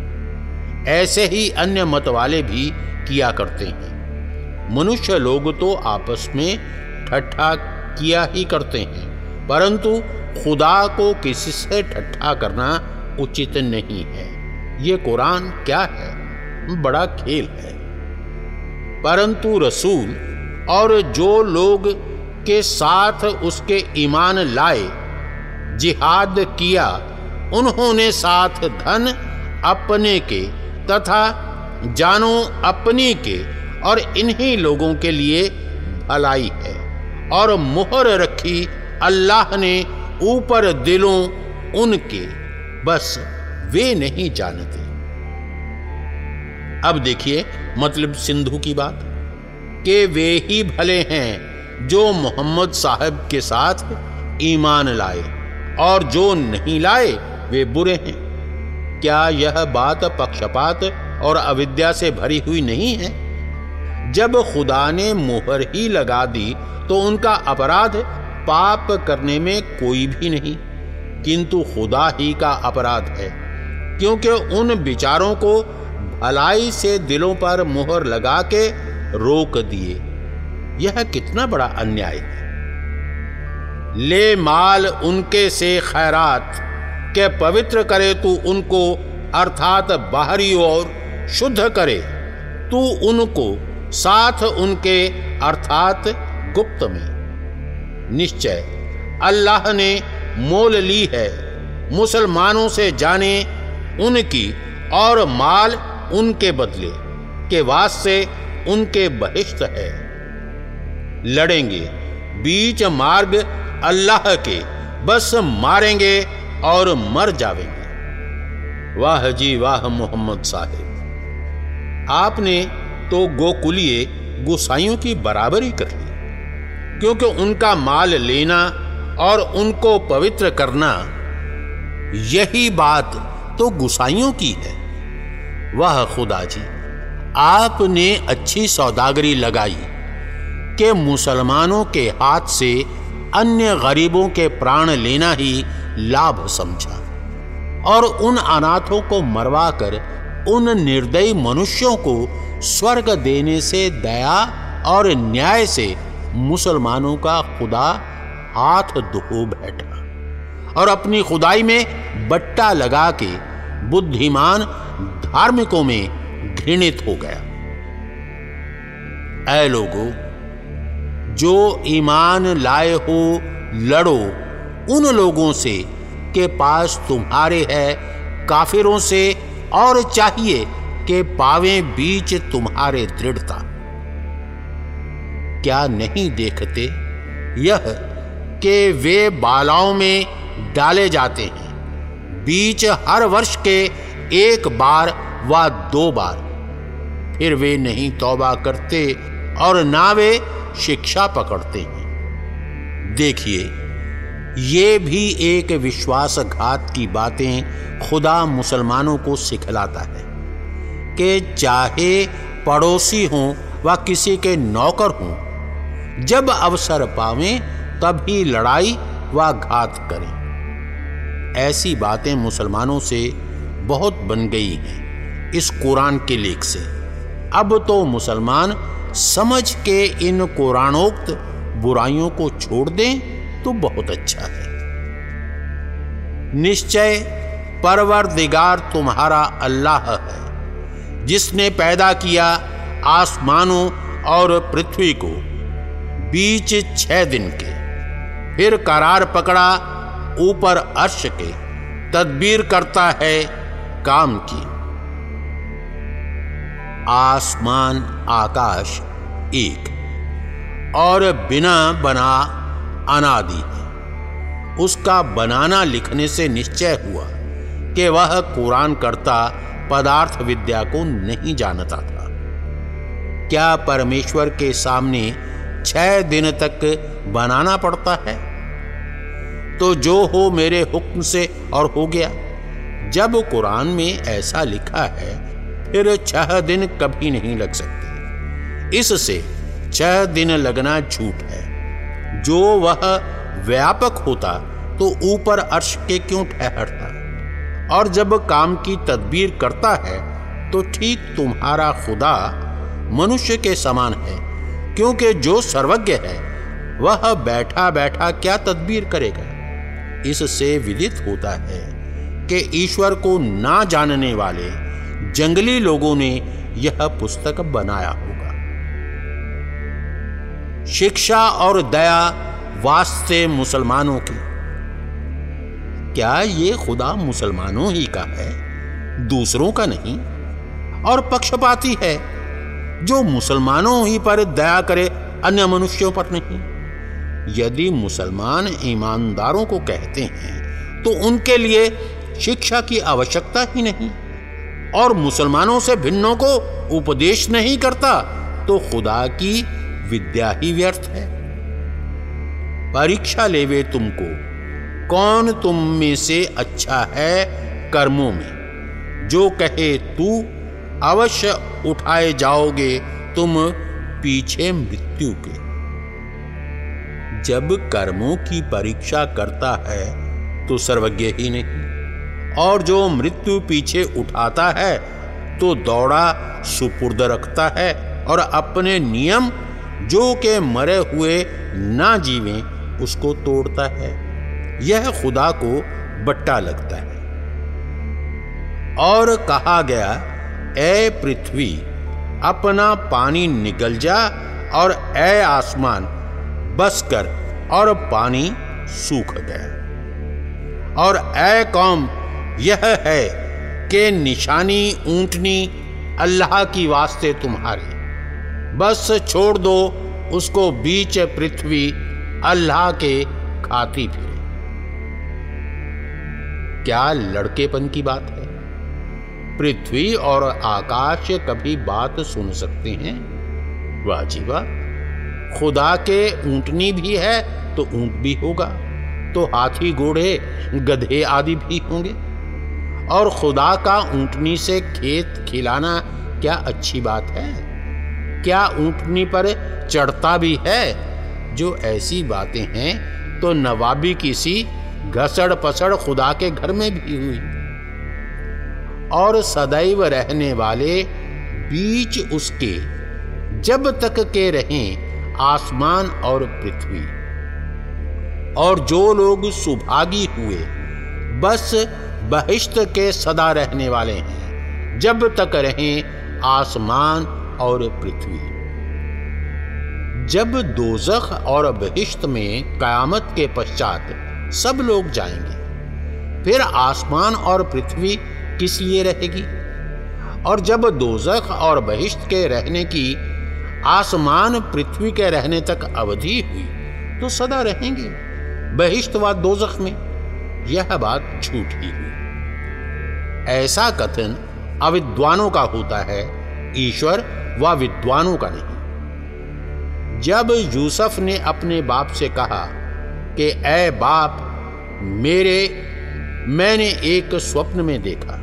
[SPEAKER 2] ऐसे ही अन्य मत वाले भी किया करते हैं। मनुष्य लोग तो आपस में ठट्ठा किया ही करते हैं, परंतु खुदा को किसी से ठट्ठा करना उचित नहीं है। ये कुरान क्या है? बड़ा खेल है। परंतु रसूल और जो लोग के साथ उसके ईमान लाए, जिहाद किया, उन्होंने साथ धन अपने के तथा जानो अपनी के और इन्हीं लोगों के लिए भलाई है। और मुहर रखी अल्लाह ने ऊपर दिलों उनके। बस वे नहीं जानते। अब देखिए मतलब सिंधु की बात। कि वे ही भले हैं जो मोहम्मद साहब के साथ ईमान लाए और जो नहीं लाए, वे बुरे हैं। क्या यह बात पक्षपात और अविद्या से भरी हुई नहीं है? जब खुदा ने मोहर ही लगा दी तो उनका अपराध पाप करने में कोई भी नहीं। किंतु खुदा ही का अपराध है, क्योंकि उन विचारों को भलाई से दिलों पर मोहर लगा के रोक दिए। यह कितना बड़ा अन्याय है। ले माल उनके से खैरात, के पवित्र करे तू उनको, अर्थात बाहरी ओर शुद्ध करे। तू उनको, साथ उनके, अर्थात गुप्त में। निश्चय, अल्लाह ने मोल ली है। मुसलमानों से जाने उनकी और माल उनके बदले, के वास्ते उनके बहिश्त है। लड़ेंगे, बीच मार्ग अल्लाह के, बस मारेंगे और मर जावेंगे। वाह जी वाह मोहम्मद साहेब। आपने तो गोकुलिए गुसाइयों की बराबरी कर ली, क्योंकि उनका माल लेना और उनको पवित्र करना, यही बात तो गुसाइयों की है। वह खुदा जी, आपने अच्छी सौदागरी लगाई कि मुसलमानों के हाथ से अन्य गरीबों के प्राण लेना ही लाभ समझा और उन अनाथों को मरवा कर उन निर्दयी मनुष्यों को स्वर्ग देने से दया और न्याय से मुसलमानों का खुदा हाथ धो बैठा और अपनी खुदाई में बट्टा लगा के बुद्धिमान धार्मिकों में घृणित हो गया। ऐ लोगो, जो ईमान लाए हो, लड़ो, उन लोगों से के पास तुम्हारे है, काफिरों से, और चाहिए के पावे बीच तुम्हारे दृढ़ता। क्या नहीं देखते? यह के वे बालाओं में डाले जाते हैं। बीच हर वर्ष के एक बार व दो बार। फिर वे नहीं तौबा करते और ना वे शिक्षा पकड़ते। हैं देखिए, ये भी एक विश्वासघात की बातें खुदा मुसलमानों को सिखलाता है कि चाहे पड़ोसी हों व किसी के नौकर हों, जब अवसर पावें तभी लड़ाई व घात करें। ऐसी बातें मुसलमानों से बहुत बन गई हैं इस कुरान के लेख से। अब तो मुसलमान समझ के इन कुरानोक्त बुराइयों को छोड़ दें तो बहुत अच्छा है। निश्चय परवरदिगार तुम्हारा अल्लाह है, जिसने पैदा किया आसमानों और पृथ्वी को बीच छह दिन के, फिर करार पकड़ा ऊपर अर्श के, तदबीर करता है काम की। आसमान, आकाश, एक। और बिना बना अनादि। उसका बनाना लिखने से निश्चय हुआ कि वह कुरान करता पदार्थ विद्या को नहीं जानता था। क्या परमेश्वर के सामने छह दिन तक बनाना पड़ता है? तो जो हो मेरे हुक्म से और हो गया। जब कुरान में ऐसा लिखा है, फिर छह दिन कभी नहीं लग सकते। इससे छह दिन लगना झूठ है। जो वह व्यापक होता तो ऊपर अर्श के क्यों ठहरता? और जब काम की तदबीर करता है तो ठीक तुम्हारा खुदा मनुष्य के समान है, क्योंकि जो सर्वज्ञ है, वह बैठा बैठा क्या तदबीर करेगा? इससे विदित होता है कि ईश्वर को ना जानने वाले जंगली लोगों ने यह पुस्तक बनाया होगा। शिक्षा और दया वास्ते मुसलमानों की। क्या ये खुदा मुसलमानों ही का है? दूसरों का नहीं, और पक्षपाती है जो मुसलमानों ही पर दया करे अन्य मनुष्यों पर नहीं। यदि मुसलमान ईमानदारों को कहते हैं तो उनके लिए शिक्षा की आवश्यकता ही नहीं। और मुसलमानों से भिन्नों को उपदेश नहीं करता तो खुदा की विद्या ही व्यर्थ है। परीक्षा लेवे तुमको, कौन तुम में से अच्छा है कर्मों में? जो कहे तू, अवश्य उठाए जाओगे तुम पीछे मृत्यु के। जब कर्मों की परीक्षा करता है तो सर्वज्ञ ही नहीं। और जो मृत्यु पीछे उठाता है तो दौड़ा सुपुर्द रखता है और अपने नियम, जो के मरे हुए ना जीवें, उसको तोड़ता है। यह खुदा को बट्टा लगता है। और कहा गया ए पृथ्वी, अपना पानी निकल जा और ए आसमान, बस कर और पानी सूख गया। और ए कौम यह है कि निशानी ऊंटनी अल्लाह की वास्ते तुम्हारे। बस छोड़ दो, उसको बीच पृथ्वी अल्लाह के खाती फिरे क्या लड़केपन की बात है? पृथ्वी और आकाश कभी बात सुन सकते हैं? वाह। खुदा के ऊंटनी भी है तो ऊँट भी होगा तो हाथी, घोड़े, गधे आदि भी होंगे। और खुदा का ऊंटनी से खेत खिलाना क्या अच्छी बात है? क्या ऊंटनी पर चढ़ता भी है? जो ऐसी बातें हैं तो नवाबी किसी घसड़ पसड़ खुदा के घर में भी हुई। और सदैव रहने वाले बीच उसके जब तक के रहें आसमान और पृथ्वी। और जो लोग सुभागी हुए, बस बहिष्त के सदा रहने वाले हैं, जब तक रहें आसमान और पृथ्वी। जब दोजख और बहिष्त में कयामत के पश्चात सब लोग जाएँगे, फिर आसमान और पृथ्वी किस लिए रहेगी? और जब दोजख और बहिष्त के रहने की आसमान पृथ्वी के रहने तक अवधि हुई तो सदा रहेंगे बहिष्त व दोजख में। यह बात झूठी हुई। ऐसा कथन अविद्वानों का होता है, ईश्वर व विद्वानों का नहीं। जब यूसुफ ने अपने बाप से कहा कि ए बाप, मेरे, मैंने एक स्वप्न में देखा।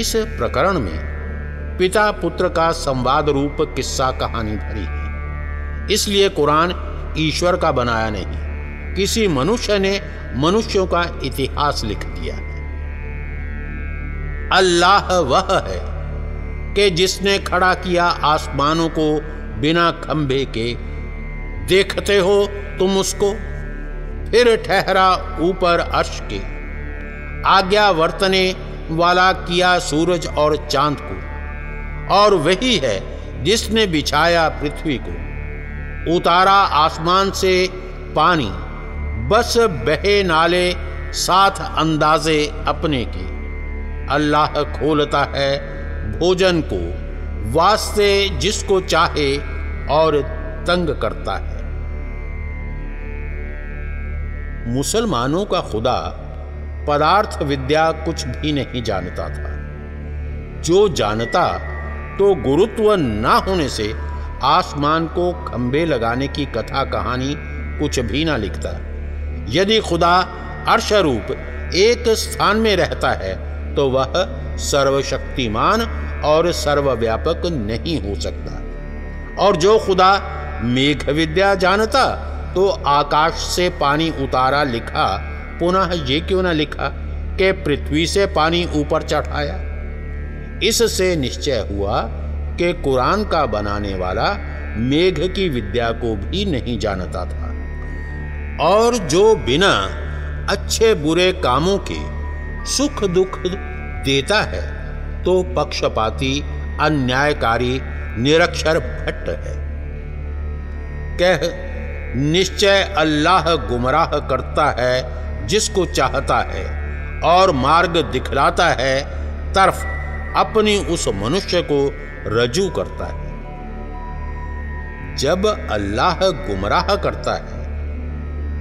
[SPEAKER 2] इस प्रकरण में पिता पुत्र का संवाद रूप किस्सा कहानी भरी है। इसलिए कुरान ईश्वर का बनाया नहीं। किसी मनुष्य ने मनुष्यों का इतिहास लिख दिया है। अल्लाह वह है कि जिसने खड़ा किया आसमानों को बिना खंभे के। देखते हो तुम उसको? फिर ठहरा ऊपर अर्श के। आज्ञा वर्तने वाला किया सूरज और चाँद को। और वही है जिसने बिछाया पृथ्वी को। उतारा आसमान से पानी। बस बहे नाले साथ अंदाजे अपने के। अल्लाह खोलता है भोजन को, वास्ते जिसको चाहे और तंग करता है। मुसलमानों का खुदा पदार्थ विद्या कुछ भी नहीं जानता था। जो जानता तो गुरुत्व ना होने से आसमान को खंबे लगाने की कथा कहानी कुछ भी ना लिखता। यदि खुदा अर्शरूप एक स्थान में रहता है तो वह सर्वशक्तिमान और सर्वव्यापक नहीं हो सकता। और जो खुदा मेघ विद्या जानता तो आकाश से पानी उतारा लिखा, पुनः ये क्यों ना लिखा कि पृथ्वी से पानी ऊपर चढ़ाया? इससे निश्चय हुआ कि कुरान का बनाने वाला मेघ की विद्या को भी नहीं जानता था। और जो बिना अच्छे बुरे कामों के सुख दुख देता है तो पक्षपाती, अन्यायकारी, निरक्षर भट्ट है। कह, निश्चय अल्लाह गुमराह करता है जिसको चाहता है और मार्ग दिखलाता है, तरफ़ अपनी उस मनुष्य को रजू करता है। जब अल्लाह गुमराह करता है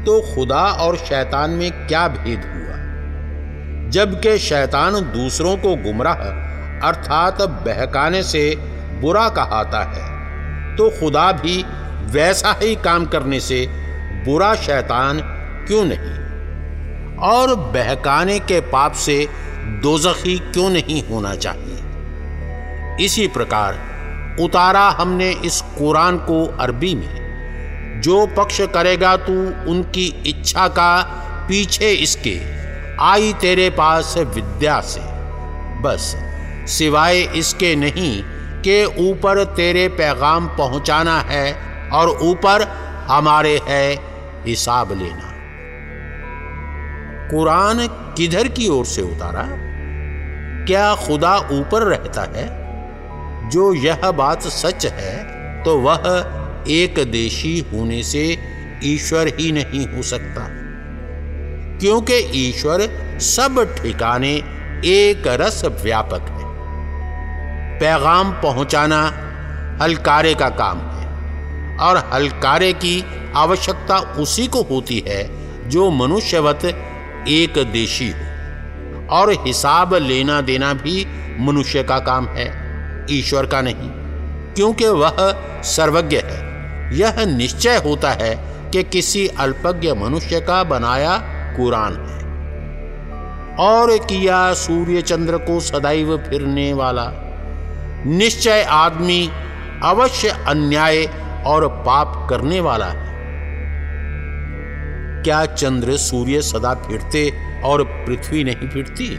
[SPEAKER 2] तो खुदा और शैतान में क्या भेद हुआ? जबकि शैतान दूसरों को गुमराह, अर्थात बहकाने से बुरा कहाता है तो खुदा भी वैसा ही काम करने से बुरा शैतान क्यों नहीं? और बहकाने के पाप से दोजखी क्यों नहीं होना चाहिए? इसी प्रकार, उतारा हमने इस कुरान को अरबी में। जो पक्ष करेगा तू उनकी इच्छा का पीछे इसके। आई तेरे पास विद्या से। बस, सिवाय इसके नहीं के ऊपर तेरे पैगाम पहुंचाना है और ऊपर हमारे है हिसाब लेना। कुरान किधर की ओर से उतारा? क्या खुदा ऊपर रहता है? जो यह बात सच है तो वह एक देशी होने से ईश्वर ही नहीं हो सकता। क्योंकि ईश्वर सब ठिकाने एक रस व्यापक है। पैगाम पहुंचाना हलकारे का काम है और हलकारे की आवश्यकता उसी को होती है जो मनुष्यवत एक देशी हो। और हिसाब लेना देना भी मनुष्य का काम है, ईश्वर का नहीं, क्योंकि वह सर्वज्ञ है। यह निश्चय होता है कि किसी अल्पज्ञ मनुष्य का बनाया कुरान है। और किया सूर्य चंद्र को सदैव फिरने वाला। निश्चय आदमी अवश्य अन्याय और पाप करने वाला है। क्या चंद्र सूर्य सदा फिरते और पृथ्वी नहीं फिरती?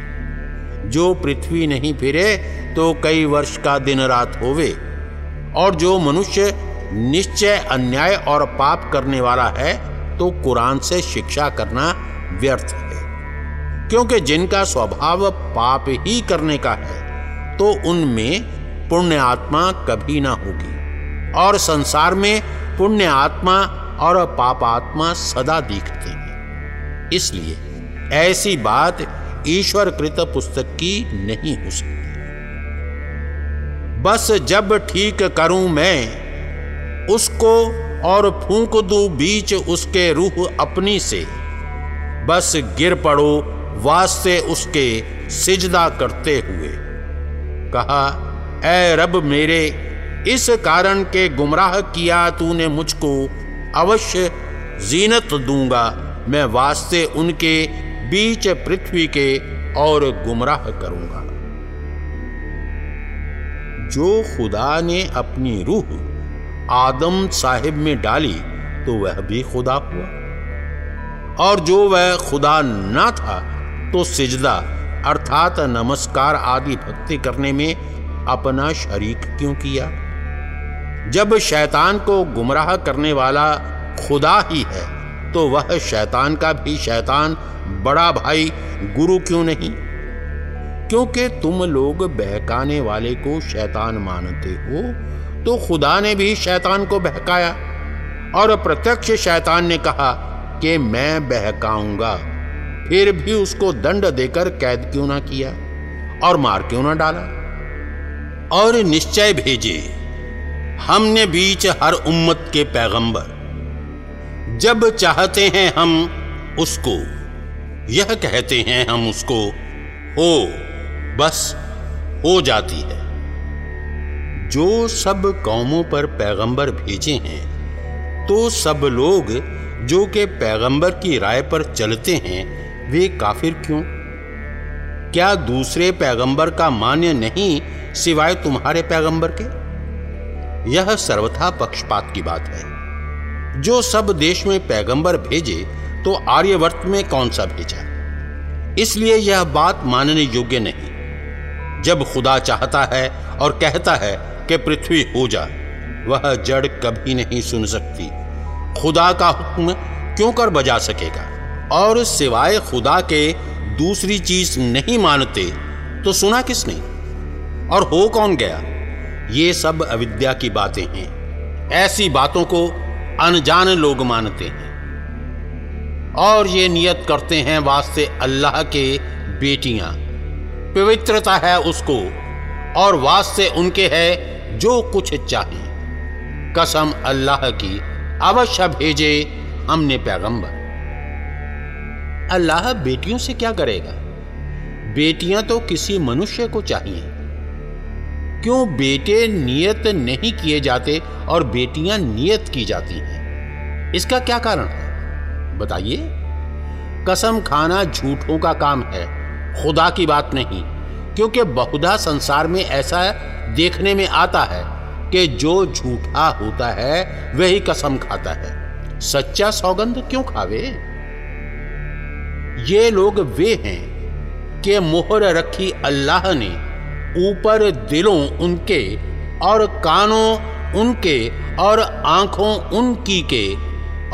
[SPEAKER 2] जो पृथ्वी नहीं फिरे तो कई वर्ष का दिन रात होवे, और जो मनुष्य निश्चय अन्याय और पाप करने वाला है तो कुरान से शिक्षा करना व्यर्थ है। क्योंकि जिनका स्वभाव पाप ही करने का है तो उनमें पुण्य आत्मा कभी ना होगी। और संसार में पुण्य आत्मा और पाप आत्मा सदा दिखते हैं। इसलिए ऐसी बात ईश्वर कृत पुस्तक की नहीं हो सकती। बस जब ठीक करूँ मैं उसको और फूंक दू बीच उसके रूह अपनी से। बस गिर पड़ो वास्ते उसके सिजदा करते हुए। कहा ए रब मेरे, इस कारण के गुमराह किया तूने मुझको, अवश्य जीनत दूँगा। मैं वास्ते उनके बीच पृथ्वी के और गुमराह करूँगा। जो खुदा ने अपनी रूह आदम साहिब में डाली तो वह भी खुदा हुआ। और जो वह खुदा ना था तो सिजदा, अर्थात नमस्कार आदि भक्ति करने में अपना शरीक क्यों किया? जब शैतान को गुमराह करने वाला खुदा ही है तो वह शैतान का भी शैतान, बड़ा भाई, गुरु क्यों नहीं? क्योंकि तुम लोग बहकाने वाले को शैतान मानते हो तो खुदा ने भी शैतान को बहकाया। और प्रत्यक्ष शैतान ने कहा कि मैं बहकाऊँगा। फिर भी उसको दंड देकर कैद क्यों ना किया और मार क्यों ना डाला? और निश्चय भेजे, हमने बीच हर उम्मत के पैगंबर। जब चाहते हैं हम उसको, यह कहते हैं हम उसको, हो, बस हो जाती है। जो सब कौमों पर पैगंबर भेजे हैं तो सब लोग जो के पैगंबर की राय पर चलते हैं, वे काफिर क्यों? क्या दूसरे पैगंबर का मान्य नहीं सिवाय तुम्हारे पैगंबर के? यह सर्वथा पक्षपात की बात है। जो सब देश में पैगंबर भेजे तो आर्यवर्त में कौन सा भेजा? इसलिए यह बात मानने योग्य नहीं। जब खुदा चाहता है और कहता है कि पृथ्वी हो जा वह जड़ कभी नहीं सुन सकती। खुदा का हुक्म क्यों कर बजा सकेगा? और सिवाय खुदा के दूसरी चीज़ नहीं मानते तो सुना किसने? और हो कौन गया? ये सब अविद्या की बातें हैं। ऐसी बातों को अनजान लोग मानते हैं। और ये नियत करते हैं वास्ते अल्लाह के बेटियाँ। पवित्रता है उसको, और वास्ते उनके है जो कुछ चाहिए। कसम अल्लाह की, अवश्य भेजे हमने पैगंबर। अल्लाह बेटियों से क्या करेगा? बेटियाँ तो किसी मनुष्य को चाहिए। क्यों बेटे नियत नहीं किए जाते और बेटियाँ नियत की जाती हैं? इसका क्या कारण है? बताइए। कसम खाना झूठों का काम है। खुदा की बात नहीं, क्योंकि बहुधा संसार में ऐसा देखने में आता है कि जो झूठा होता है, वही कसम खाता है। सच्चा सौगंध क्यों खावे? ये लोग वे हैं कि मोहर रखी अल्लाह ने, ऊपर दिलों उनके और कानों उनके और आँखों उनकी के,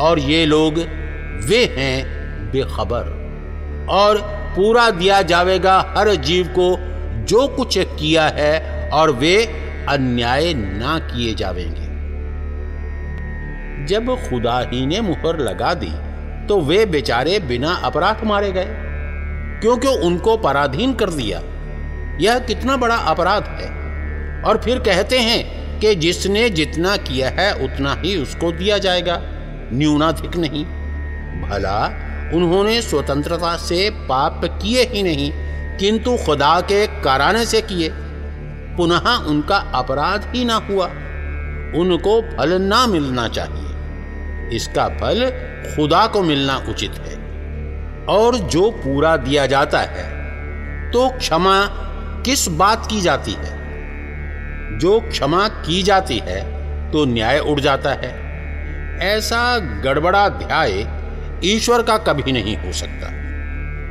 [SPEAKER 2] और ये लोग वे हैं बेखबर। और पूरा दिया जाएगा हर जीव को जो कुछ किया है और वे अन्याय ना किए जावेंगे। जब खुदा ही ने मुहर लगा दी तो वे बेचारे बिना अपराध मारे गए, क्योंकि उनको पराधीन कर दिया। यह कितना बड़ा अपराध है। और फिर कहते हैं कि जिसने जितना किया है, उतना ही उसको दिया जाएगा। न्यूनाधिक नहीं। भला, उन्होंने स्वतंत्रता से पाप किए ही नहीं, किंतु खुदा के कराने से किए। पुनः उनका अपराध ही ना हुआ। उनको फल ना मिलना चाहिए। इसका फल खुदा को मिलना उचित है। और जो पूरा दिया जाता है तो क्षमा किस बात की जाती है? जो क्षमा की जाती है तो न्याय उड़ जाता है। ऐसा गड़बड़ा अध्याय ईश्वर का कभी नहीं हो सकता।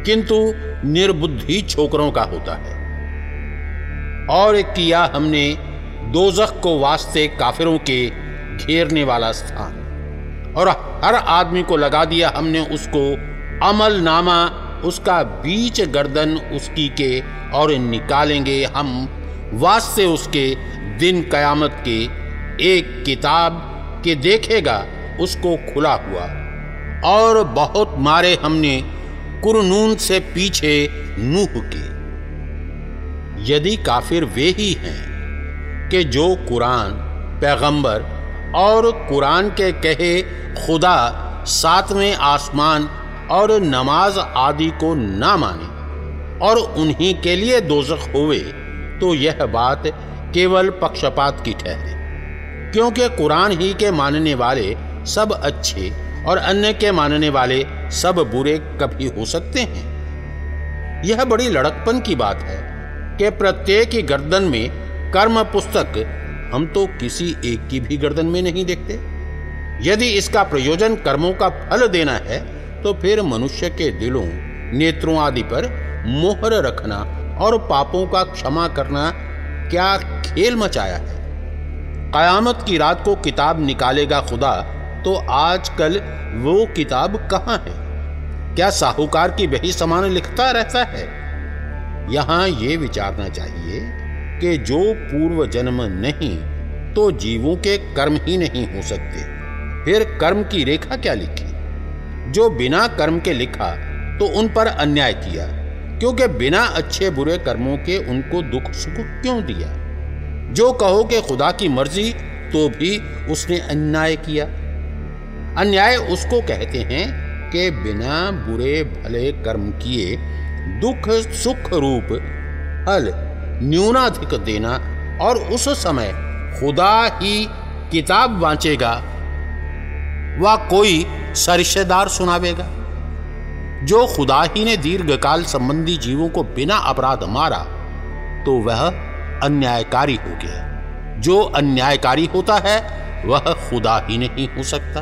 [SPEAKER 2] किंतु निर्बुद्धि छोकरों का होता है। और किया हमने दोजख को वास्ते काफिरों के घेरने वाला स्थान। और हर आदमी को लगा दिया हमने उसको अमल नामा, उसका बीच गर्दन उसकी के और निकालेंगे हम वास्ते उसके दिन कयामत के एक किताब के देखेगा, उसको खुला हुआ। और बहुत मारे हमने कुरनून से पीछे नूह के। यदि काफिर वे ही हैं कि जो कुरान, पैगंबर और कुरान के कहे, खुदा सातवें आसमान और नमाज़ आदि को ना माने और उन्हीं के लिए दोजख हुए तो यह बात केवल पक्षपात की ठहरे। क्योंकि कुरान ही के मानने वाले सब अच्छे और अन्य के मानने वाले सब बुरे कभी हो सकते हैं। यह बड़ी लड़कपन की बात है। कि प्रत्येक की गर्दन में कर्म पुस्तक हम तो किसी एक की भी गर्दन में नहीं देखते। यदि इसका प्रयोजन कर्मों का फल देना है तो फिर मनुष्य के दिलों, नेत्रों आदि पर मोहर रखना और पापों का क्षमा करना क्या खेल मचाया है? कयामत की रात को किताब निकालेगा खुदा तो आजकल वो किताब कहाँ है? क्या साहूकार की बही समान लिखता रहता है? यहाँ ये विचारना चाहिए कि जो पूर्व जन्म नहीं तो जीवों के कर्म ही नहीं हो सकते। फिर कर्म की रेखा क्या लिखी? जो बिना कर्म के लिखा तो उन पर अन्याय किया, क्योंकि बिना अच्छे बुरे कर्मों के उनको दुख सुख क्यों दिया? जो कहो कि खुदा की मर्ज़ी तो भी उसने अन्याय किया। अन्याय उसको कहते हैं कि बिना बुरे भले कर्म किए दुख, सुख रूप फल न्यूनाधिक देना और उस समय खुदा ही किताब बांचेगा व कोई सरिश्तेदार सुनावेगा। जो खुदा ही ने दीर्घकाल संबंधी जीवों को बिना अपराध मारा तो वह अन्यायकारी हो गया। जो अन्यायकारी होता है, वह खुदा ही नहीं हो सकता।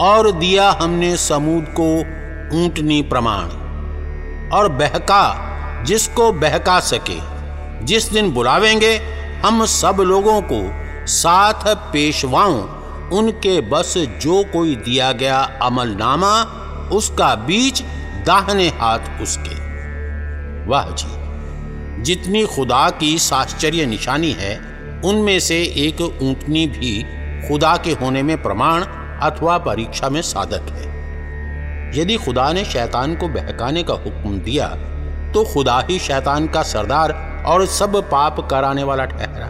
[SPEAKER 2] और दिया हमने समूद को ऊंटनी प्रमाण। और बहका, जिसको बहका सके, जिस दिन बुलावेंगे, हम सब लोगों को साथ पेशवाओं उनके बस जो कोई दिया गया अमलनामा, उसका बीच दाहने हाथ उसके। वाह जी, जितनी खुदा की साश्चर्य निशानी है, उनमें से एक ऊंटनी भी खुदा के होने में प्रमाण अथवा परीक्षा में साधक है। यदि खुदा ने शैतान को बहकाने का हुक्म दिया तो खुदा ही शैतान का सरदार और सब पाप कराने वाला ठहरा।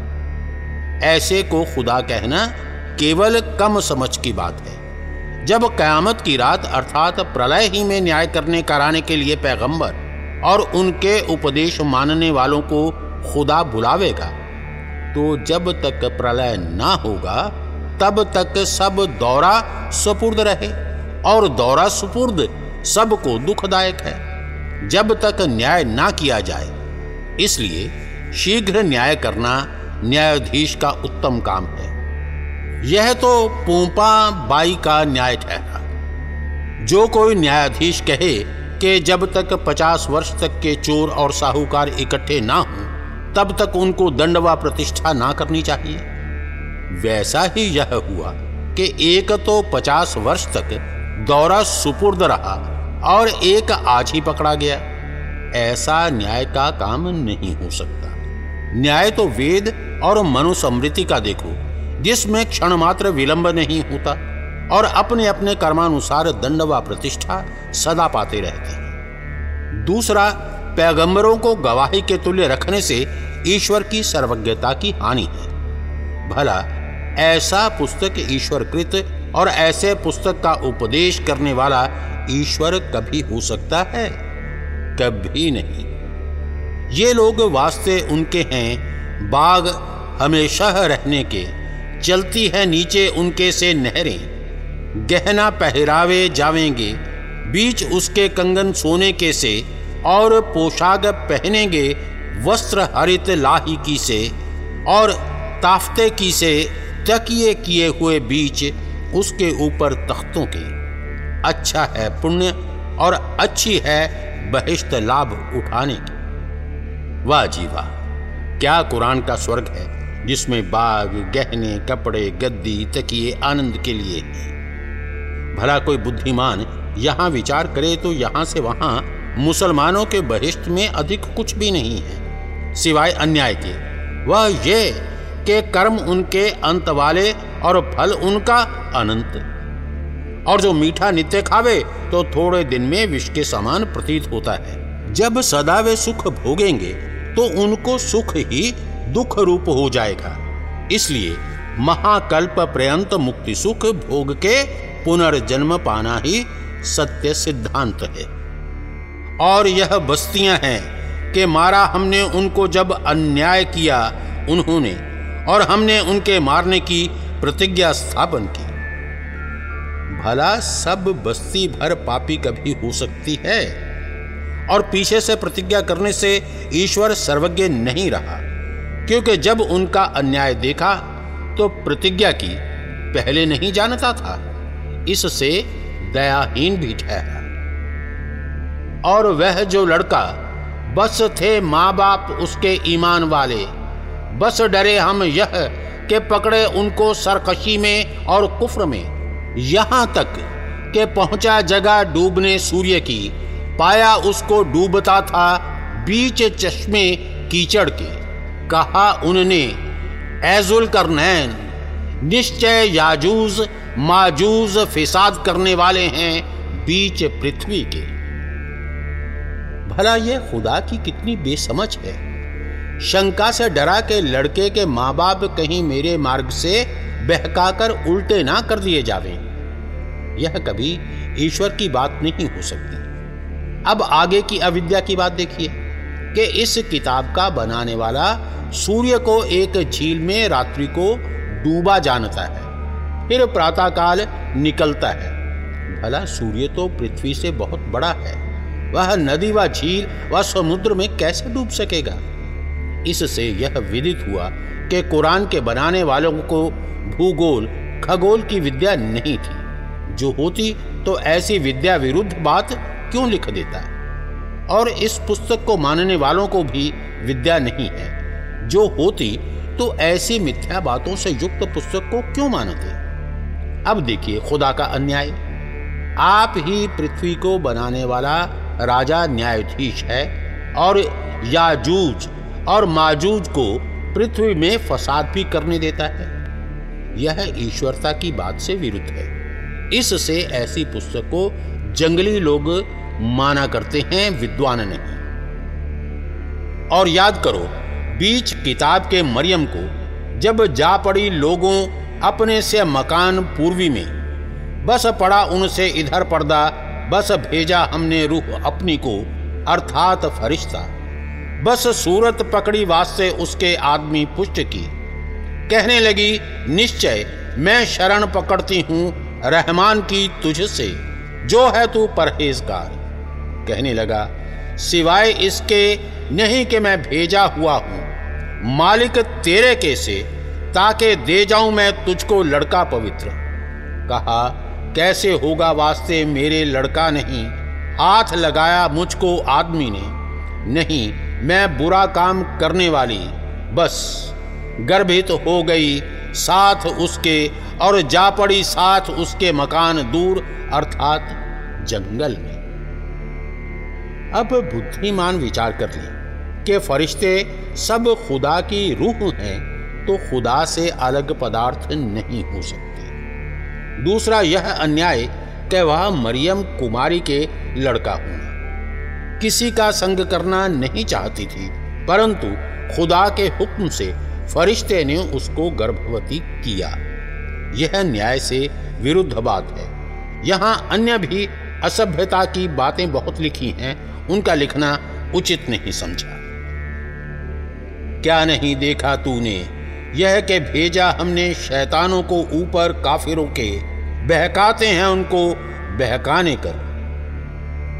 [SPEAKER 2] ऐसे को खुदा कहना केवल कम समझ की बात है। जब कयामत की रात अर्थात प्रलय ही में न्याय करने कराने के लिए पैगंबर और उनके उपदेश मानने वालों को खुदा बुलावेगा तो जब तक प्रलय ना होगा, तब तक सब दौरा सुपुर्द रहे। और दौरा सुपुर्द सबको दुखदायक है। जब तक न्याय ना किया जाए, इसलिए शीघ्र न्याय करना न्यायाधीश का उत्तम काम है। यह तो पोपा बाई का न्याय ठहरा। जो कोई न्यायाधीश कहे कि जब तक पचास वर्ष तक के चोर और साहूकार इकट्ठे ना हों, तब तक उनको दंड व प्रतिष्ठा ना करनी चाहिए। वैसा ही यह हुआ कि एक तो पचास वर्ष तक दौरा सुपुर्द रहा और एक आज ही पकड़ा गया। ऐसा न्याय का काम नहीं हो सकता। न्याय तो वेद और मनुस्मृति का देखो, जिसमें क्षण मात्र विलंब नहीं होता और अपने अपने कर्मानुसार दंड व प्रतिष्ठा सदा पाते रहते हैं। दूसरा, पैगंबरों को गवाही के तुल्य रखने से ईश्वर की सर्वज्ञता की हानि है। भला, ऐसा पुस्तक ईश्वर कृत और ऐसे पुस्तक का उपदेश करने वाला ईश्वर कभी हो सकता है? कभी नहीं। ये लोग वास्ते उनके हैं, बाग हमेशा रहने के, चलती है नीचे उनके से नहरें। गहना पहरावे जावेंगे, बीच उसके कंगन सोने के से, और पोशाक पहनेंगे वस्त्र हरित लाही की से, और ताफ्ते की से, तकिए किए हुए बीच उसके ऊपर तख्तों के। अच्छा है पुण्य और अच्छी है बहिश्त लाभ उठाने की। वाह जी वाह, क्या कुरान का स्वर्ग है, जिसमें बाग, गहने, कपड़े, गद्दी, तकिए आनंद के लिए भला कोई बुद्धिमान यहाँ विचार करे तो यहाँ से वहाँ मुसलमानों के बहिष्ठ में अधिक कुछ भी नहीं है। सिवाय अन्याय के। वह ये कि कर्म उनके अंत वाले और फल उनका अनंत। और जो मीठा नित्य खावे तो थोड़े दिन में विष के समान प्रतीत होता है। जब सदा वे सुख भोगेंगे तो उनको सुख ही दुख रूप हो जाएगा। इसलिए महाकल्प पर्यंत मुक्ति सुख भोग के पुनर्जन्म पाना ही सत्य सिद्धांत है। और यह बस्तियाँ हैं कि मारा हमने उनको जब अन्याय किया उन्होंने, और हमने उनके मारने की प्रतिज्ञा स्थापन की। भला सब बस्ती भर पापी कभी हो सकती है? और पीछे से प्रतिज्ञा करने से ईश्वर सर्वज्ञ नहीं रहा, क्योंकि जब उनका अन्याय देखा तो प्रतिज्ञा की पहले नहीं जानता था। इससे दयाहीन भी ठहरा। और वह जो लड़का, बस थे माँ बाप उसके ईमान वाले, बस डरे हम यह के पकड़े उनको सरकशी में और कुफ्र में। यहाँ तक के पहुँचा जगह डूबने सूर्य की, पाया उसको डूबता था बीच चश्मे कीचड़ के। कहा उनने एजुल करनैन, निश्चय याजूज, माजूज फिसाद करने वाले हैं बीच पृथ्वी के। भला ये खुदा की कितनी बेसमझ है? शंका से डरा के लड़के के माँ बाप कहीं मेरे मार्ग से बहकाकर उल्टे ना कर दिए जावे। यह कभी ईश्वर की बात नहीं हो सकती। अब आगे की अविद्या की बात देखिए, कि इस किताब का बनाने वाला सूर्य को एक झील में रात्रि को डूबा जानता है, फिर प्रातःकाल निकलता है। भला सूर्य तो पृथ्वी से बहुत बड़ा है, वह नदी व झील व समुद्र में कैसे डूब सकेगा? इससे यह विदित हुआ कि कुरान के बनाने वालों को भूगोल, खगोल की विद्या नहीं थी। जो होती तो ऐसी विद्या विरुद्ध बात क्यों लिख देता? और इस पुस्तक को मानने वालों को भी विद्या नहीं है। जो होती तो ऐसी मिथ्या बातों से युक्त पुस्तक को क्यों मानते? अब देखिए खुदा का अन्याय। आप ही पृथ्वी को बनाने वाला राजा न्यायाधीश है और याजूज और माजूज को पृथ्वी में फसाद भी करने देता है। यह ईश्वरता की बात से विरुद्ध है। इससे ऐसी पुस्तक को जंगली लोग माना करते हैं, विद्वान नहीं। और याद करो, बीच किताब के मरियम को जब जा पड़ी लोगों अपने से मकान पूर्वी में, बस पड़ा उनसे इधर पर्दा, बस भेजा हमने रूह अपनी को, अर्थात फरिश्ता। बस सूरत पकड़ी वास्ते उसके आदमी पुष्ट की। कहने लगी, निश्चय, मैं शरण पकड़ती हूँ रहमान की तुझसे जो है तू परहेजगार। कहने लगा, सिवाय इसके नहीं कि मैं भेजा हुआ हूँ। मालिक तेरे के से ताके दे जाऊँ मैं तुझको लड़का पवित्र। कहा, कैसे होगा वास्ते मेरे लड़का नहीं? हाथ लगाया मुझको आदमी ने। नहीं मैं बुरा काम करने वाली, बस गर्भित हो गई, साथ उसके और जा पड़ी साथ उसके मकान दूर, अर्थात जंगल में। अब बुद्धिमान विचार कर ले कि फरिश्ते सब खुदा की रूह हैं तो खुदा से अलग पदार्थ नहीं हो सकते। दूसरा यह अन्याय कि वह मरियम कुमारी के लड़का होना। किसी का संग करना नहीं चाहती थी, परंतु खुदा के हुक्म से फरिश्ते ने उसको गर्भवती किया। यह न्याय से विरुद्ध बात है। यहाँ अन्य भी असभ्यता की बातें बहुत लिखी हैं, उनका लिखना उचित नहीं समझा। क्या नहीं देखा तूने? यह के भेजा हमने शैतानों को ऊपर काफिरों के। बहकाते हैं उनको, बहकाने कर।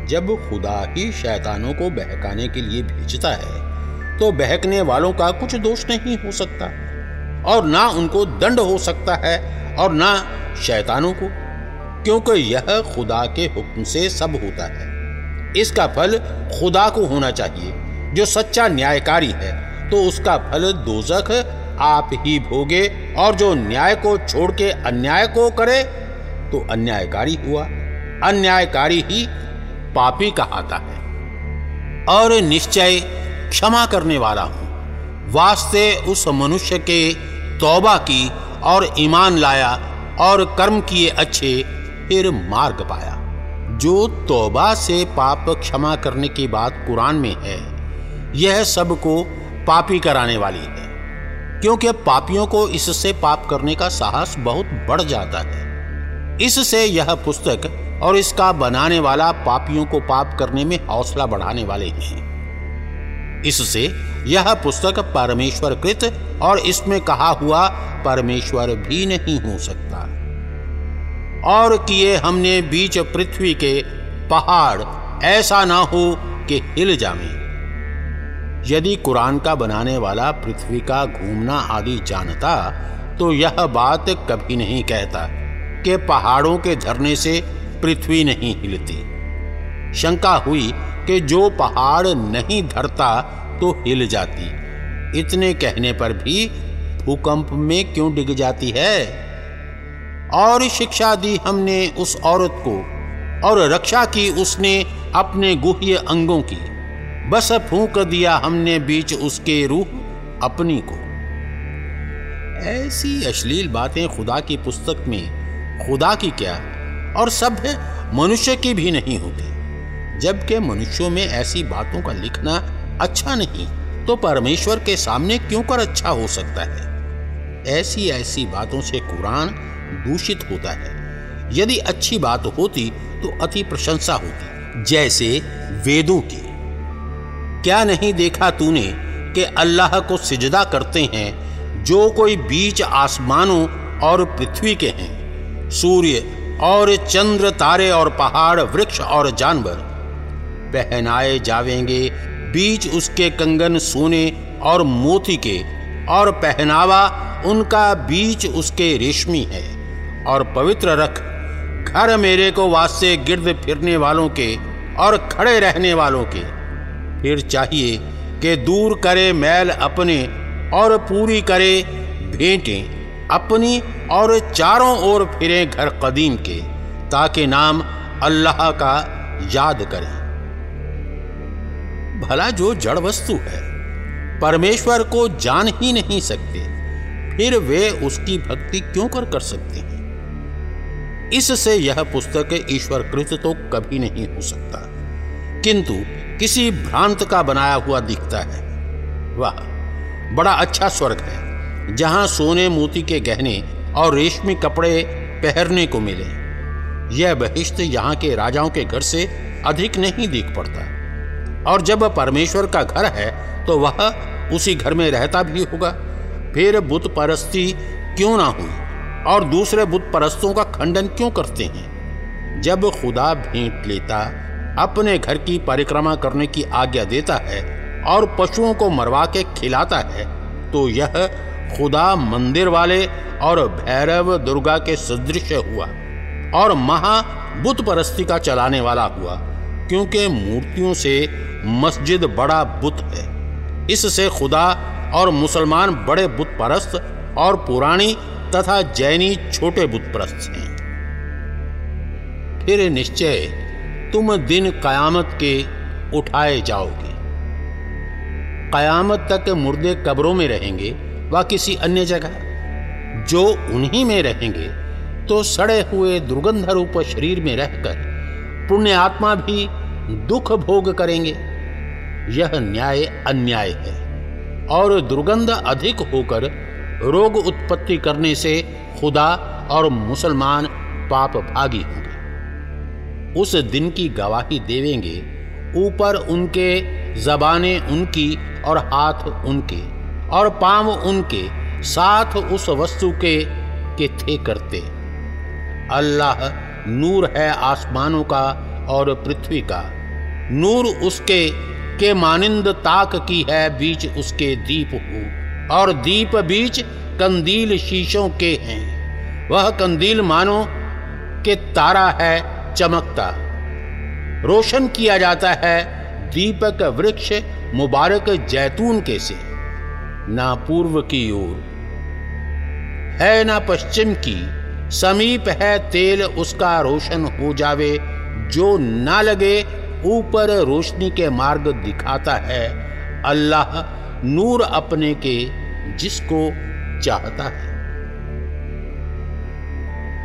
[SPEAKER 2] जब खुदा ही शैतानों को बहकाने के लिए भेजता है तो बहकने वालों का कुछ दोष नहीं हो सकता। और ना उनको दंड हो सकता है, और ना शैतानों को, क्योंकि यह खुदा के हुक्म से सब होता है। इसका फल खुदा को होना चाहिए, जो सच्चा न्यायकारी है। तो उसका फल दोजख आप ही भोगे, और जो न्याय को छोड़ के अन्याय को करे तो अन्यायकारी हुआ। अन्यायकारी ही पापी कहाता है। और निश्चय क्षमा करने वाला हूँ। वास्ते उस मनुष्य के तौबा की और ईमान लाया और कर्म किए अच्छे फिर मार्ग पाया। जो तौबा से पाप क्षमा करने की बात कुरान में है, यह सबको पापी कराने वाली है। क्योंकि पापियों को इससे पाप करने का साहस बहुत बढ़ जाता है। इससे यह पुस्तक और इसका बनाने वाला पापियों को पाप करने में हौसला बढ़ाने वाले हैं। इससे यह पुस्तक परमेश्वर कृत और इसमें कहा हुआ परमेश्वर भी नहीं हो सकता। और किए हमने बीच पृथ्वी के पहाड़, ऐसा ना हो कि हिल जावे यदि कुरान का बनाने वाला पृथ्वी का घूमना आदि जानता तो यह बात कभी नहीं कहता कि पहाड़ों के झरने से पृथ्वी नहीं हिलती। शंका हुई कि जो पहाड़ नहीं धरता तो हिल जाती। इतने कहने पर भी भूकंप में क्यों डिग जाती है? और शिक्षा दी हमने उस औरत को, और रक्षा की उसने अपने गुह्य अंगों की। बस फूंक दिया हमने बीच उसके रूह अपनी को। ऐसी अश्लील बातें खुदा की पुस्तक में, खुदा की क्या? और सब मनुष्य की भी नहीं होती। जबकि मनुष्यों में ऐसी बातों का लिखना अच्छा नहीं तो परमेश्वर के सामने क्यों कर अच्छा हो सकता है? ऐसी ऐसी बातों से कुरान दूषित होता है। यदि अच्छी बात होती तो अति प्रशंसा होती, जैसे वेदों की। क्या नहीं देखा तूने कि अल्लाह को सिजदा करते हैं, जो कोई बीच आसमानों और पृथ्वी के हैं? सूर्य और चंद्र, तारे और पहाड़, वृक्ष और जानवर। पहनाए जावेंगे, बीच उसके कंगन सोने और मोती के, और पहनावा उनका बीच उसके रेशमी है। और पवित्र रख, घर मेरे को वास्ते गिर्द फिरने वालों के और खड़े रहने वालों के। फिर चाहिए कि दूर करे मैल अपने और पूरी करे भेंटें। अपनी और चारों ओर फिरे घर कदीम के, ताकि नाम अल्लाह का याद करें। भला जो जड़ वस्तु है, परमेश्वर को जान ही नहीं सकते, फिर वे उसकी भक्ति क्यों कर कर सकते हैं? इससे यह पुस्तक ईश्वर कृत तो कभी नहीं हो सकता। किंतु किसी भ्रांत का बनाया हुआ दिखता है। वाह, बड़ा अच्छा स्वर्ग है। जहाँ सोने मोती के गहने और रेशमी कपड़े पहनने को मिले। यह बहिश्त यहाँ के राजाओं के घर से अधिक नहीं दिख पड़ता। और जब परमेश्वर का घर है तो वह उसी घर में रहता भी होगा। फिर बुत परस्ती क्यों ना हुई? और दूसरे बुत परस्तों का खंडन क्यों करते हैं? जब खुदा भेंट लेता, अपने घर की परिक्रमा करने की आज्ञा देता है और पशुओं को मरवा के खिलाता है तो यह खुदा मंदिर वाले और भैरव दुर्गा के सदृश हुआ और महा बुत परस्ती का चलाने वाला हुआ, क्योंकि मूर्तियों से मस्जिद बड़ा बुत है। इससे खुदा और मुसलमान बड़े बुत परस्त और पुरानी तथा जैनी छोटे बुत परस्त हैं। फिर निश्चय तुम दिन कयामत के उठाए जाओगे। कयामत तक मुर्दे कब्रों में रहेंगे व किसी अन्य जगह। जो उन्हीं में रहेंगे तो सड़े हुए दुर्गंध रूप शरीर में रहकर पुण्य आत्मा भी दुख भोग करेंगे। यह न्याय अन्याय है। और दुर्गंध अधिक होकर रोग उत्पत्ति करने से खुदा और मुसलमान पाप भागी होंगे। उस दिन की गवाही देवेंगे, ऊपर उनके, जबाने उनकी और हाथ उनके। और पाँव उनके साथ उस वस्तु के के थे करते। अल्लाह नूर है आसमानों का और पृथ्वी का। नूर उसके, के मानिंद ताक की है बीच उसके दीप हो। और दीप बीच कंदील शीशों के हैं। वह कंदील मानो के तारा है चमकता। रोशन किया जाता है दीपक वृक्ष मुबारक जैतून के से। ना पूर्व की ओर। है ना पश्चिम की, समीप है तेल उसका रोशन हो जावे, जो ना लगे, ऊपर रोशनी के मार्ग दिखाता है। अल्लाह नूर अपने के जिसको चाहता है।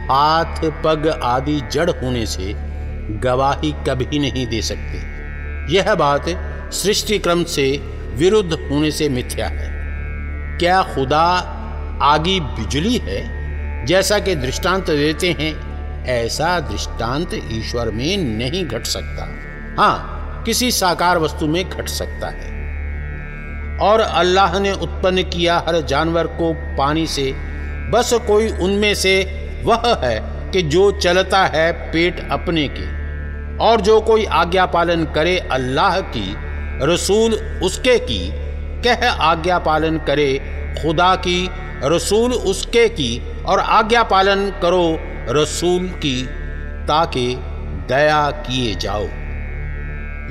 [SPEAKER 2] हाथ, पग आदि जड़ होने से गवाही कभी नहीं दे सकते। यह बात सृष्टि क्रम से विरुद्ध होने से मिथ्या है। क्या खुदा आगी बिजली है? जैसा कि दृष्टांत देते हैं, ऐसा दृष्टांत ईश्वर में नहीं घट सकता। हाँ किसी साकार वस्तु में घट सकता है। और अल्लाह ने उत्पन्न किया हर जानवर को पानी से। बस कोई उनमें से वह है कि जो चलता है पेट अपने के। और जो कोई आज्ञा पालन करे अल्लाह की, रसूल उसके की कह आज्ञा पालन करे, खुदा की, रसूल उसके की, और आज्ञा पालन करो रसूल की, ताकि दया किए जाओ।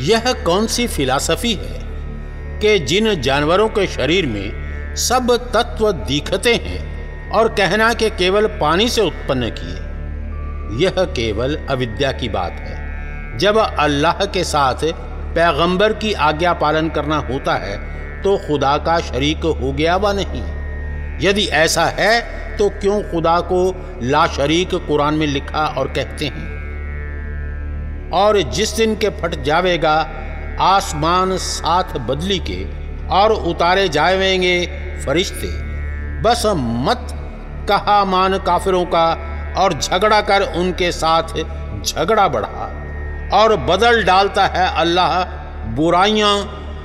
[SPEAKER 2] यह कौन सी फिलासफी है कि जिन जानवरों के शरीर में सब तत्व दिखते हैं और कहना कि केवल पानी से उत्पन्न किए? यह केवल अविद्या की बात है। जब अल्लाह के साथ पैगंबर की आज्ञा पालन करना होता है तो खुदा का शरीक हो गया व नहीं? यदि ऐसा है तो क्यों खुदा को ला शरीक कुरान में लिखा और कहते हैं? और जिस दिन के फट जावेगा, आसमान साथ बदली के और उतारे जाएँगे फरिश्ते। बस मत कहा मान काफिरों का और झगड़ा कर उनके साथ झगड़ा बढ़ा। और बदल डालता है अल्लाह बुराइयाँ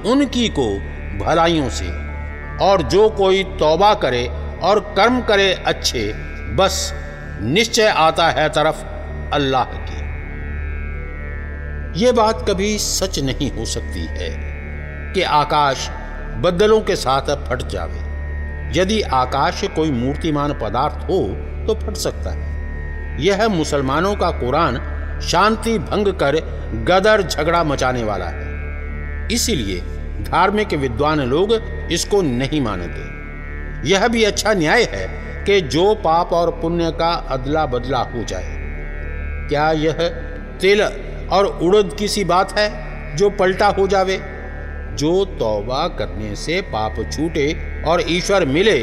[SPEAKER 2] उनकी को भलाइयों से। और जो कोई तौबा करे और कर्म करे अच्छे, बस निश्चय आता है तरफ़ अल्लाह की। ये बात कभी सच नहीं हो सकती है कि आकाश बदलों के साथ फट जावे। यदि आकाश कोई मूर्तिमान पदार्थ हो तो फट सकता है। यह मुसलमानों का कुरान शांति भंग कर गदर झगड़ा मचाने वाला है। इसीलिए धार्मिक विद्वान लोग इसको नहीं मानते। यह भी अच्छा न्याय है कि जो पाप और पुण्य का अदला बदला हो जाए। क्या यह तिल और उड़द की सी बात है जो पलटा हो जावे? जो तौबा करने से पाप छूटे और ईश्वर मिले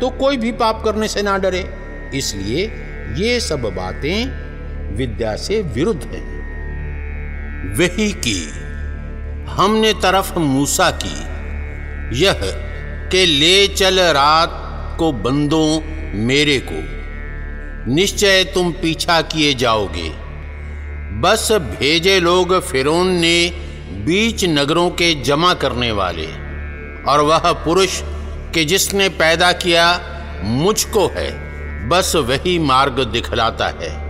[SPEAKER 2] तो कोई भी पाप करने से ना डरे। इसलिए ये सब बातें विद्या से विरुद्ध है। वही की। हमने तरफ़ मूसा की। यह के ले चल रात को बंदो मेरे को। निश्चय तुम पीछा किए जाओगे। बस भेजे लोग फिरौन ने बीच नगरों के जमा करने वाले। और वह पुरुष के जिसने पैदा किया मुझको है, बस वही मार्ग दिखलाता है।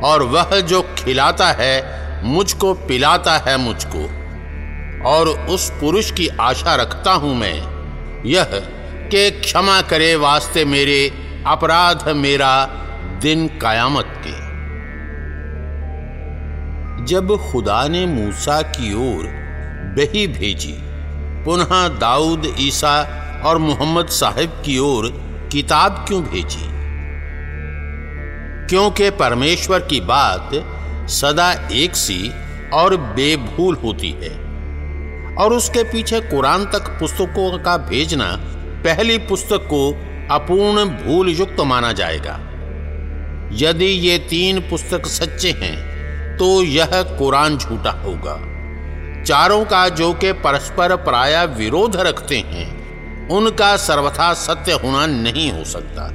[SPEAKER 2] और वह जो खिलाता है मुझको पिलाता है मुझको। और उस पुरुष की आशा रखता हूँ मैं। यह कि क्षमा करे वास्ते मेरे अपराध मेरा दिन कयामत के। जब खुदा ने मूसा की ओर बही भेजी, पुनः दाऊद, ईसा और मोहम्मद साहिब की ओर किताब क्यों भेजी? क्योंकि परमेश्वर की बात सदा एक सी और बेभूल होती है। और उसके पीछे कुरान तक पुस्तकों का भेजना पहली पुस्तक को अपूर्ण भूल युक्त माना जाएगा। यदि ये तीन पुस्तक सच्चे हैं तो यह कुरान झूठा होगा। चारों का जो के परस्पर प्राय विरोध रखते हैं, उनका सर्वथा सत्य होना नहीं हो सकता।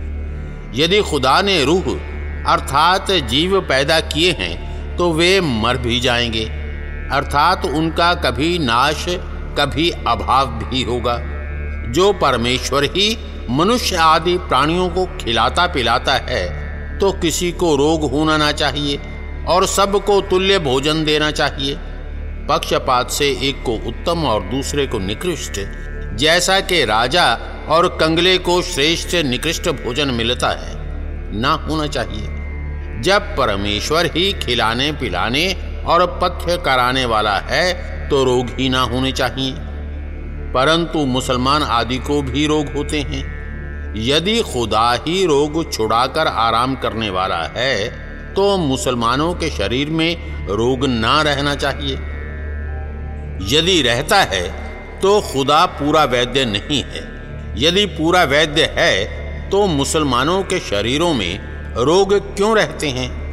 [SPEAKER 2] यदि खुदा ने रूह अर्थात जीव पैदा किए हैं तो वे मर भी जाएँगे। अर्थात उनका कभी नाश, कभी अभाव भी होगा। जो परमेश्वर ही मनुष्य आदि प्राणियों को खिलाता पिलाता है तो किसी को रोग होना ना चाहिए और सबको तुल्य भोजन देना चाहिए। पक्षपात से एक को उत्तम और दूसरे को निकृष्ट। जैसा कि राजा और कंगले को श्रेष्ठ निकृष्ट भोजन मिलता है, ना होना चाहिए। जब परमेश्वर ही खिलाने पिलाने और पथ्य कराने वाला है तो रोग ही ना होने चाहिए। परंतु मुसलमान आदि को भी रोग होते हैं। यदि खुदा ही रोग छुड़ाकर आराम करने वाला है तो मुसलमानों के शरीर में रोग ना रहना चाहिए। यदि रहता है तो खुदा पूरा वैद्य नहीं है। यदि पूरा वैद्य है तो मुसलमानों के शरीरों में रोग क्यों रहते हैं?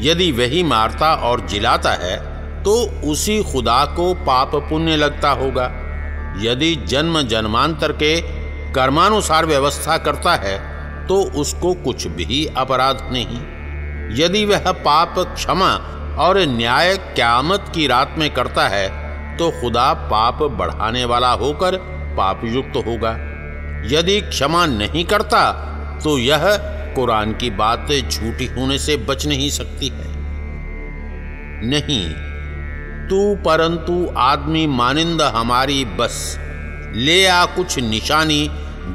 [SPEAKER 2] यदि वही मारता और जिलाता है तो उसी खुदा को पाप पुण्य लगता होगा। यदि जन्म जन्मांतर के कर्मानुसार व्यवस्था करता है तो उसको कुछ भी अपराध नहीं। यदि वह पाप क्षमा और न्याय क्यामत की रात में करता है तो खुदा पाप बढ़ाने वाला होकर पापयुक्त होगा। यदि क्षमा नहीं करता तो यह कुरान की बात झूठी होने से बच नहीं सकती है। नहीं, तू परंतु आदमी मानिंद हमारी बस। ले आ कुछ निशानी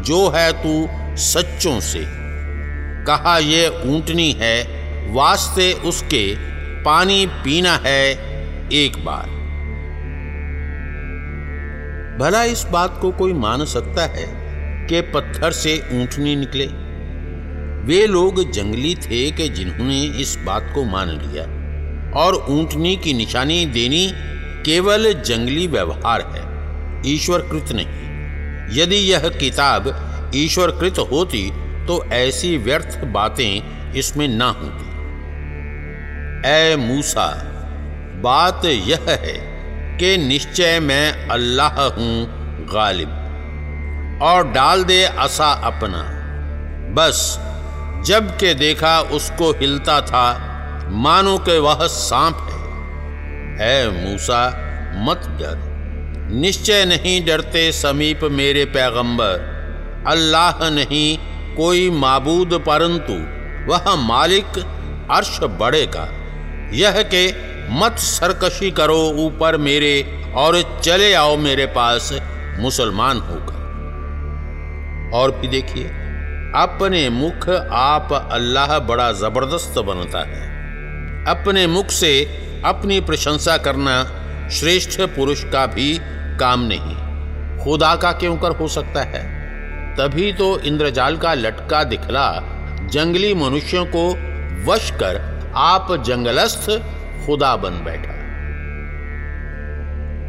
[SPEAKER 2] जो है तू सच्चों से। कहा ये ऊंटनी है, वास्ते उसके पानी पीना है एक बार। भला इस बात को कोई मान सकता है कि पत्थर से ऊंटनी निकले? वे लोग जंगली थे कि जिन्होंने इस बात को मान लिया और ऊंटनी की निशानी देनी केवल जंगली व्यवहार है ईश्वर कृत नहीं। यदि यह किताब ईश्वर कृत होती तो ऐसी व्यर्थ बातें इसमें ना होती। ए मूसा, बात यह है कि निश्चय मैं अल्लाह हूँ गालिब, और डाल दे असा अपना। बस जब के देखा उसको हिलता था, मानो के वह सांप है। है मूसा, मत डर। निश्चय नहीं डरते समीप मेरे पैगंबर। अल्लाह नहीं, कोई माबूद, परंतु वह मालिक अर्श बढ़ेगा। यह के मत सरकशी करो ऊपर मेरे और चले आओ मेरे पास, मुसलमान होकर। और भी देखिए अपने मुख आप अल्लाह बड़ा ज़बरदस्त बनता है। अपने मुख से अपनी प्रशंसा करना श्रेष्ठ पुरुष का भी काम नहीं। खुदा का क्यों कर हो सकता है? तभी तो इंद्रजाल का लटका दिखला। जंगली मनुष्यों को वश कर आप जंगलस्थ खुदा बन बैठा।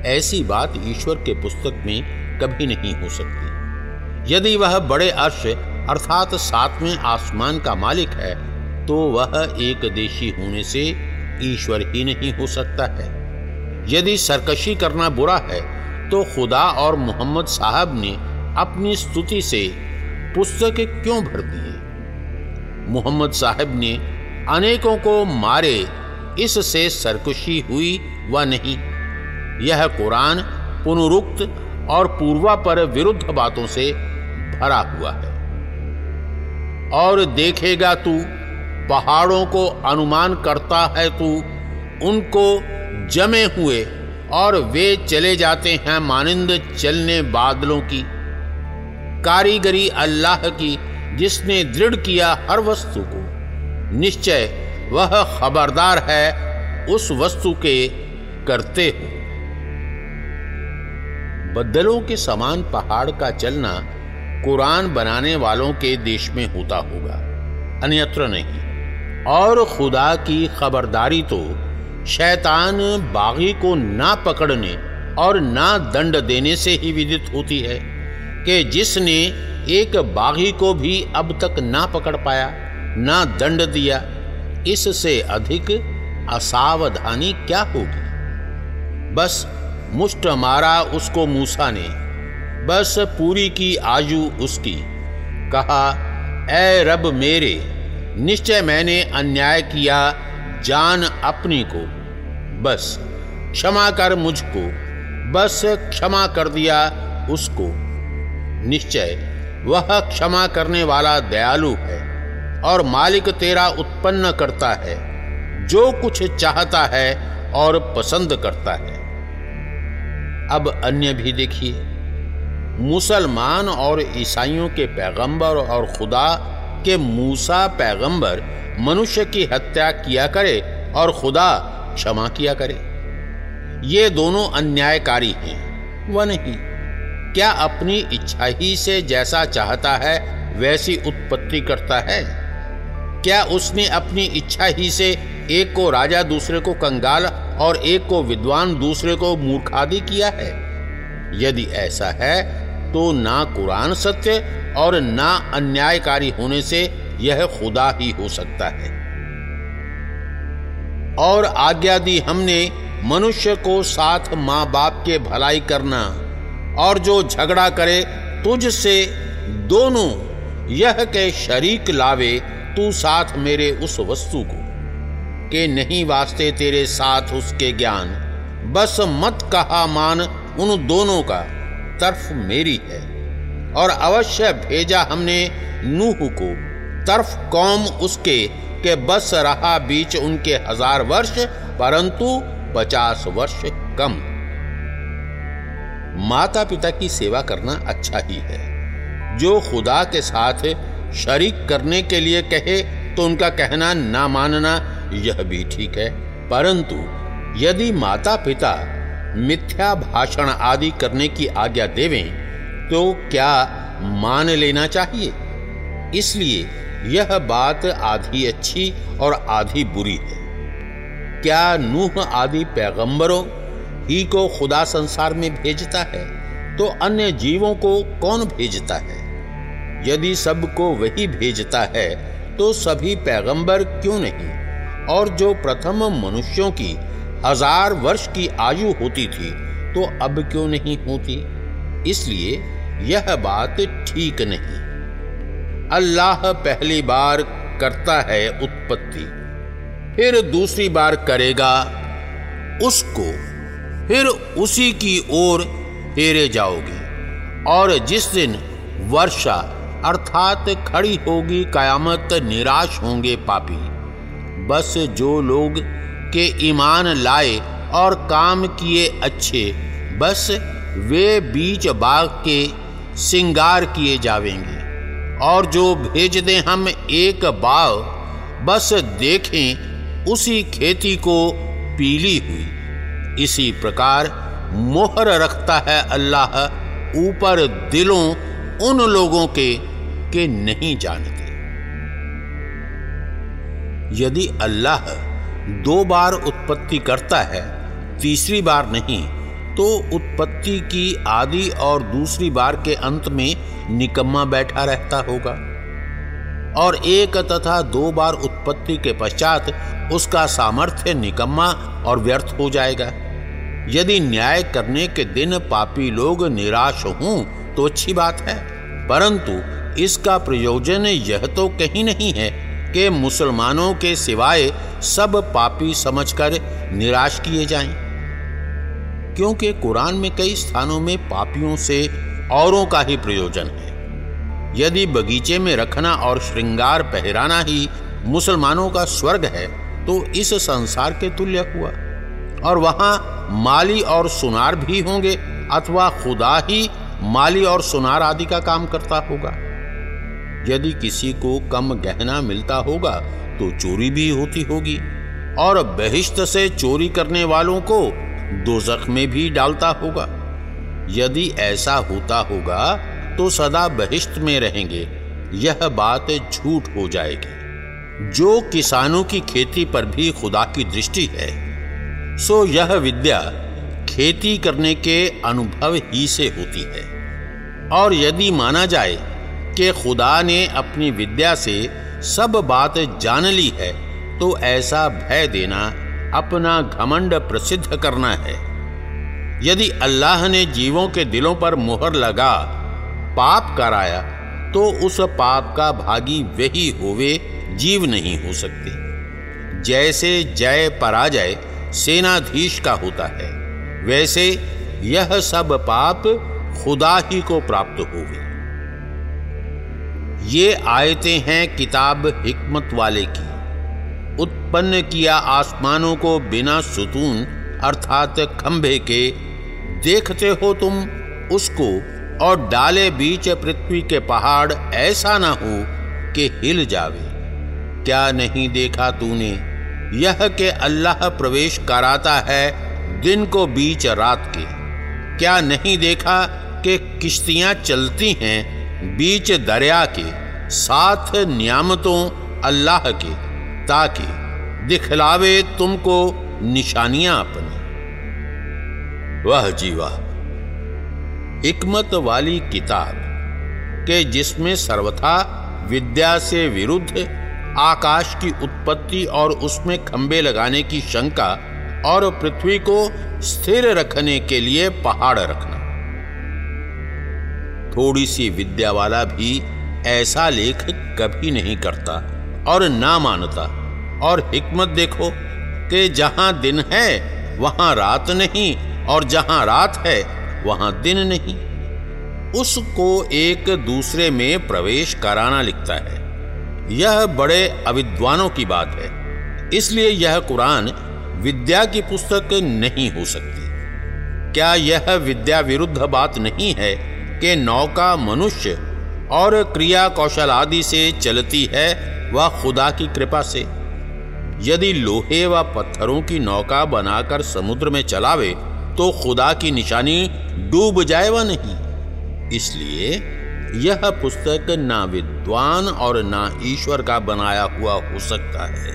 [SPEAKER 2] ऐसी बात ईश्वर के पुस्तक में कभी नहीं हो सकती। यदि वह बड़े अर्श अर्थात सातवें आसमान का मालिक है तो वह एक देशी होने से ईश्वर ही नहीं हो सकता है। यदि सरकशी करना बुरा है तो खुदा और मोहम्मद साहब ने अपनी स्तुति से पुस्तक क्यों भर दिए? मोहम्मद साहब ने अनेकों को मारे, इससे सरकशी हुई व नहीं? यह कुरान पुनरुक्त और पूर्वा पर विरुद्ध बातों से भरा हुआ है। और देखेगा तू, पहाड़ों को अनुमान करता है तू, उनको जमे हुए और वे चले जाते हैं मानिंद चलने बादलों की। कारीगरी अल्लाह की, जिसने दृढ़ किया हर वस्तु को। निश्चय वह खबरदार है, उस वस्तु के करते हो बदलों के समान पहाड़ का चलना कुरान बनाने वालों के देश में होता होगा, अन्यत्र नहीं। और खुदा की खबरदारी तो शैतान बागी को ना पकड़ने और ना दंड देने से ही विदित होती है कि जिसने एक बागी को भी अब तक ना पकड़ पाया, ना दंड दिया, इससे अधिक असावधानी क्या होगी? बस मुष्ट मारा उसको मूसा ने बस पूरी की आयु उसकी। कहा ए रब मेरे, निश्चय मैंने अन्याय किया, जान अपनी को। बस, क्षमा कर मुझको। बस, क्षमा कर दिया उसको। निश्चय, वह क्षमा करने वाला दयालु है, और मालिक तेरा उत्पन्न करता है। जो कुछ चाहता है और पसंद करता है। अब अन्य भी देखिए। मुसलमान और ईसाइयों के पैगंबर और खुदा के मूसा पैगंबर मनुष्य की हत्या किया करे और खुदा क्षमा किया करे। ये दोनों अन्यायकारी हैं, वह नहीं। क्या अपनी इच्छा ही से जैसा चाहता है, वैसी उत्पत्ति करता है? क्या उसने अपनी इच्छा ही से एक को राजा, दूसरे को कंगाल और एक को विद्वान, दूसरे को मूर्खादि किया है? यदि ऐसा है तो ना कुरान सत्य और ना अन्यायकारी होने से यह खुदा ही हो सकता है। और आज्ञा दी हमने, मनुष्य को साथ माँ बाप के भलाई करना और जो झगड़ा करे तुझ से दोनों, यह के शरीक लावे, तू साथ मेरे उस वस्तु को, के नहीं वास्ते तेरे साथ उसके ज्ञान। बस मत कहा मान उन दोनों का। तरफ़ मेरी है, और अवश्य भेजा हमने नूह को। तरफ़ कौम उसके के बस रहा बीच उनके हज़ार वर्ष, परंतु पचास वर्ष कम। माता पिता की सेवा करना अच्छा ही है। जो खुदा के साथ शरीक करने के लिए कहे तो उनका कहना ना मानना यह भी ठीक है। परंतु यदि माता पिता मिथ्या भाषण आदि करने की आज्ञा देवें तो क्या मान लेना चाहिए? इसलिए यह बात आधी अच्छी और आधी बुरी है। क्या नूह आदि पैगंबरों ही को खुदा संसार में भेजता है तो अन्य जीवों को कौन भेजता है? यदि सबको वही भेजता है तो सभी पैगंबर क्यों नहीं? और जो प्रथम मनुष्यों की हज़ार वर्ष की आयु होती थी तो अब क्यों नहीं होती? इसलिए यह बात ठीक नहीं। अल्लाह पहली बार करता है उत्पत्ति, फिर दूसरी बार करेगा उसको, फिर उसी की ओर फेरे जाओगे, और जिस दिन वर्षा अर्थात खड़ी होगी, कयामत निराश होंगे पापी। बस जो लोग के ईमान लाए और काम किए अच्छे, बस वे बीच बाग के सिंगार किए जावेंगे। और जो भेज दें हम एक बाग, बस देखें उसी खेती को पीली हुई। इसी प्रकार मोहर रखता है अल्लाह ऊपर दिलों उन लोगों के के नहीं जानते। यदि अल्लाह दो बार उत्पत्ति करता है, तीसरी बार नहीं तो उत्पत्ति की आदि और दूसरी बार के अंत में निकम्मा बैठा रहता होगा। और एक तथा दो बार उत्पत्ति के पश्चात उसका सामर्थ्य निकम्मा और व्यर्थ हो जाएगा। यदि न्याय करने के दिन पापी लोग निराश हों तो अच्छी बात है, परंतु इसका प्रयोजन यह तो कहीं नहीं है कि मुसलमानों के सिवाय सब पापी समझकर निराश किए जाएँ। क्योंकि कुरान में कई स्थानों में पापियों से औरों का ही प्रयोजन है। यदि बगीचे में रखना और श्रृंगार पहराना ही मुसलमानों का स्वर्ग है तो इस संसार के तुल्य हुआ। और वहाँ माली और सुनार भी होंगे, अथवा खुदा ही माली और सुनार आदि का काम करता होगा। यदि किसी को कम गहना मिलता होगा तो चोरी भी होती होगी। और बहिश्त से चोरी करने वालों को दोजख में भी डालता होगा। यदि ऐसा होता होगा तो सदा बहिश्त में रहेंगे। यह बात झूठ हो जाएगी। जो किसानों की खेती पर भी खुदा की दृष्टि है, सो यह विद्या खेती करने के अनुभव ही से होती है। और यदि माना जाए कि खुदा ने अपनी विद्या से सब बात जान ली है तो ऐसा भय देना अपना घमंड प्रसिद्ध करना है। यदि अल्लाह ने जीवों के दिलों पर मोहर लगा, पाप कराया तो उस पाप का भागी वही होवे, जीव नहीं हो सकते। जैसे जय पराजय सेनाधीश का होता है, वैसे यह सब पाप खुदा ही को प्राप्त होवे। ये आयतें हैं किताब हिकमत वाले की। उत्पन्न किया आसमानों को बिना सुतून, अर्थात खंभे के। देखते हो तुम उसको और डाले बीच पृथ्वी के पहाड़, ऐसा ना हो कि हिल जावे। क्या नहीं देखा तूने? यह के अल्लाह प्रवेश कराता है दिन को बीच रात के। क्या नहीं देखा कि किश्तियाँ चलती हैं बीच दरिया के साथ नियामतों अल्लाह के, ताकि दिखलावे तुमको निशानियाँ अपनी। वह जीवा हिकमत वाली किताब के जिसमें सर्वथा विद्या से विरुद्ध आकाश की उत्पत्ति और उसमें खंबे लगाने की शंका और पृथ्वी को स्थिर रखने के लिए पहाड़ रखना। थोड़ी सी विद्या वाला भी ऐसा लेख कभी नहीं करता और ना मानता। और हिकमत देखो कि जहाँ दिन है, वहाँ रात नहीं और जहाँ रात है, वहाँ दिन नहीं। उसको एक दूसरे में प्रवेश कराना लिखता है। यह बड़े अविद्वानों की बात है। इसलिए यह कुरान विद्या की पुस्तक नहीं हो सकती। क्या यह विद्या विरुद्ध बात नहीं है? कि नौका मनुष्य और क्रिया कौशल आदि से चलती है वह खुदा की कृपा से। यदि लोहे व पत्थरों की नौका बनाकर समुद्र में चलावे तो खुदा की निशानी डूब जाए व नहीं। इसलिए यह पुस्तक ना विद्वान और ना ईश्वर का बनाया हुआ हो सकता है।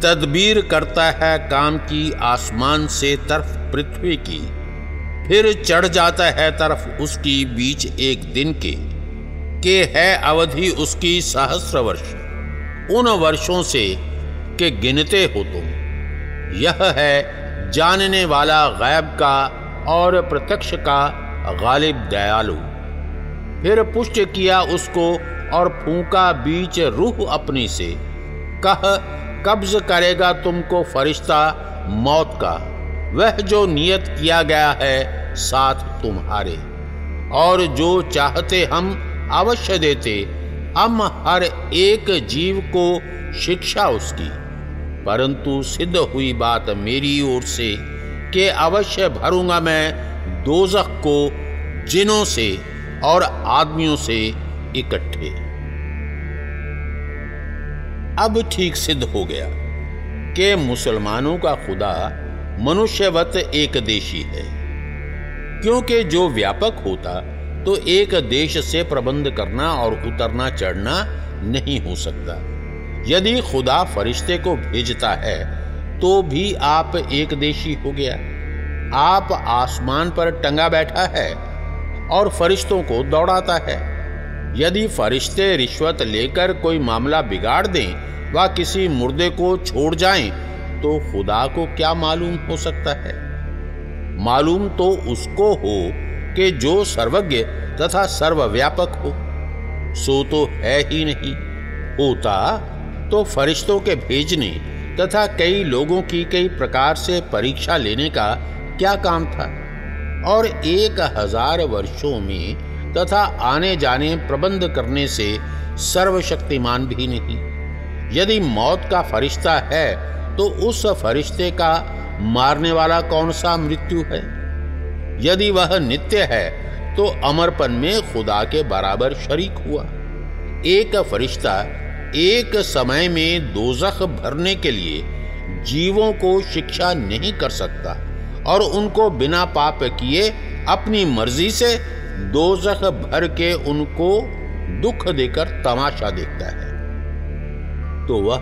[SPEAKER 2] तदबीर करता है काम की आसमान से तरफ़ पृथ्वी की। फिर चढ़ जाता है तरफ़ उसकी बीच एक दिन के के है अवधि उसकी सहस्र वर्ष। उन वर्षों से के गिनते हो तुम। यह है जानने वाला गैब का और प्रत्यक्ष का गालिब दयालु। फिर पुष्ट किया उसको और फूका बीच रूह अपनी से। कह, कब्ज करेगा तुमको फरिश्ता मौत का। वह जो नियत किया गया है, साथ तुम्हारे। और जो चाहते हम अवश्य देते, हम हर एक जीव को शिक्षा उसकी। परंतु सिद्ध हुई बात मेरी ओर से कि अवश्य भरूँगा मैं दोजख को जिनों से और आदमियों से इकट्ठे। अब ठीक सिद्ध हो गया कि मुसलमानों का खुदा मनुष्यवत एक देशी है। क्योंकि जो व्यापक होता तो एक देश से प्रबंध करना और उतरना, चढ़ना नहीं हो सकता। यदि खुदा फरिश्ते को भेजता है तो भी आप एक देशी हो गया। आप आसमान पर टंगा बैठा है और फरिश्तों को दौड़ाता है। यदि फरिश्ते रिश्वत लेकर कोई मामला बिगाड़ दें व किसी मुर्दे को छोड़ जाएँ तो खुदा को क्या मालूम हो सकता है? मालूम तो उसको हो कि जो सर्वज्ञ तथा सर्वव्यापक हो। सो तो है ही नहीं। होता तो फरिश्तों के भेजने तथा कई लोगों की कई प्रकार से परीक्षा लेने का क्या काम था? और एक हज़ार वर्षों में तथा आने जाने प्रबंध करने से सर्वशक्तिमान भी नहीं। यदि मौत का फरिश्ता है तो उस फरिश्ते का मारने वाला कौन सा मृत्यु है? यदि वह नित्य है तो अमरपन में खुदा के बराबर शरीक हुआ। एक फरिश्ता एक समय में दोजख भरने के लिए जीवों को शिक्षा नहीं कर सकता और उनको बिना पाप किए अपनी मर्ज़ी से दोजख भर के उनको दुख देकर तमाशा देखता है। तो वह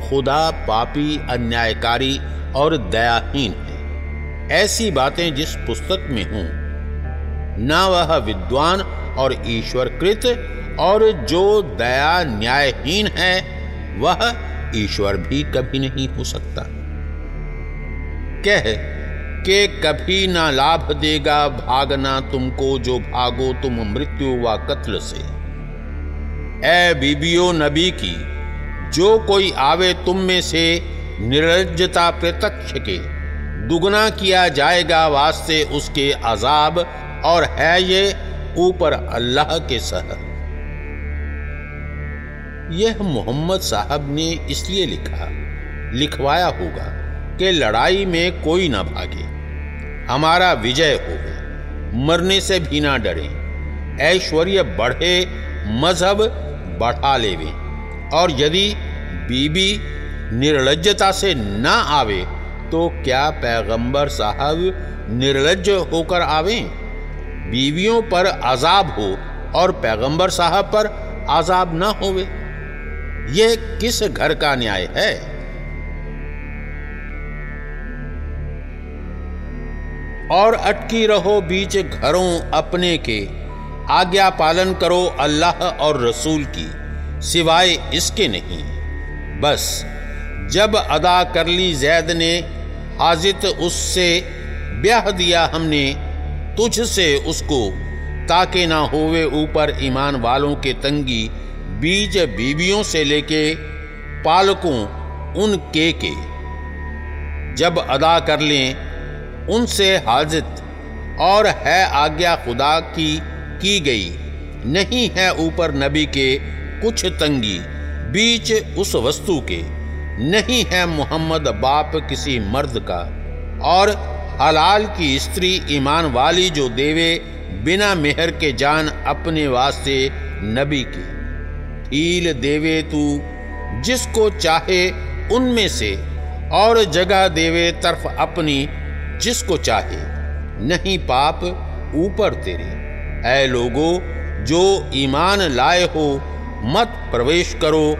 [SPEAKER 2] खुदा पापी, अन्यायकारी और दयाहीन है। ऐसी बातें जिस पुस्तक में हूँ, ना वह विद्वान और ईश्वरकृत और जो दया न्यायहीन है, वह ईश्वर भी कभी नहीं हो सकता। कह के कभी ना लाभ देगा भागना तुमको जो भागो तुम मृत्यु व कत्ल से। ए बीबियो नबी की जो कोई आवे तुम में से निर्लजता प्रत्यक्ष के दुगना किया जाएगा वास्ते उसके अजाब, और है ये ऊपर अल्लाह के सह। यह मोहम्मद साहब ने इसलिए लिखा, लिखवाया होगा कि लड़ाई में कोई ना भागे। हमारा विजय हो मरने से भी ना डरे। ऐश्वर्य बढ़े, मज़हब बढ़ा लेवे। और यदि बीबी निर्लजता से ना आवे तो क्या पैगंबर साहब निर्लज होकर आवे? बीवियों पर आजाब हो और पैगंबर साहब पर आजाब ना होवे। यह किस घर का न्याय है? और अटकी रहो बीच घरों अपने के। आज्ञा पालन करो अल्लाह और रसूल की। सिवाय इसके नहीं। बस, जब अदा कर ली जैद ने, हाजित उससे ब्याह दिया हमने तुझ से उसको, ताके ना होवे ऊपर ईमान वालों के तंगी, बीज बीबियों से लेके पालकों उनके के। जब अदा कर लें, उनसे हाजित, और है आज्ञा खुदा की की गई, नहीं है ऊपर नबी के कुछ तंगी बीच उस वस्तु के। नहीं है मोहम्मद बाप किसी मर्द का। और हलाल की स्त्री ईमान वाली जो देवे बिना मेहर के जान अपने वास्ते नबी की। ढील देवे तू, जिसको चाहे उनमें से। और जगह देवे तरफ़ अपनी, जिसको चाहे। नहीं पाप ऊपर तेरे। ऐ लोगो, जो ईमान लाए हो मत प्रवेश करो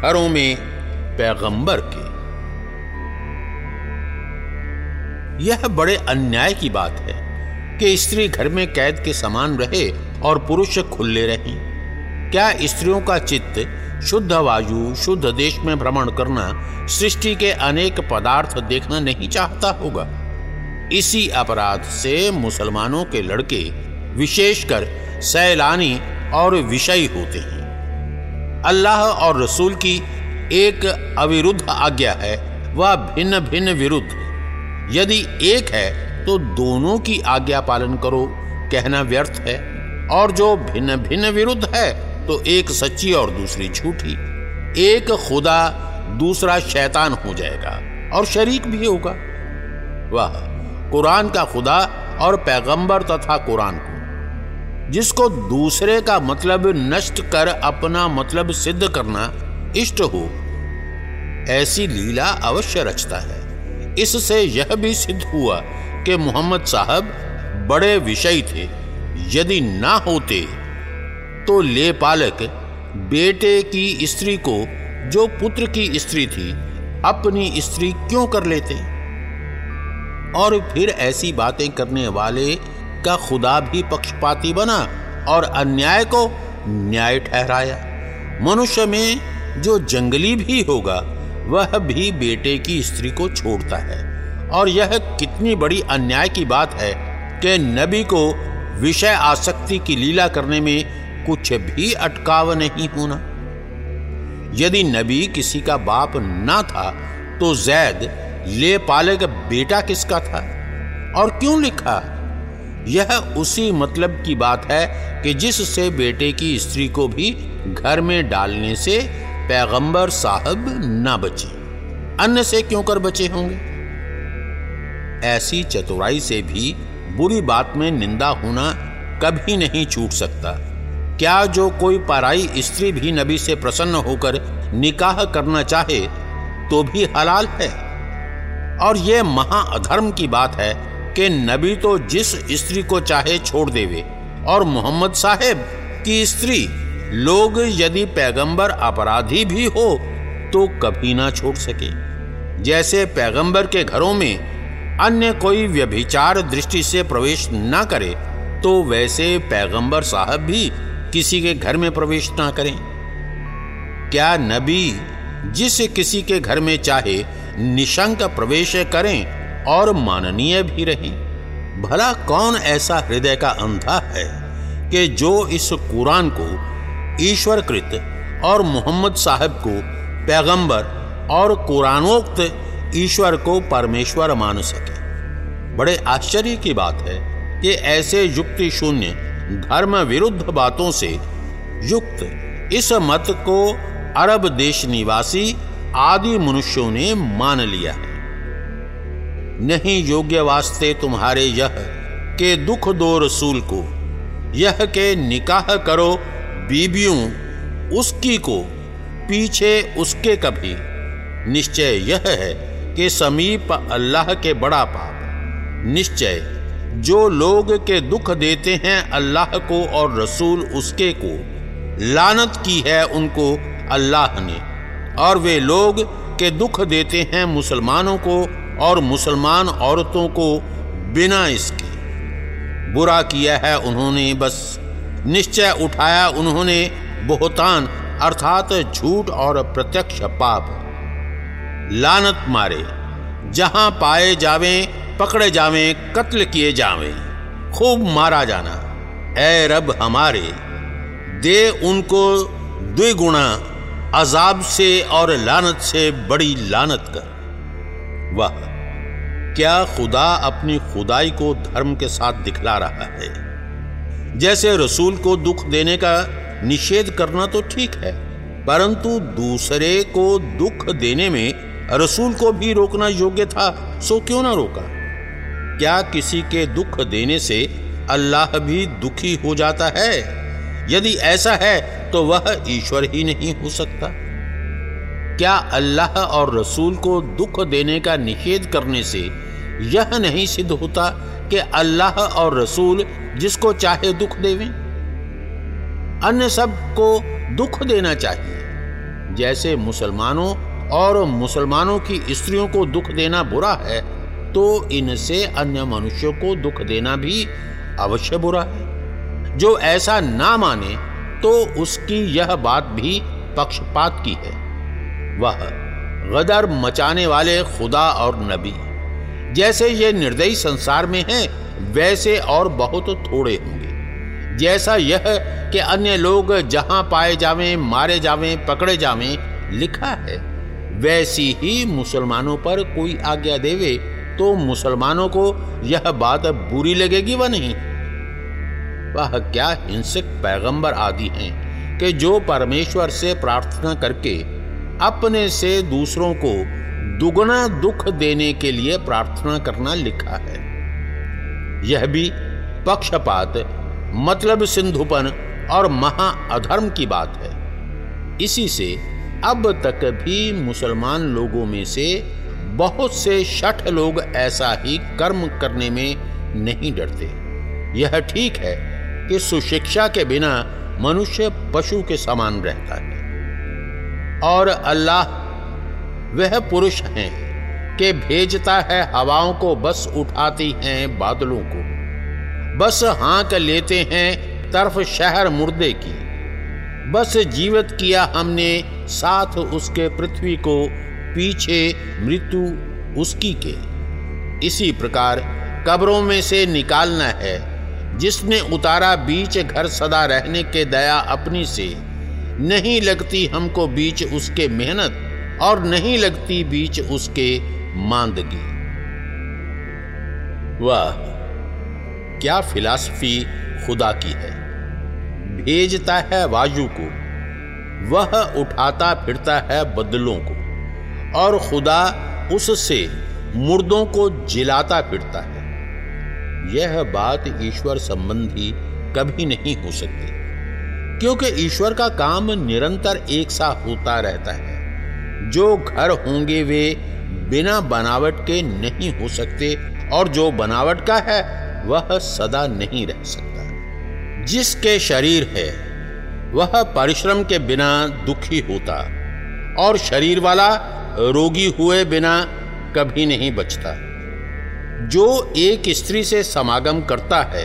[SPEAKER 2] घरों में पैगंबर के। यह बड़े अन्याय की बात है कि स्त्री घर में कैद के समान रहे और पुरुष खुले रहे। क्या स्त्रियों का चित्त शुद्ध वायु, शुद्ध देश में भ्रमण करना, सृष्टि के अनेक पदार्थ देखना नहीं चाहता होगा? इसी अपराध से मुसलमानों के लड़के विशेषकर सैलानी और विषयी होते हैं। अल्लाह और रसूल की एक अविरुद्ध आज्ञा है, वह भिन्न भिन्न विरुद्ध। यदि एक है तो दोनों की आज्ञा पालन करो, कहना व्यर्थ है। और जो भिन्न भिन्न विरुद्ध है तो एक सच्ची और दूसरी झूठी। एक खुदा, दूसरा शैतान हो जाएगा, और शरीक भी होगा। वह, कुरान का खुदा और पैगंबर तथा कुरान को। जिसको दूसरे का मतलब नष्ट कर अपना मतलब सिद्ध करना इष्ट हो, ऐसी लीला अवश्य रचता है। इससे यह भी सिद्ध हुआ कि मोहम्मद साहब बड़े विषय थे। यदि ना होते तो ले पालक बेटे की स्त्री को, जो पुत्र की स्त्री थी, अपनी स्त्री क्यों कर लेते? और फिर ऐसी बातें करने वाले का खुदा भी पक्षपाती बना और अन्याय को न्याय ठहराया। मनुष्य में जो जंगली भी होगा, वह भी बेटे की स्त्री को छोड़ता है। और यह कितनी बड़ी अन्याय की बात है कि नबी को विषय आसक्ति की लीला करने में कुछ भी अटकाव नहीं होना। यदि नबी किसी का बाप ना था तो जैद ले पाले का बेटा किसका था? और क्यों लिखा? यह उसी मतलब की बात है कि जिससे बेटे की स्त्री को भी घर में डालने से पैगंबर साहब ना बचे। अन्य से क्यों कर बचे होंगे? ऐसी चतुराई से भी बुरी बात में निंदा होना कभी नहीं छूट सकता। क्या जो कोई पराई स्त्री भी नबी से प्रसन्न होकर निकाह करना चाहे तो भी हलाल है? और यह महाअधर्म की बात है कि नबी तो जिस स्त्री को चाहे छोड़ देवे। और मोहम्मद साहेब की स्त्री, लोग यदि पैगंबर अपराधी भी हो तो कभी ना छोड़ सके। जैसे पैगंबर के घरों में अन्य कोई व्यभिचार दृष्टि से प्रवेश ना करे तो वैसे पैगंबर साहब भी किसी के घर में प्रवेश ना करें। क्या नबी जिस किसी के घर में चाहे, निशंक प्रवेश करें और माननीय भी रही। भला कौन ऐसा हृदय का अंधा है कि जो इस कुरान को ईश्वर कृत और मोहम्मद साहब को पैगंबर और कुरानोक्त ईश्वर को परमेश्वर मान सके? बड़े आश्चर्य की बात है कि ऐसे युक्ति शून्य धर्म विरुद्ध बातों से युक्त इस मत को अरब देश निवासी आदि मनुष्यों ने मान लिया है। नहीं योग्य वास्ते तुम्हारे यह के दुख दो रसूल को। यह के निकाह करो बीबियों, उसकी को, पीछे उसके कभी। निश्चय यह है कि समीप अल्लाह के बड़ा पाप। निश्चय, जो लोग के दुख देते हैं अल्लाह को और रसूल उसके को, लानत की है उनको अल्लाह ने। और वे लोग के दुख देते हैं मुसलमानों को और मुसलमान औरतों को बिना इसके। बुरा किया है उन्होंने, बस निश्चय उठाया उन्होंने बहुतान, अर्थात झूठ और प्रत्यक्ष पाप। लानत मारे, जहाँ पाए जावें, पकड़े जावें, कत्ल किए जावें, खूब मारा जाना। ए रब हमारे, दे उनको द्विगुणा, अजाब से और लानत से बड़ी लानत कर। वह, क्या खुदा अपनी खुदाई को धर्म के साथ दिखला रहा है? जैसे रसूल को दुख देने का निषेध करना तो ठीक है, परंतु दूसरे को दुख देने में रसूल को भी रोकना योग्य था, सो क्यों ना रोका? क्या किसी के दुख देने से अल्लाह भी दुखी हो जाता है? यदि ऐसा है तो वह ईश्वर ही नहीं हो सकता। क्या अल्लाह और रसूल को दुख देने का निषेध करने से यह नहीं सिद्ध होता कि अल्लाह और रसूल जिसको चाहे दुख देवें? अन्य सबको दुख देना चाहिए। जैसे मुसलमानों और मुसलमानों की स्त्रियों को दुख देना बुरा है तो इनसे अन्य मनुष्यों को दुख देना भी अवश्य बुरा है। जो ऐसा ना माने तो उसकी यह बात भी पक्षपात की है। वह गदर मचाने वाले खुदा और नबी। जैसे ये निर्दयी संसार में हैं, वैसे और बहुत थोड़े होंगे। जैसा यह कि अन्य लोग जहाँ पाए जावें, मारे जावें, पकड़े जावें, लिखा है, वैसी ही मुसलमानों पर कोई आज्ञा देवे तो मुसलमानों को यह बात बुरी लगेगी व नहीं? वह क्या हिंसक पैगंबर आदि हैं कि जो परमेश्वर से प्रार्थना करके अपने से दूसरों को दुगना दुख देने के लिए प्रार्थना करना लिखा है। यह भी पक्षपात मतलब सिंधुपन और महा अधर्म की बात है। इसी से अब तक भी मुसलमान लोगों में से बहुत से शठ लोग ऐसा ही कर्म करने में नहीं डरते। यह ठीक है कि सुशिक्षा के बिना मनुष्य पशु के समान रहता है। और अल्लाह वह पुरुष हैं कि भेजता है हवाओं को, बस उठाती हैं बादलों को। बस हाँक लेते हैं तरफ़ शहर मुर्दे की। बस जीवित किया हमने, साथ उसके पृथ्वी को, पीछे मृत्यु उसकी के। इसी प्रकार कब्रों में से निकालना है, जिसने उतारा बीच घर सदा रहने के दया अपनी से। नहीं लगती हमको बीच उसके मेहनत और नहीं लगती बीच उसके मांदगी। वाह, क्या फिलॉसफी खुदा की है। भेजता है वायु को, वह उठाता फिरता है बदलों को, और खुदा उससे मुर्दों को जिलाता फिरता है। यह बात ईश्वर संबंधी कभी नहीं हो सकती। क्योंकि ईश्वर का काम निरंतर एक सा होता रहता है। जो घर होंगे वे बिना बनावट के नहीं हो सकते, और जो बनावट का है, वह सदा नहीं रह सकता। जिसके शरीर है, वह परिश्रम के बिना दुखी होता, और शरीर वाला रोगी हुए बिना कभी नहीं बचता। जो एक स्त्री से समागम करता है,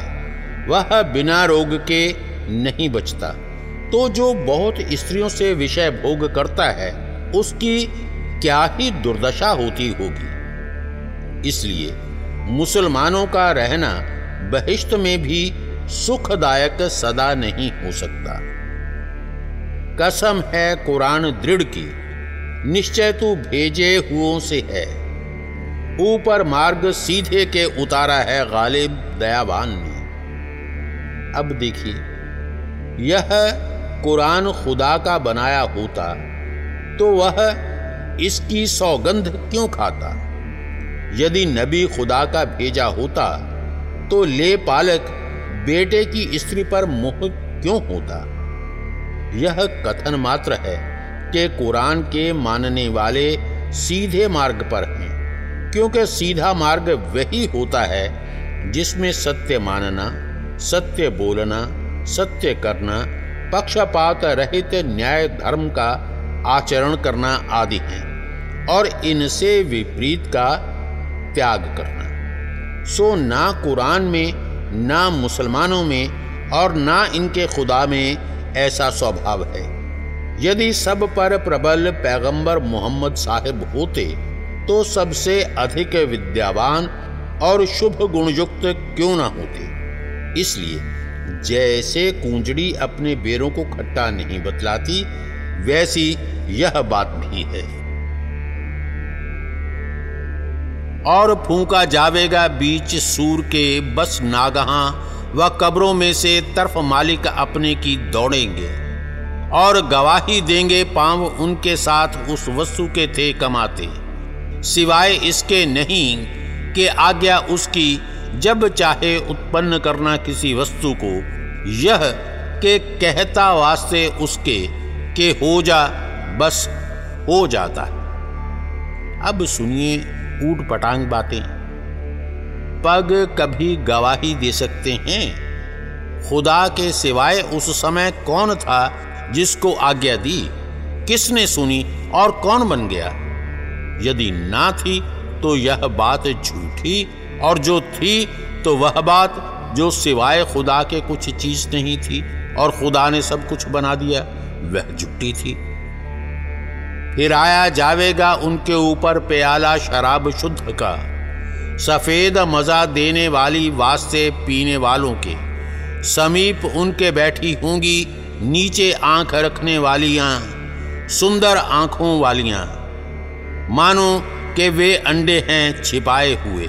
[SPEAKER 2] वह बिना रोग के नहीं बचता। तो जो बहुत स्त्रियों से विषय भोग करता है, उसकी क्या ही दुर्दशा होती होगी? इसलिए मुसलमानों का रहना बहिश्त में भी सुखदायक सदा नहीं हो सकता। कसम है कुरान दृढ़ की, निश्चय तू भेजे हुओं से है। ऊपर मार्ग सीधे के उतारा है गालिब दयावान ने अब देखिए यह कुरान खुदा का बनाया होता तो वह इसकी सौगंध क्यों खाता? यदि नबी खुदा का भेजा होता तो ले पालक बेटे की स्त्री पर मोह क्यों होता? यह कथन मात्र है कि कुरान के मानने वाले सीधे मार्ग पर हैं, क्योंकि सीधा मार्ग वही होता है जिसमें सत्य मानना, सत्य बोलना सत्य करना, पक्षपात रहित न्याय धर्म का आचरण करना आदि है, और इनसे विपरीत का त्याग करना। सो ना कुरान में, ना मुसलमानों में, और ना इनके खुदा में ऐसा स्वभाव है। यदि सब पर प्रबल पैगंबर मोहम्मद साहिब होते तो सबसे अधिक विद्यावान और शुभ गुणयुक्त क्यों ना होते? इसलिए जैसे कुंजड़ी अपने बेरों को खट्टा नहीं बतलाती, वैसी यह बात भी है। और फूका जावेगा बीच सूर के बस नागहा व कब्रों में से तरफ़ मालिक अपने की दौड़ेंगे, और गवाही देंगे पाँव उनके साथ उस वस्तु के थे कमाते। सिवाय इसके नहीं कि आज्ञा उसकी जब चाहे उत्पन्न करना किसी वस्तु को, यह के कहता वास्ते उसके के हो जा, बस हो जाता है। अब सुनिए ऊट पटांग बातें। पग कभी गवाही दे सकते हैं। खुदा के सिवाय उस समय कौन था जिसको आज्ञा दी? किसने सुनी और कौन बन गया? यदि ना थी तो यह बात झूठी और जो थी तो वह बात जो सिवाय खुदा के कुछ चीज़ नहीं थी और खुदा ने सब कुछ बना दिया, वह झुट्टी थी। फिर आया जावेगा उनके ऊपर प्याला शराब शुद्ध का, सफ़ेद मज़ा देने वाली वास्ते पीने वालों के। समीप उनके बैठी होंगी नीचे आँख रखने वालियाँ, सुंदर आँखों वालियाँ। मानो कि वे अंडे हैं छिपाए हुए।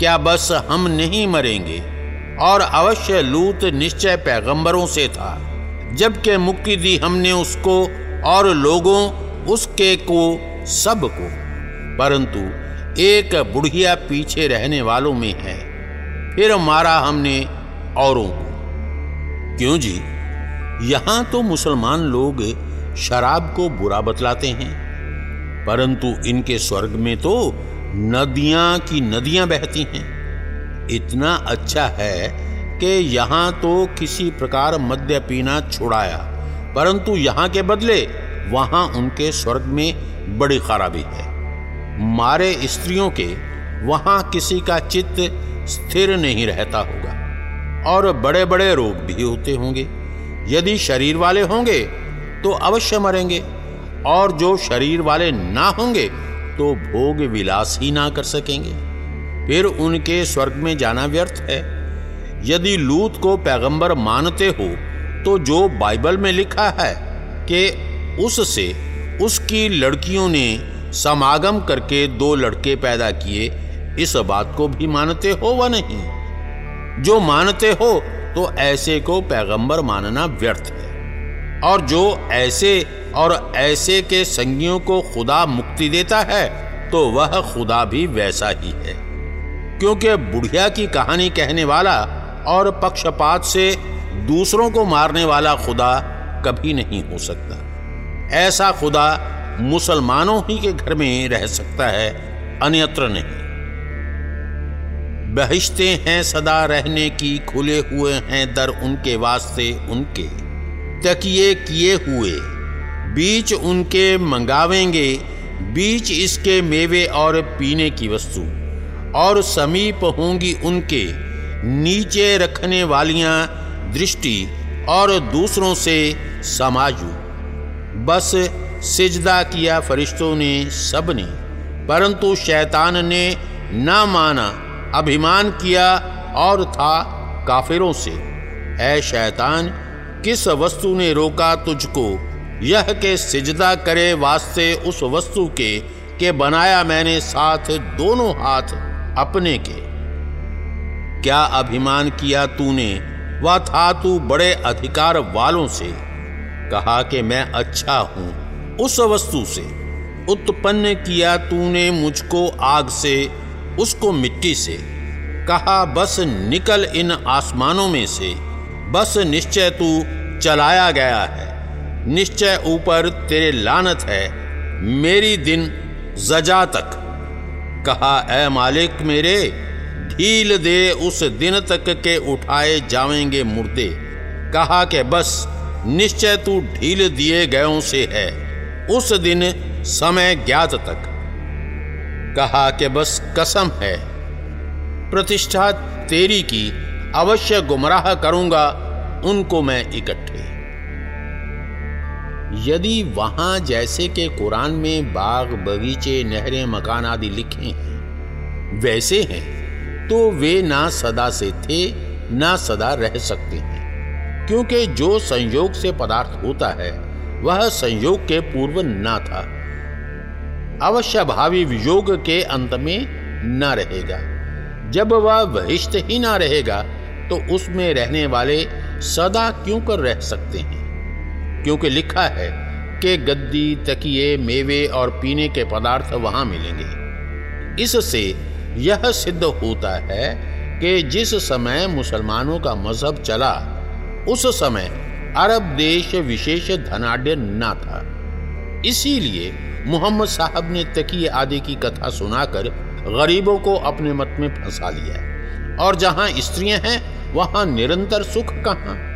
[SPEAKER 2] क्या बस हम नहीं मरेंगे? और अवश्य लूत निश्चय पैगंबरों से था, जबकि मुक्ति दी हमने उसको और लोगों, उसके को सबको परंतु एक बुढ़िया पीछे रहने वालों में है, फिर मारा हमने औरों को। क्यों जी? यहाँ तो मुसलमान लोग शराब को बुरा बतलाते हैं, परंतु इनके स्वर्ग में तो नदियाँ की नदियाँ बहती हैं। इतना अच्छा है कि यहाँ तो किसी प्रकार मद्य पीना छुड़ाया, परंतु यहाँ के बदले वहाँ उनके स्वर्ग में बड़ी खराबी है। मारे स्त्रियों के वहाँ किसी का चित्त स्थिर नहीं रहता होगा, और बड़े बड़े रोग भी होते होंगे। यदि शरीर वाले होंगे तो अवश्य मरेंगे, और जो शरीर वाले ना होंगे तो भोग विलास ही ना कर सकेंगे। फिर उनके स्वर्ग में जाना व्यर्थ है। यदि लूत को पैगंबर मानते हो तो जो बाइबल में लिखा है कि उससे उसकी लड़कियों ने समागम करके दो लड़के पैदा किए, इस बात को भी मानते हो व नहीं? जो मानते हो तो ऐसे को पैगंबर मानना व्यर्थ है। और जो ऐसे और ऐसे के संगियों को खुदा मुक्ति देता है तो वह खुदा भी वैसा ही है। क्योंकि बुढ़िया की कहानी कहने वाला और पक्षपात से दूसरों को मारने वाला खुदा कभी नहीं हो सकता। ऐसा खुदा मुसलमानों ही के घर में रह सकता है, अन्यत्र नहीं। बहिश्ते हैं सदा रहने की, खुले हुए हैं दर उनके वास्ते उनके। तकिए किए हुए बीच उनके मंगावेंगे, बीच इसके मेवे और पीने की वस्तु। और समीप होंगी उनके, नीचे रखने वालियाँ दृष्टि और दूसरों से समाजू। बस सिजदा किया फरिश्तों ने सबने परंतु शैतान ने ना माना, अभिमान किया और था काफिरों से। ऐ शैतान, किस वस्तु ने रोका तुझको? यह के सिजदा करे वास्ते उस वस्तु के के बनाया मैंने साथ दोनों हाथ अपने के। क्या अभिमान किया तूने? वह था तू बड़े अधिकार वालों से। कहा कि मैं अच्छा हूँ उस वस्तु से। उत्पन्न किया तूने मुझको आग से, उसको मिट्टी से। कहा, बस निकल इन आसमानों में से। बस निश्चय तू चलाया गया है। निश्चय ऊपर तेरे लानत है। मेरी दिन जजा तक। कहा ए मालिक मेरे, ढील दे उस दिन तक के उठाए जावेंगे मुर्दे। कहा कि बस, निश्चय तू ढील दिए गयों से है। उस दिन समय ज्ञात तक। कहा कि बस कसम है। प्रतिष्ठा तेरी की, अवश्य गुमराह करूँगा, उनको मैं इकट्ठे। यदि वहाँ जैसे के कुरान में बाग बगीचे, नहरें, मकान आदि लिखे हैं, वैसे हैं तो वे ना सदा से थे, ना सदा रह सकते हैं। क्योंकि जो संयोग से पदार्थ होता है, वह संयोग के पूर्व ना था। अवश्य भावी वियोग के अंत में न रहेगा। जब वह वहिष्ठ ही ना रहेगा तो उसमें रहने वाले सदा क्यों कर रह सकते हैं? क्योंकि लिखा है कि गद्दी, तकिए, मेवे और पीने के पदार्थ वहाँ मिलेंगे। इससे यह सिद्ध होता है कि जिस समय मुसलमानों का मज़हब चला, उस समय अरब देश विशेष धनाढ़ न था। इसीलिए मोहम्मद साहब ने तकिए आदि की कथा सुनाकर गरीबों को अपने मत में फंसा लिया और जहाँ स्त्रियाँ हैं, वहाँ निरंतर सुख कहाँ?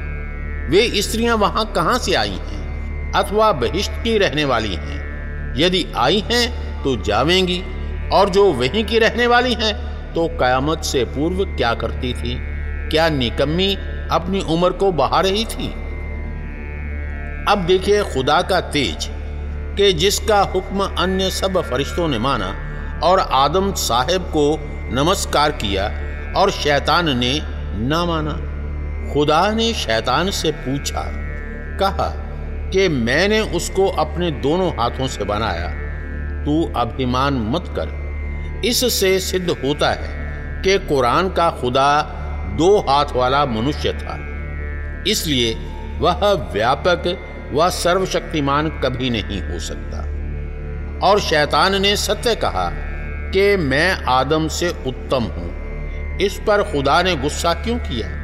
[SPEAKER 2] वे स्त्रियाँ वहाँ कहाँ से आई हैं? अथवा बहिष्ट की रहने वाली हैं? यदि आई हैं तो जावेंगी। और जो वहीं की रहने वाली हैं तो कयामत से पूर्व क्या करती थी? क्या निकम्मी अपनी उम्र को बहा रही थी? अब देखिए खुदा का तेज, कि जिसका हुक्म अन्य सब फरिश्तों ने माना, और आदम साहेब को नमस्कार किया, और शैतान ने ना माना। खुदा ने शैतान से पूछा, कहा कि मैंने उसको अपने दोनों हाथों से बनाया। तू अभिमान मत कर। इससे सिद्ध होता है कि कुरान का खुदा दो हाथ वाला मनुष्य था। इसलिए वह व्यापक व सर्वशक्तिमान कभी नहीं हो सकता। और शैतान ने सत्य कहा कि मैं आदम से उत्तम हूँ। इस पर खुदा ने गुस्सा क्यों किया?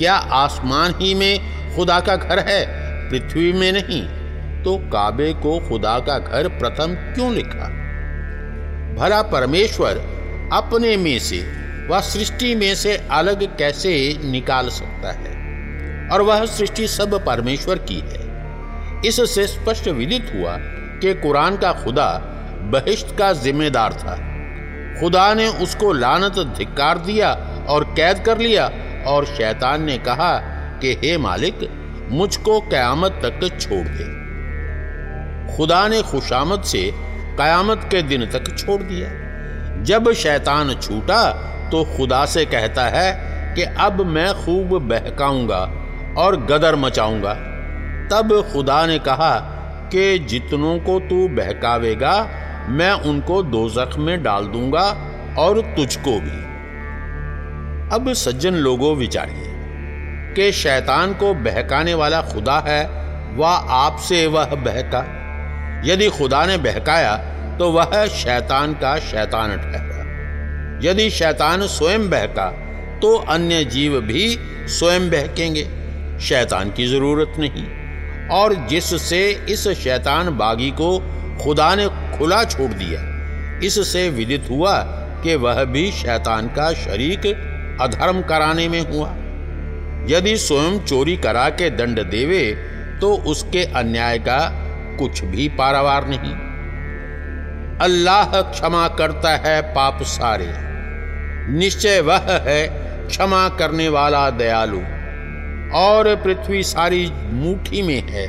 [SPEAKER 2] क्या आसमान ही में खुदा का घर है, पृथ्वी में नहीं? तो काबे को खुदा का घर प्रथम क्यों लिखा? भला परमेश्वर अपने में से वह सृष्टि में से अलग कैसे निकाल सकता है? और वह सृष्टि सब परमेश्वर की है। इससे स्पष्ट विदित हुआ कि कुरान का खुदा बहिश्त का जिम्मेदार था। खुदा ने उसको लानत धिक्कार दिया और कैद कर लिया और शैतान ने कहा कि, हे मालिक, मुझको कयामत तक छोड़ दे। खुदा ने खुशामद से कयामत के दिन तक छोड़ दिया। जब शैतान छूटा तो खुदा से कहता है कि, अब मैं खूब बहकाऊँगा और गदर मचाऊँगा। तब खुदा ने कहा कि, जितनों को तू बहकावेगा, मैं उनको दो में डाल दूँगा और तुझको भी। अब सज्जन लोगों विचारिए कि शैतान को बहकाने वाला खुदा है, वह आपसे वह बहका। यदि खुदा ने बहकाया तो वह शैतान का शैतान ठहरा। यदि शैतान स्वयं बहका तो अन्य जीव भी स्वयं बहकेंगे। शैतान की ज़रूरत नहीं। और जिससे इस शैतान बागी को खुदा ने खुला छोड़ दिया, इससे विदित हुआ कि वह भी शैतान का शरीक अधर्म कराने में हुआ। यदि स्वयं चोरी करा के दंड देवे तो उसके अन्याय का कुछ भी पारावार नहीं। अल्लाह क्षमा करता है पाप सारे। निश्चय वह है क्षमा करने वाला दयालु। और पृथ्वी सारी मुट्ठी में है।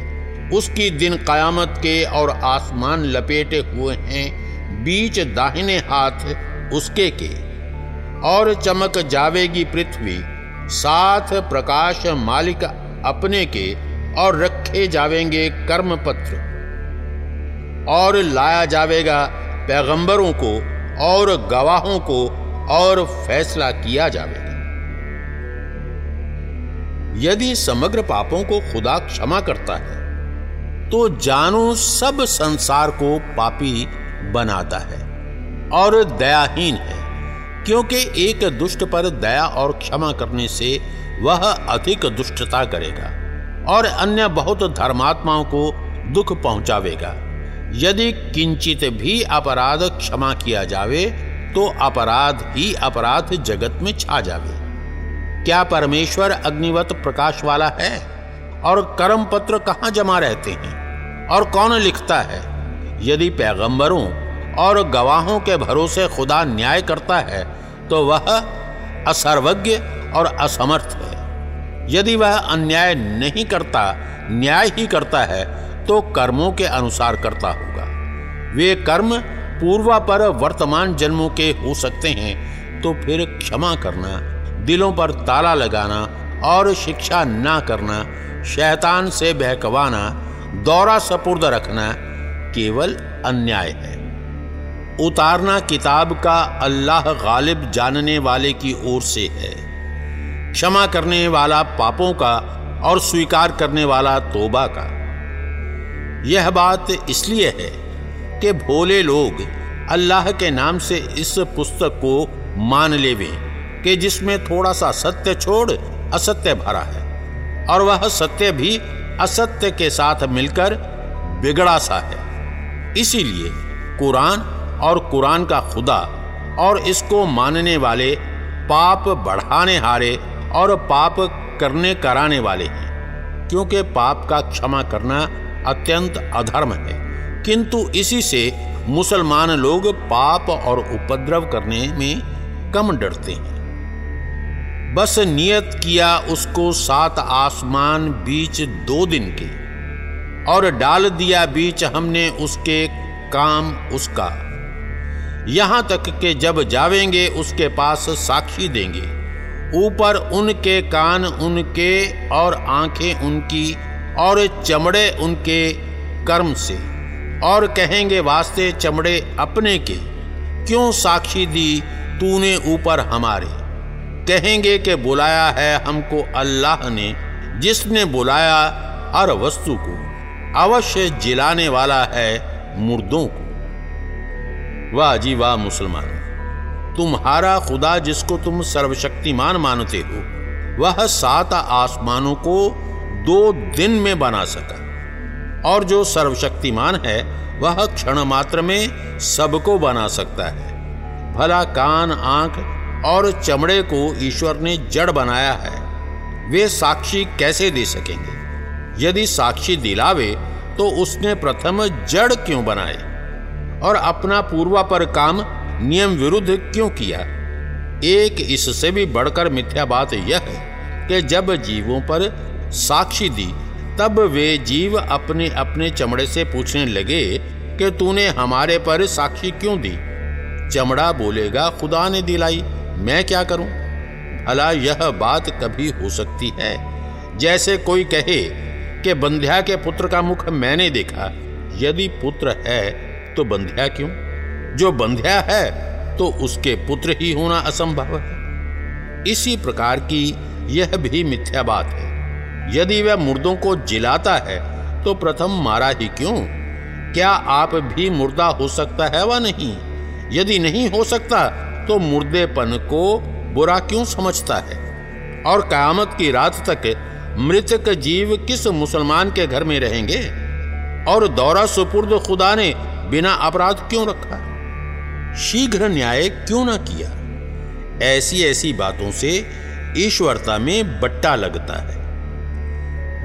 [SPEAKER 2] उसकी दिन कयामत के और आसमान लपेटे हुए हैं। बीच दाहिने हाथ उसके के। और चमक जावेगी पृथ्वी। साथ प्रकाश मालिक अपने के और रखे जावेंगे कर्म पत्र और लाया जावेगा पैगंबरों को और गवाहों को और फैसला किया जावेगा। यदि समग्र पापों को खुदा क्षमा करता है तो जानो सब संसार को पापी बनाता है और दयाहीन है। क्योंकि एक दुष्ट पर दया और क्षमा करने से वह अधिक दुष्टता करेगा और अन्य बहुत धर्मात्माओं को दुख पहुंचावेगा। यदि किंचित भी अपराध क्षमा किया जावे तो अपराध ही अपराध जगत में छा जावे। क्या परमेश्वर अग्निवत प्रकाश वाला है? और कर्म पत्र कहाँ जमा रहते हैं? और कौन लिखता है? यदि पैगंबरों और गवाहों के भरोसे खुदा न्याय करता है तो वह असर्वज्ञ और असमर्थ है। यदि वह अन्याय नहीं करता, न्याय ही करता है तो कर्मों के अनुसार करता होगा। वे कर्म पूर्वा पर वर्तमान जन्मों के हो सकते हैं तो फिर क्षमा करना, दिलों पर ताला लगाना और शिक्षा ना करना, शैतान से बहकवाना, दौरा सपुर्द रखना केवल अन्याय है। उतारना किताब का अल्लाह गालिब जानने वाले की ओर से है। क्षमा करने वाला पापों का और स्वीकार करने वाला तोबा का। यह बात इसलिए है कि भोले लोग अल्लाह के नाम से इस पुस्तक को मान लेवे कि जिसमें थोड़ा सा सत्य छोड़ असत्य भरा है और वह सत्य भी असत्य के साथ मिलकर बिगड़ा सा है। इसीलिए कुरान और कुरान का खुदा और इसको मानने वाले, पाप बढ़ाने हारे और पाप करने कराने वाले हैं। क्योंकि पाप का क्षमा करना अत्यंत अधर्म है। किंतु इसी से मुसलमान लोग पाप और उपद्रव करने में कम डरते हैं। बस नियत किया उसको सात आसमान बीच दो दिन के और डाल दिया बीच हमने उसके काम उसका। यहाँ तक के जब जावेंगे, उसके पास साक्षी देंगे। ऊपर उनके कान उनके और आँखें उनकी और चमड़े उनके कर्म से। और कहेंगे, वास्ते चमड़े अपने के, क्यों साक्षी दी तूने ऊपर हमारे? कहेंगे कि, बुलाया है हमको अल्लाह ने, जिसने बुलाया हर वस्तु को। अवश्य जिलाने वाला है मुर्दों को। वाह जी वाह, मुसलमानों। तुम्हारा खुदा जिसको तुम सर्वशक्तिमान मानते हो, वह सात आसमानों को दो दिन में बना सका। और जो सर्वशक्तिमान है, वह क्षण मात्र में सबको बना सकता है। भला कान, आँख और चमड़े को ईश्वर ने जड़ बनाया है, वे साक्षी कैसे दे सकेंगे? यदि साक्षी दिलावे तो उसने प्रथम जड़ क्यों बनाए? और अपना पूर्वा पर काम नियम विरुद्ध क्यों किया? एक इससे भी बढ़कर मिथ्या बात यह है कि जब जीवों पर साक्षी दी, तब वे जीव अपने अपने चमड़े से पूछने लगे कि तूने हमारे पर साक्षी क्यों दी? चमड़ा बोलेगा, खुदा ने दिलाई, मैं क्या करूँ? भला यह बात कभी हो सकती है। जैसे कोई कहे कि बंध्या के पुत्र का मुख मैंने देखा, यदि पुत्र है तो बंध्या क्यों? जो बंध्या है तो उसके पुत्र ही होना असंभव है। इसी प्रकार की यह भी मिथ्या बात है। यदि वह मुर्दों को जिलाता है तो प्रथम मारा ही क्यों? क्या आप भी मुर्दा हो सकता है व नहीं? यदि नहीं हो सकता तो मुर्देपन को बुरा क्यों समझता है? और कयामत की रात तक मृतक जीव किस मुसलमान के घर में रहेंगे? और दौरा सुपुर्द खुदा ने बिना अपराध क्यों रखा? शीघ्र न्याय क्यों ना किया? ऐसी ऐसी बातों से ईश्वरता में बट्टा लगता है।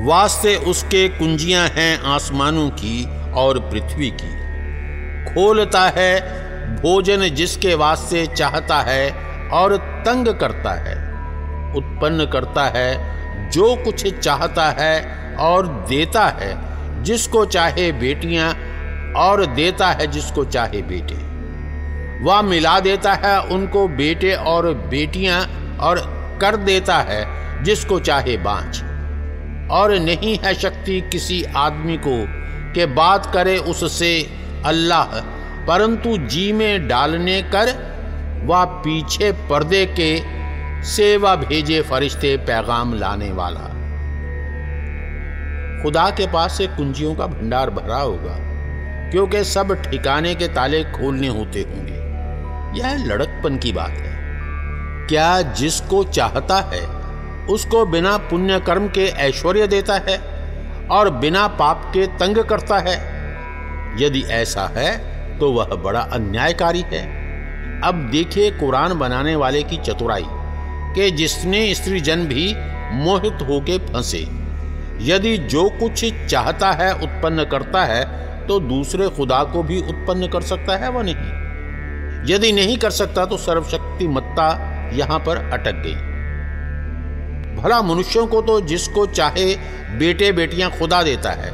[SPEAKER 2] वास्ते उसके कुंजियाँ हैं आसमानों की और पृथ्वी की। खोलता है भोजन जिसके वास्ते चाहता है और तंग करता है। उत्पन्न करता है जो कुछ चाहता है और देता है। जिसको चाहे बेटियाँ और देता है जिसको चाहे बेटे। वह मिला देता है उनको बेटे और बेटियाँ और कर देता है जिसको चाहे बांझ। और नहीं है शक्ति किसी आदमी को के बात करे उससे अल्लाह, परंतु जी में डालने कर वह पीछे पर्दे के सेवा भेजे फरिश्ते पैगाम लाने वाला। खुदा के पास से कुंजियों का भंडार भरा होगा। क्योंकि सब ठिकाने के ताले खोलने होते होंगे। यह लड़कपन की बात है। क्या जिसको चाहता है, उसको बिना पुण्य कर्म के ऐश्वर्य देता है और बिना पाप के तंग करता है? यदि ऐसा है तो वह बड़ा अन्यायकारी है। अब देखिए कुरान बनाने वाले की चतुराई, कि जिसने स्त्री जन भी मोहित होके फंसे, यदि जो कुछ चाहता है उत्पन्न करता है तो दूसरे खुदा को भी उत्पन्न कर सकता है वह नहीं। यदि नहीं कर सकता तो सर्वशक्ति मत्ता यहाँ पर अटक गई। भला मनुष्यों को तो जिसको चाहे बेटे बेटियाँ खुदा देता है,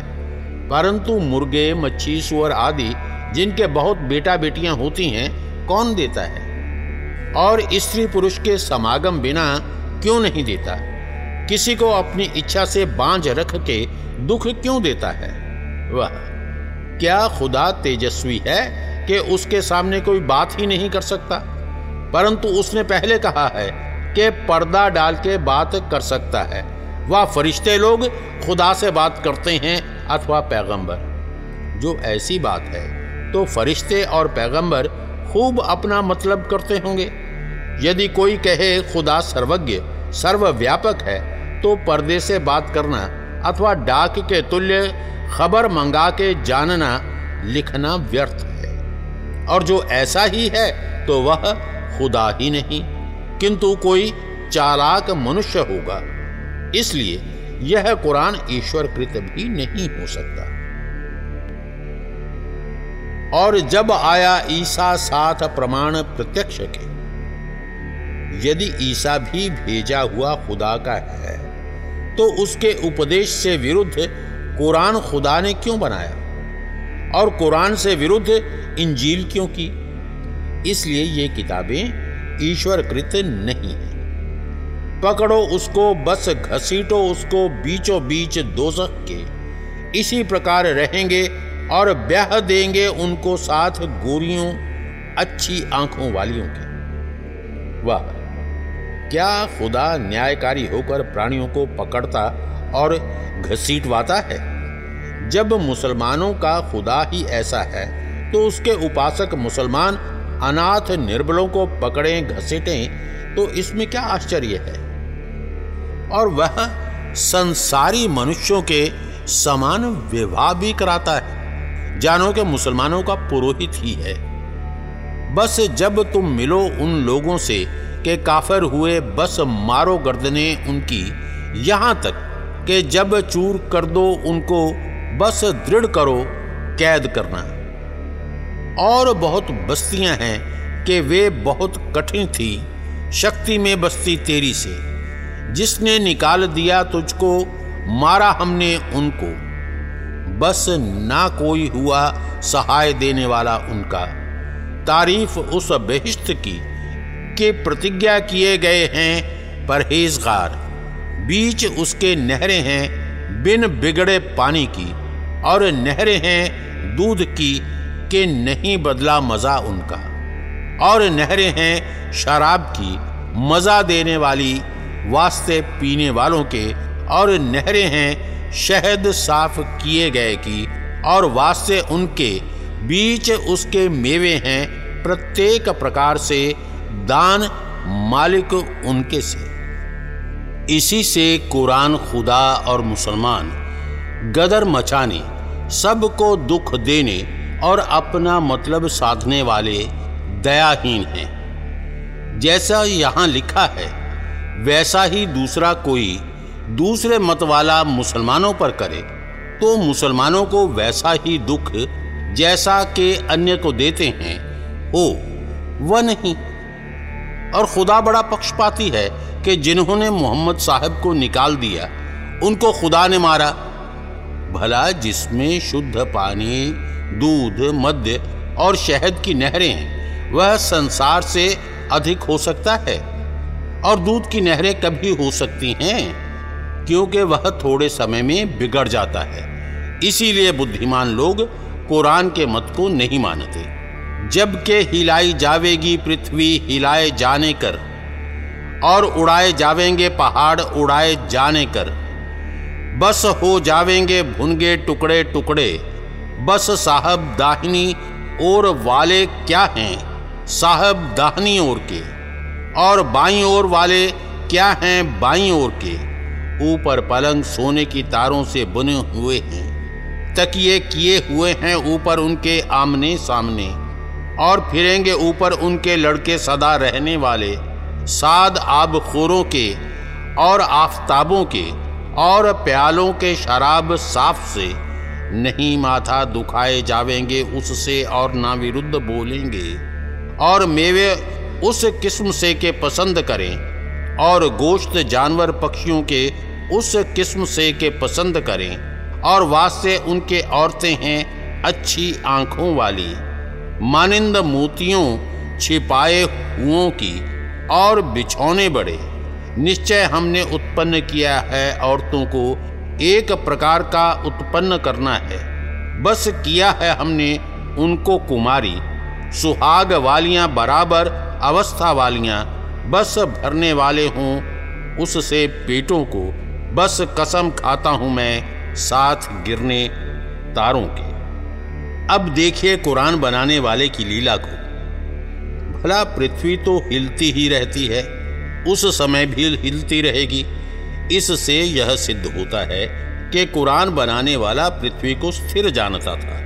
[SPEAKER 2] परंतु मुर्गे, मच्छी, सुअर आदि, जिनके बहुत बेटा बेटियाँ होती हैं, कौन देता है? और स्त्री पुरुष के समागम बिना क्यों नहीं देता? किसी को अपनी इच्छा से बांझ रख के दुख क्यों देता है? वह! क्या खुदा तेजस्वी है कि उसके सामने कोई बात ही नहीं कर सकता? परंतु उसने पहले कहा है कि पर्दा डाल के बात कर सकता है। वह, फरिश्ते लोग, खुदा से बात करते हैं अथवा पैगंबर। जो ऐसी बात है तो फरिश्ते और पैगंबर खूब अपना मतलब करते होंगे। यदि कोई कहे, खुदा सर्वज्ञ, सर्वव्यापक है तो पर्दे से बात करना अथवा डाक के तुल्य खबर मंगा के जानना, लिखना व्यर्थ है। और जो ऐसा ही है तो वह खुदा ही नहीं, किंतु कोई चालाक मनुष्य होगा। इसलिए यह कुरान ईश्वर कृत भी नहीं हो सकता। और जब आया ईसा साथ प्रमाण प्रत्यक्ष के, यदि ईसा भी भेजा हुआ खुदा का है तो उसके उपदेश से विरुद्ध कुरान खुदा ने क्यों बनाया? और कुरान से विरुद्ध इंजील क्यों की? इसलिए ये किताबें ईश्वर कृत नहीं है। पकड़ो उसको, बस घसीटो उसको बीचों बीच दोजक के। इसी प्रकार रहेंगे और ब्याह देंगे उनको साथ गोरियों, अच्छी आँखों वालियों के। वाह। क्या खुदा न्यायकारी होकर प्राणियों को पकड़ता और घसीटवाता है? जब मुसलमानों का खुदा ही ऐसा है तो उसके उपासक मुसलमान अनाथ निर्बलों को पकड़े, घसीटें तो इसमें क्या आश्चर्य है? और वह संसारी मनुष्यों के समान विवाह भी कराता है। जानो के मुसलमानों का पुरोहित ही है। बस जब तुम मिलो उन लोगों से के काफर हुए बस मारो गर्दने उनकी। यहाँ तक कि जब चूर कर दो उनको, बस दृढ़ करो कैद करना। और बहुत बस्तियाँ हैं कि वे बहुत कठिन थी, शक्ति में बस्ती तेरी से। जिसने निकाल दिया तुझको, मारा हमने उनको। बस ना कोई हुआ सहाय देने वाला उनका। तारीफ़ उस बेहिश्त की के प्रतिज्ञा किए गए हैं परहेजगार। बीच उसके नहरें हैं बिन बिगड़े पानी की और नहरें हैं दूध की के नहीं बदला मज़ा उनका। और नहरें हैं शराब की, मज़ा देने वाली, वास्ते पीने वालों के। और नहरें हैं शहद साफ़ किए गए की और वास्ते उनके। बीच उसके मेवे हैं प्रत्येक प्रकार से दान मालिक उनके से। इसी से कुरान खुदा और मुसलमान गदर मचाने, सबको दुख देने और अपना मतलब साधने वाले दयाहीन हैं। जैसा यहाँ लिखा है, वैसा ही दूसरा कोई दूसरे मत वाला मुसलमानों पर करे तो मुसलमानों को वैसा ही दुख जैसा के अन्य को देते हैं, हो, वह नहीं। और खुदा बड़ा पक्षपाती है कि जिन्होंने मोहम्मद साहब को निकाल दिया। उनको खुदा ने मारा। भला जिसमें शुद्ध पानी, दूध मध्य और शहद की नहरें हैं, वह संसार से अधिक हो सकता है और दूध की नहरें कभी हो सकती हैं, क्योंकि वह थोड़े समय में बिगड़ जाता है। इसीलिए बुद्धिमान लोग कुरान के मत को नहीं मानते। जबकि हिलाई जावेगी पृथ्वी हिलाए जाने कर, और उड़ाए जावेंगे पहाड़ उड़ाए जाने कर। बस हो जावेंगे भुनगे टुकड़े टुकड़े, बस साहब दाहिनी ओर वाले क्या हैं? साहब दाहिनी ओर के, और बाई ओर वाले क्या हैं बाई ओर के? ऊपर पलंग सोने की तारों से बुने हुए हैं, तकिए किए हुए हैं ऊपर उनके आमने सामने। और फिरेंगे ऊपर उनके लड़के सदा रहने वाले, साद आब खोरों के और आफताबों के और प्यालों के शराब साफ़ से नहीं माथा दुखाए जावेंगे, उससे और ना विरुद्ध बोलेंगे। और मेवे उस किस्म से के पसंद करें और गोश्त जानवर पक्षियों के उस किस्म से के पसंद करें और वास्ते उनके औरतें हैं अच्छी आँखों वाली। मानिंद मोतियों छिपाए हुओं की और बिछौने बड़े। निश्चय हमने उत्पन्न किया है औरतों को एक प्रकार का उत्पन्न करना है। बस किया है हमने उनको कुमारी, सुहाग वालियाँ बराबर, अवस्था वालियाँ, बस भरने वाले हों, उससे पेटों को, बस कसम खाता हूँ मैं साथ गिरने तारों के। अब देखिए कुरान बनाने वाले की लीला को। भला पृथ्वी तो हिलती ही रहती है, उस समय भी हिलती रहेगी। इससे यह सिद्ध होता है कि कुरान बनाने वाला पृथ्वी को स्थिर जानता था।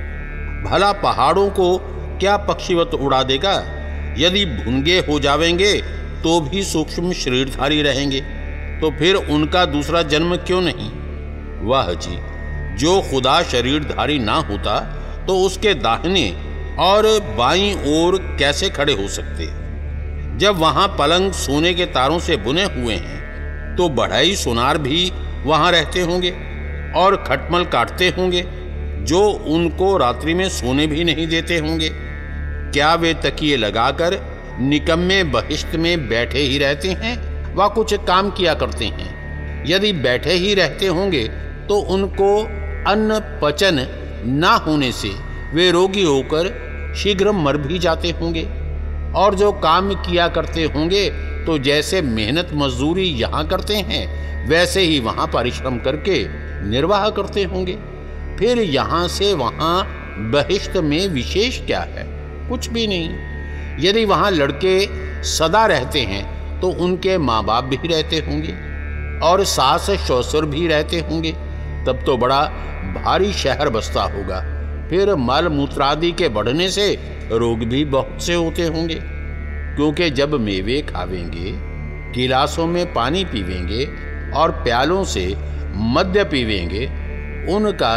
[SPEAKER 2] भला पहाड़ों को क्या पक्षीवत उड़ा देगा? यदि भुनगे हो जावेंगे तो भी सूक्ष्म शरीरधारी रहेंगे। तो फिर उनका दूसरा जन्म क्यों नहीं? वाह जी, जो खुदा शरीरधारी ना होता तो उसके दाहिने और बाई ओर कैसे खड़े हो सकते? जब वहाँ पलंग सोने के तारों से बुने हुए हैं तो बढ़ाई सुनार भी वहाँ रहते होंगे और खटमल काटते होंगे, जो उनको रात्रि में सोने भी नहीं देते होंगे। क्या वे तकिए लगाकर निकम्मे बहिश्त में बैठे ही रहते हैं व कुछ काम किया करते हैं? यदि बैठे ही रहते होंगे तो उनको अन्न पचन ना होने से वे रोगी होकर शीघ्र मर भी जाते होंगे। और जो काम किया करते होंगे तो जैसे मेहनत मजदूरी यहाँ करते हैं, वैसे ही वहाँ परिश्रम करके निर्वाह करते होंगे। फिर यहाँ से वहाँ बहिश्त में विशेष क्या है? कुछ भी नहीं। यदि वहाँ लड़के सदा रहते हैं तो उनके माँ बाप भी रहते होंगे और सास ससुर भी रहते होंगे। तब तो बड़ा भारी शहर बसता होगा। फिर मल मूत्रादि के बढ़ने से रोग भी बहुत से होते होंगे। क्योंकि जब मेवे खावेंगे, गिलासों में पानी पीवेंगे और प्यालों से मद्य पीवेंगे, उनका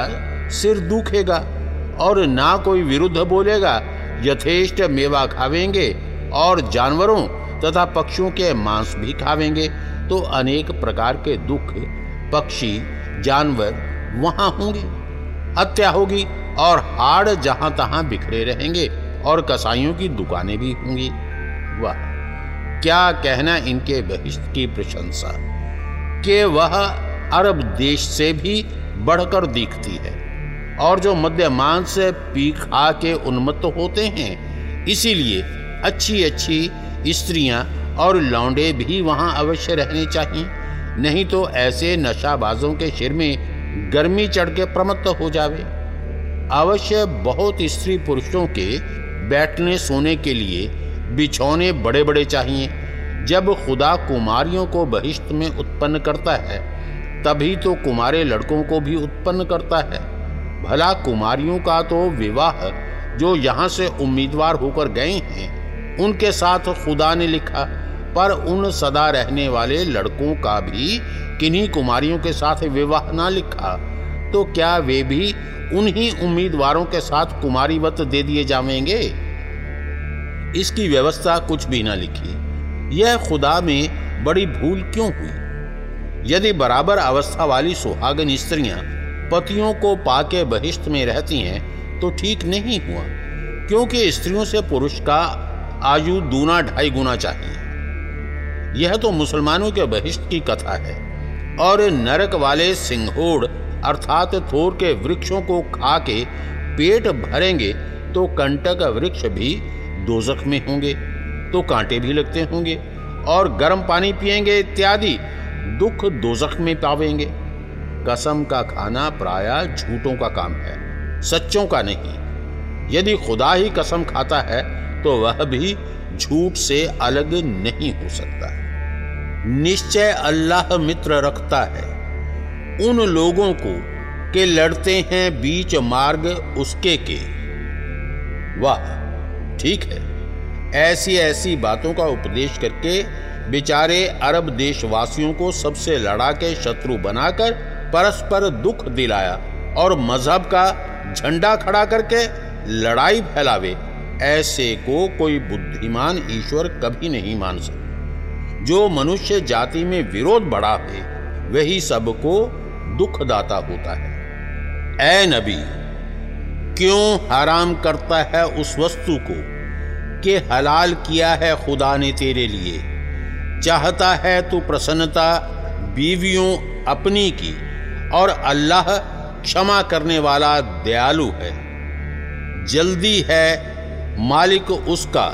[SPEAKER 2] सिर दुखेगा और ना कोई विरुद्ध बोलेगा, यथेष्ट मेवा खावेंगे और जानवरों तथा पक्षियों के मांस भी खावेंगे। तो अनेक प्रकार के दुख पक्षी, जानवर वहाँ होंगे। हत्या होगी और हाड़ जहाँ तहां बिखरे रहेंगे और कसाईयों की दुकानें भी होंगी। वाह, क्या कहना इनके बहिष्ठ की प्रशंसा? कि वह अरब देश से भी बढ़कर दिखती है और जो मध्य मांस पी खा के उन्मत्त होते हैं, इसीलिए अच्छी अच्छी स्त्रियाँ और लौंडे भी वहाँ अवश्य रहने चाहिए। नहीं तो ऐसे नशाबाजों के सिर में गर्मी चढ़ के प्रमत्त हो जावे। अवश्य बहुत स्त्री पुरुषों के बैठने सोने के लिए बिछौने बड़े बड़े चाहिए। जब खुदा कुमारियों को बहिश्त में उत्पन्न करता है, तभी तो कुमारे लड़कों को भी उत्पन्न करता है। भला कुमारियों का तो विवाह जो यहाँ से उम्मीदवार होकर गए हैं, उनके साथ खुदा ने लिखा पर उन सदा रहने वाले लड़कों का भी, किन्हीं कुमारियों के साथ विवाह ना लिखा। तो क्या वे भी उन्हीं उम्मीदवारों के साथ कुमारीवत दे दिए जावेंगे? इसकी व्यवस्था कुछ भी ना लिखी। यह खुदा में बड़ी भूल क्यों हुई? यदि बराबर अवस्था वाली सुहागन स्त्रियाँ पतियों को पाके बहिष्ठ में रहती हैं तो ठीक नहीं हुआ, क्योंकि स्त्रियों से पुरुष का आयु दूना ढाई गुना चाहिए। यह तो मुसलमानों के बहिष्ठ की कथा है। और नरक वाले सिंहोड़ अर्थात थोर के वृक्षों को खा के पेट भरेंगे तो कंटक वृक्ष भी दोजख में होंगे तो कांटे भी लगते होंगे, और गर्म पानी पिएँगे इत्यादि दुख दोजख में पावेंगे। कसम का खाना प्राय झूठों का काम है, सच्चों का नहीं। यदि खुदा ही कसम खाता है तो वह भी झूठ से अलग नहीं हो सकता। निश्चय अल्लाह मित्र रखता है। उन लोगों को के लड़ते हैं बीच मार्ग उसके के। वाह, ठीक है। ऐसी ऐसी बातों का उपदेश करके बेचारे अरब देशवासियों को सबसे लड़ा के शत्रु बनाकर परस्पर दुख दिलाया और मज़हब का झंडा खड़ा करके लड़ाई फैलावे। ऐसे को कोई बुद्धिमान ईश्वर कभी नहीं मान सकता। जो मनुष्य जाति में विरोध बढ़ा है, वही सबको दुखदाता होता है। ए नबी, क्यों हराम करता है उस वस्तु को कि हलाल किया है खुदा ने तेरे लिए? चाहता है तू प्रसन्नता बीवियों अपनी की और अल्लाह क्षमा करने वाला दयालु है। जल्दी है मालिक उसका,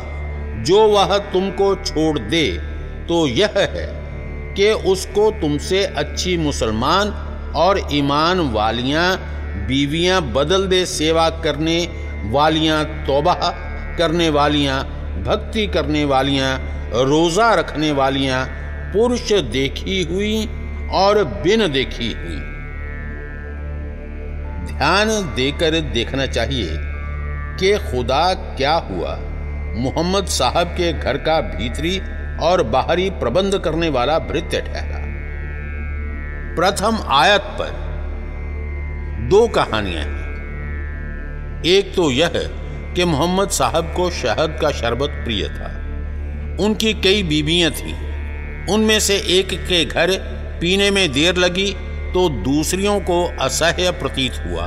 [SPEAKER 2] जो वह तुमको छोड़ दे तो यह है कि उसको तुमसे अच्छी मुसलमान और ईमान वालियाँ, बीवियाँ बदल दे, सेवा करने वालियाँ, तोबा करने वालियाँ, भक्ति करने वालियाँ, रोजा रखने वालियाँ, पुरुष देखी हुई और बिन देखी हुई। ध्यान देकर देखना चाहिए कि खुदा क्या हुआ? मोहम्मद साहब के घर का भीतरी और बाहरी प्रबंध करने वाला भृत्य ठहरा। प्रथम आयत पर दो कहानियाँ हैं। एक तो यह कि मोहम्मद साहब को शहद का शरबत प्रिय था। उनकी कई बीबियाँ थीं। उनमें से एक के घर पीने में देर लगी तो दूसरियों को असह्य प्रतीत हुआ।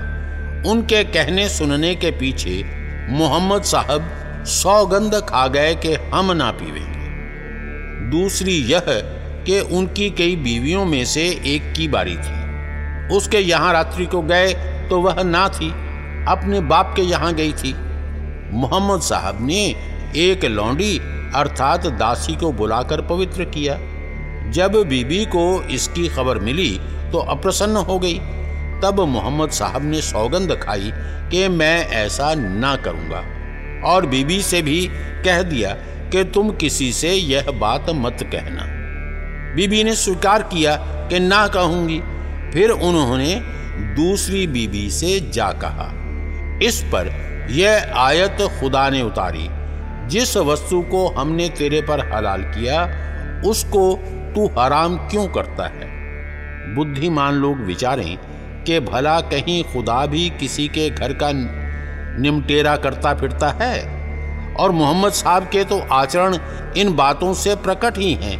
[SPEAKER 2] उनके कहने सुनने के पीछे मोहम्मद साहब सौगंध खा गए कि हम ना पीवेंगे। दूसरी यह कि उनकी कई बीवियों में से एक की बारी थी। उसके यहाँ रात्रि को गए तो वह ना थी, अपने बाप के यहाँ गई थी। मोहम्मद साहब ने एक लौंडी अर्थात दासी को बुलाकर पवित्र किया। जब बीबी को इसकी खबर मिली तो अप्रसन्न हो गई। तब मोहम्मद साहब ने सौगंध खाई कि मैं ऐसा ना करूँगा। और बीबी से भी कह दिया कि तुम किसी से यह बात मत कहना। बीबी ने स्वीकार किया कि ना कहूँगी। फिर उन्होंने दूसरी बीबी से जा कहा। इस पर यह आयत खुदा ने उतारी। जिस वस्तु को हमने तेरे पर हलाल किया, उसको तू हराम क्यों करता है? बुद्धिमान लोग विचारें कि भला कहीं खुदा भी किसी के घर का निमटेरा करता फिरता है। और मोहम्मद साहब के तो आचरण इन बातों से प्रकट ही हैं,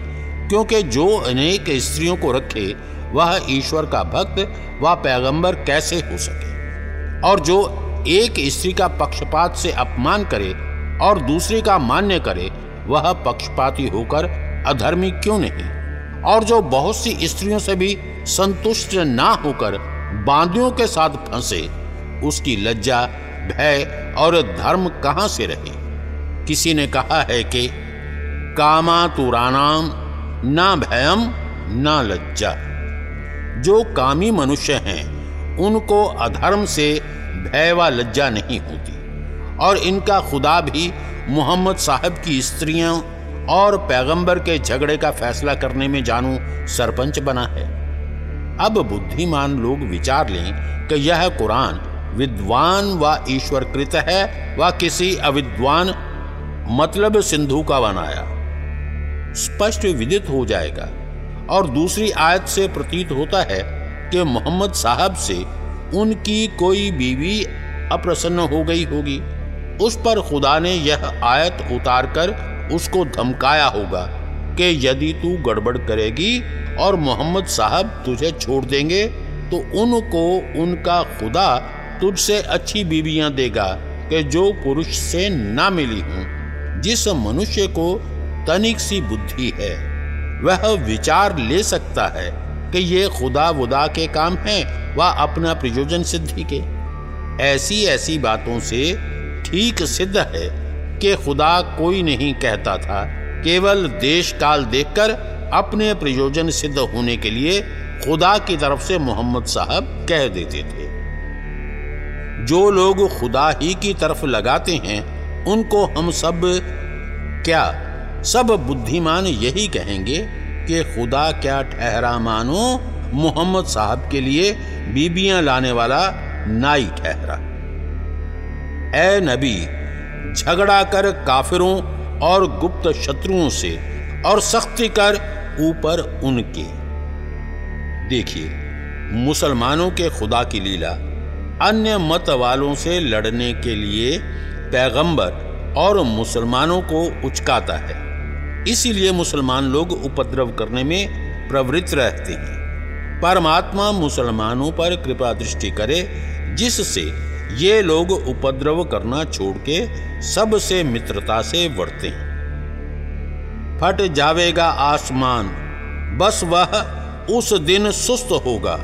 [SPEAKER 2] क्योंकि जो अनेक स्त्रियों को रखे, वह ईश्वर का भक्त व पैगंबर कैसे हो सके? और जो एक स्त्री का पक्षपात से अपमान करे और दूसरे का मान्य करे, वह पक्षपाती होकर अधर्मी क्यों नहीं? और जो बहुत सी स्त्रियों से भी संतुष्ट ना होकर बांदियों के साथ फंसे। उसकी लज्जा, भय और धर्म कहाँ से रहे? किसी ने कहा है कि, कामा तुरानाम ना भयम, ना लज्जा। जो कामी मनुष्य हैं, उनको अधर्म से भय व लज्जा नहीं होती। और इनका खुदा भी मोहम्मद साहब की स्त्रियों और पैगंबर के झगड़े का फैसला करने में जानू सरपंच बना है। अब बुद्धिमान लोग विचार लें कि यह कुरान विद्वान व ईश्वर कृत है व किसी अविद्वान मतलब सिंधु का बनाया। स्पष्ट विदित हो जाएगा। और दूसरी आयत से प्रतीत होता है कि मोहम्मद साहब से उनकी कोई बीवी अप्रसन्न हो गई होगी। उस पर खुदा ने यह आयत उतारकर उसको धमकाया होगा कि यदि तू गड़बड़ करेगी और मोहम्मद साहब तुझे छोड़ देंगे तो उनको उनका खुदा तुझसे अच्छी बीवियाँ देगा कि जो पुरुष से ना मिली हूँ। जिस मनुष्य को तनिक सी बुद्धि है, वह विचार ले सकता है कि ये खुदा वुदा के काम हैं, व अपना प्रयोजन सिद्धि के। ऐसी ऐसी बातों से ठीक सिद्ध है कि खुदा कोई नहीं कहता था, केवल देश काल देखकर अपने प्रयोजन सिद्ध होने के लिए खुदा की तरफ़ से मोहम्मद साहब कह देते थे। जो लोग खुदा ही की तरफ़ लगाते हैं, उनको हम सब क्या, सब बुद्धिमान यही कहेंगे कि खुदा क्या ठहरा मानो, मोहम्मद साहब के लिए बीबियाँ लाने वाला नाई ठहरा। ए नबी, झगड़ा कर काफिरों और गुप्त शत्रुओं से और सख्ती कर ऊपर उनके। देखिए, मुसलमानों के खुदा की लीला अन्य मत वालों से लड़ने के लिए पैगंबर और मुसलमानों को उचकाता है। इसीलिए मुसलमान लोग उपद्रव करने में प्रवृत्त रहते हैं। परमात्मा मुसलमानों पर कृपा दृष्टि करे, जिससे ये लोग उपद्रव करना छोड़ के सबसे मित्रता से बढ़ते हैं। फट जावेगा आसमान। बस वह उस दिन सुस्त होगा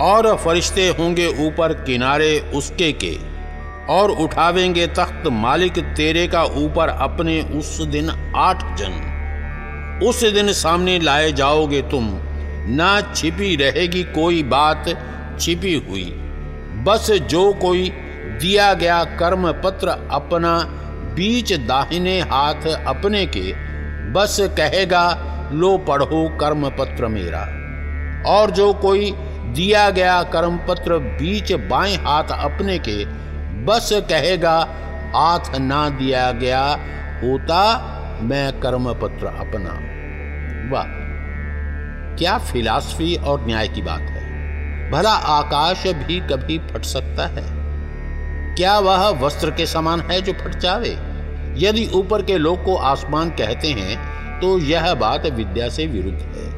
[SPEAKER 2] और फरिश्ते होंगे ऊपर किनारे उसके के और उठावेंगे तख्त मालिक तेरे का ऊपर अपने उस दिन आठ जन। उस दिन सामने लाए जाओगे तुम, ना छिपी रहेगी कोई बात छिपी हुई। बस जो कोई दिया गया कर्म पत्र अपना बीच दाहिने हाथ अपने के बस कहेगा, लो पढ़ो कर्म पत्र मेरा। और जो कोई दिया गया कर्म पत्र बीच बाएँ हाथ अपने के, बस कहेगा, हाथ ना दिया गया होता, मैं कर्म पत्र अपना। वाह, क्या फिलासफी और न्याय की बात है। भला आकाश भी कभी फट सकता है? क्या वह वस्त्र के समान है जो फट जावे? यदि ऊपर के लोग को आसमान कहते हैं तो यह बात विद्या से विरुद्ध है।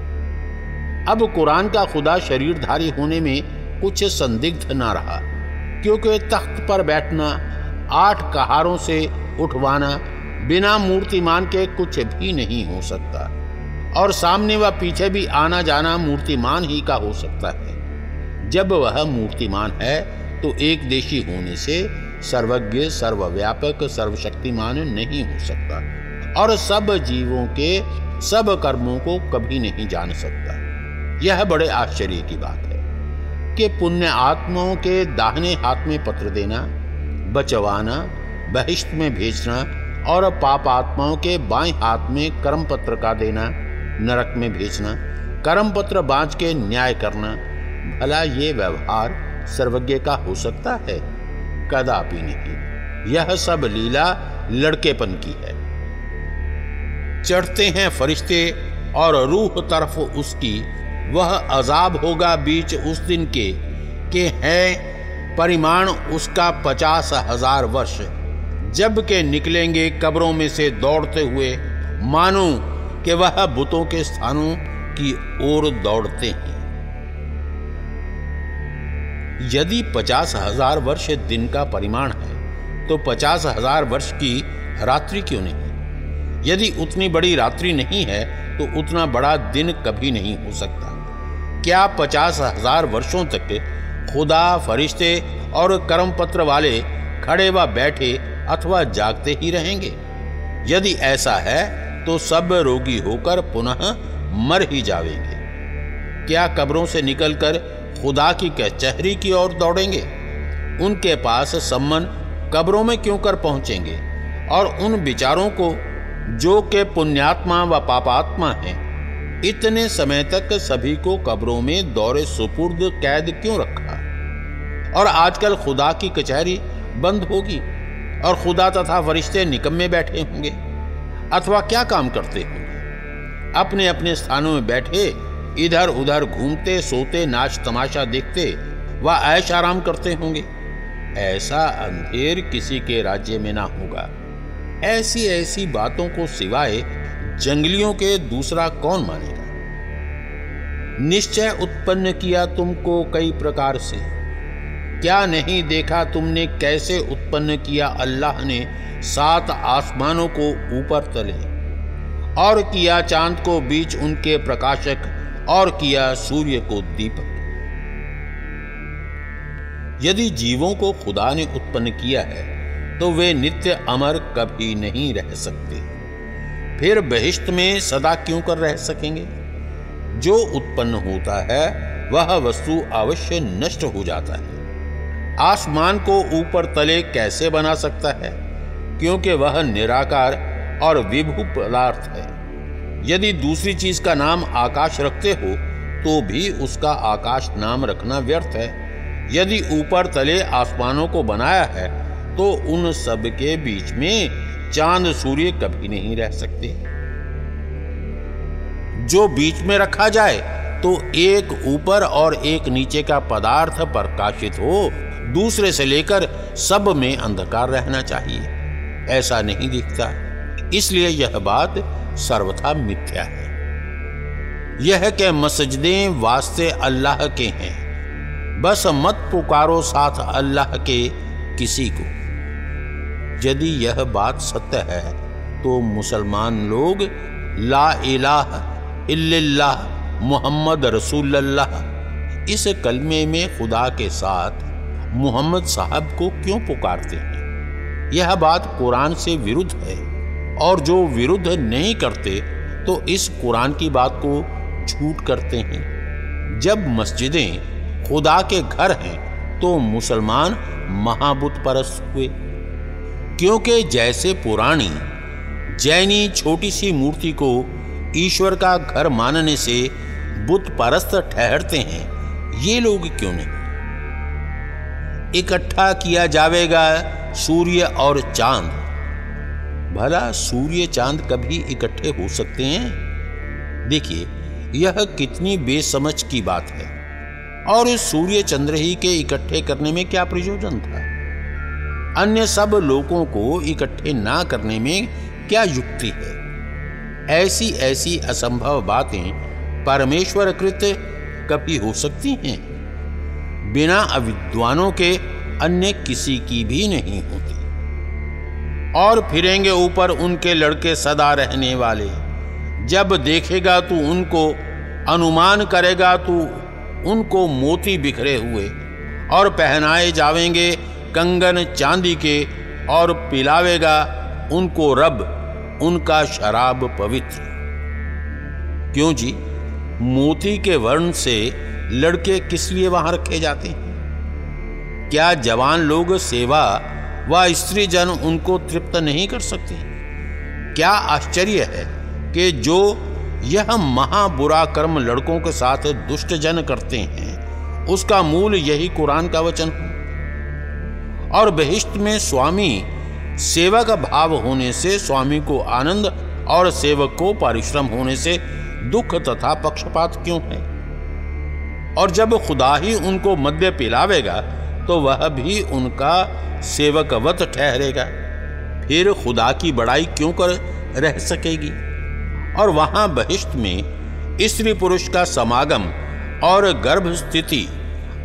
[SPEAKER 2] अब कुरान का खुदा शरीरधारी होने में कुछ संदिग्ध ना रहा, क्योंकि तख्त पर बैठना, आठ कहारों से उठवाना, बिना मूर्तिमान के कुछ भी नहीं हो सकता, और सामने व पीछे भी आना जाना मूर्तिमान ही का हो सकता है। जब वह मूर्तिमान है तो एक देशी होने से सर्वज्ञ, सर्वव्यापक, सर्वशक्तिमान नहीं हो सकता और सब जीवों के, सब कर्मों को कभी नहीं जान सकता। यह बड़े आश्चर्य की बात है कि पुण्य आत्माओं के दाहिने हाथ में पत्र देना, बचवाना, बहिष्ठ में भेजना और पाप आत्माओं के बाएँ हाथ में कर्म पत्र का देना, नरक में भेजना कर्म पत्र बांच के न्याय करना, भला ये व्यवहार सर्वज्ञ का हो सकता है? कदापि नहीं। यह सब लीला लड़केपन की है। चढ़ते हैं फरिश्ते और रूह तरफ़ उसकी, वह अजाब होगा बीच उस दिन के के है परिमाण उसका पचास हज़ार वर्ष। जब के निकलेंगे कब्रों में से दौड़ते हुए, मानो कि वह बुतों के स्थानों की ओर दौड़ते हैं। यदि पचास हज़ार वर्ष दिन का परिमाण है तो पचास हज़ार वर्ष की रात्रि क्यों नहीं? यदि उतनी बड़ी रात्रि नहीं है तो उतना बड़ा दिन कभी नहीं हो सकता। क्या पचास हज़ार वर्षों तक खुदा, फरिश्ते और कर्म पत्र वाले खड़े व बैठे अथवा जागते ही रहेंगे? यदि ऐसा है तो सब रोगी होकर पुनः मर ही जावेंगे। क्या कब्रों से निकलकर खुदा की कचहरी की ओर दौड़ेंगे। उनके पास सम्मन कब्रों में क्यों कर पहुँचेंगे? और उन विचारों को जो के पुण्यात्मा व पापात्मा हैं, इतने समय तक सभी को कब्रों में दौरे सुपुर्द कैद क्यों रखा? और आजकल खुदा की कचहरी बंद होगी और खुदा तथा फरिश्ते निकम्मे बैठे होंगे, अथवा क्या काम करते होंगे? अपने अपने स्थानों में बैठे इधर उधर घूमते, सोते, नाच, तमाशा देखते व ऐश आराम करते होंगे। ऐसा अंधेर किसी के राज्य में ना होगा। ऐसी ऐसी बातों को सिवाय जंगलियों के दूसरा कौन मानेगा? निश्चय उत्पन्न किया तुमको कई प्रकार से। क्या नहीं देखा तुमने कैसे उत्पन्न किया अल्लाह ने सात आसमानों को ऊपर तले? और किया चाँद को बीच उनके प्रकाशक और किया सूर्य को दीपक। यदि जीवों को खुदा ने उत्पन्न किया है तो वे नित्य अमर कभी नहीं रह सकते। फिर बहिश्त में सदा क्यों कर रह सकेंगे? जो उत्पन्न होता है, वह वस्तु अवश्य नष्ट हो जाता है। आसमान को ऊपर तले कैसे बना सकता है? क्योंकि वह निराकार और विभु पदार्थ है। यदि दूसरी चीज़ का नाम आकाश रखते हो तो भी उसका आकाश नाम रखना व्यर्थ है। यदि ऊपर तले आसमानों को बनाया है तो उन सब के बीच में चाँद सूर्य कभी नहीं रह सकते। जो बीच में रखा जाए तो एक ऊपर और एक नीचे का पदार्थ प्रकाशित हो, दूसरे से लेकर सब में अंधकार रहना चाहिए। ऐसा नहीं दिखता। इसलिए यह बात सर्वथा मिथ्या है। यह के मसजदें वास्ते अल्लाह के हैं। बस मत पुकारो साथ अल्लाह के किसी को। यदि यह बात सत्य है तो मुसलमान लोग, ला इलाह इल्लल्लाह मोहम्मद रसूलुल्लाह, इस कलमे में खुदा के साथ मोहम्मद साहब को क्यों पुकारते हैं? यह बात कुरान से विरुद्ध है। और जो विरुद्ध नहीं करते तो इस कुरान की बात को झूठ करते हैं। जब मस्जिदें खुदा के घर हैं तो मुसलमान महाबुत परस्त हुए। क्योंकि जैसे पुरानी, जैनी छोटी सी मूर्ति को ईश्वर का घर मानने से बुत परस्त ठहरते हैं, ये लोग क्यों नहीं? इकट्ठा किया जाएगा सूर्य और चाँद। भला सूर्य चाँद कभी इकट्ठे हो सकते हैं? देखिए, यह कितनी बेसमझ की बात है। और इस सूर्य चंद्र ही के इकट्ठे करने में क्या प्रयोजन था? अन्य सब लोगों को इकट्ठे ना करने में क्या युक्ति है? ऐसी ऐसी असंभव बातें परमेश्वर कृत कभी हो सकती हैं? बिना अविद्वानों के अन्य किसी की भी नहीं होती। और फिरेंगे ऊपर उनके लड़के सदा रहने वाले। जब देखेगा तू उनको, अनुमान करेगा तू उनको मोती बिखरे हुए और पहनाए जावेंगे कंगन चांदी के और पिलावेगा उनको रब, उनका शराब पवित्र। क्यों जी? मोती के वर्ण से लड़के किस लिए वहाँ रखे जाते हैं? क्या जवान लोग सेवा व स्त्री जन उनको तृप्त नहीं कर सकते। क्या आश्चर्य है कि जो यह महा बुरा कर्म लड़कों के साथ दुष्ट जन करते हैं, उसका मूल यही कुरान का वचन है। और बहिष्ट में स्वामी सेवक भाव होने से स्वामी को आनंद और सेवक को परिश्रम होने से दुख तथा पक्षपात क्यों है? और जब खुदा ही उनको मद्य पिलावेगा तो वह भी उनका सेवकवत ठहरेगा। फिर खुदा की बड़ाई क्यों कर रह सकेगी? और वहाँ बहिष्ट में स्त्री पुरुष का समागम और गर्भ स्थिति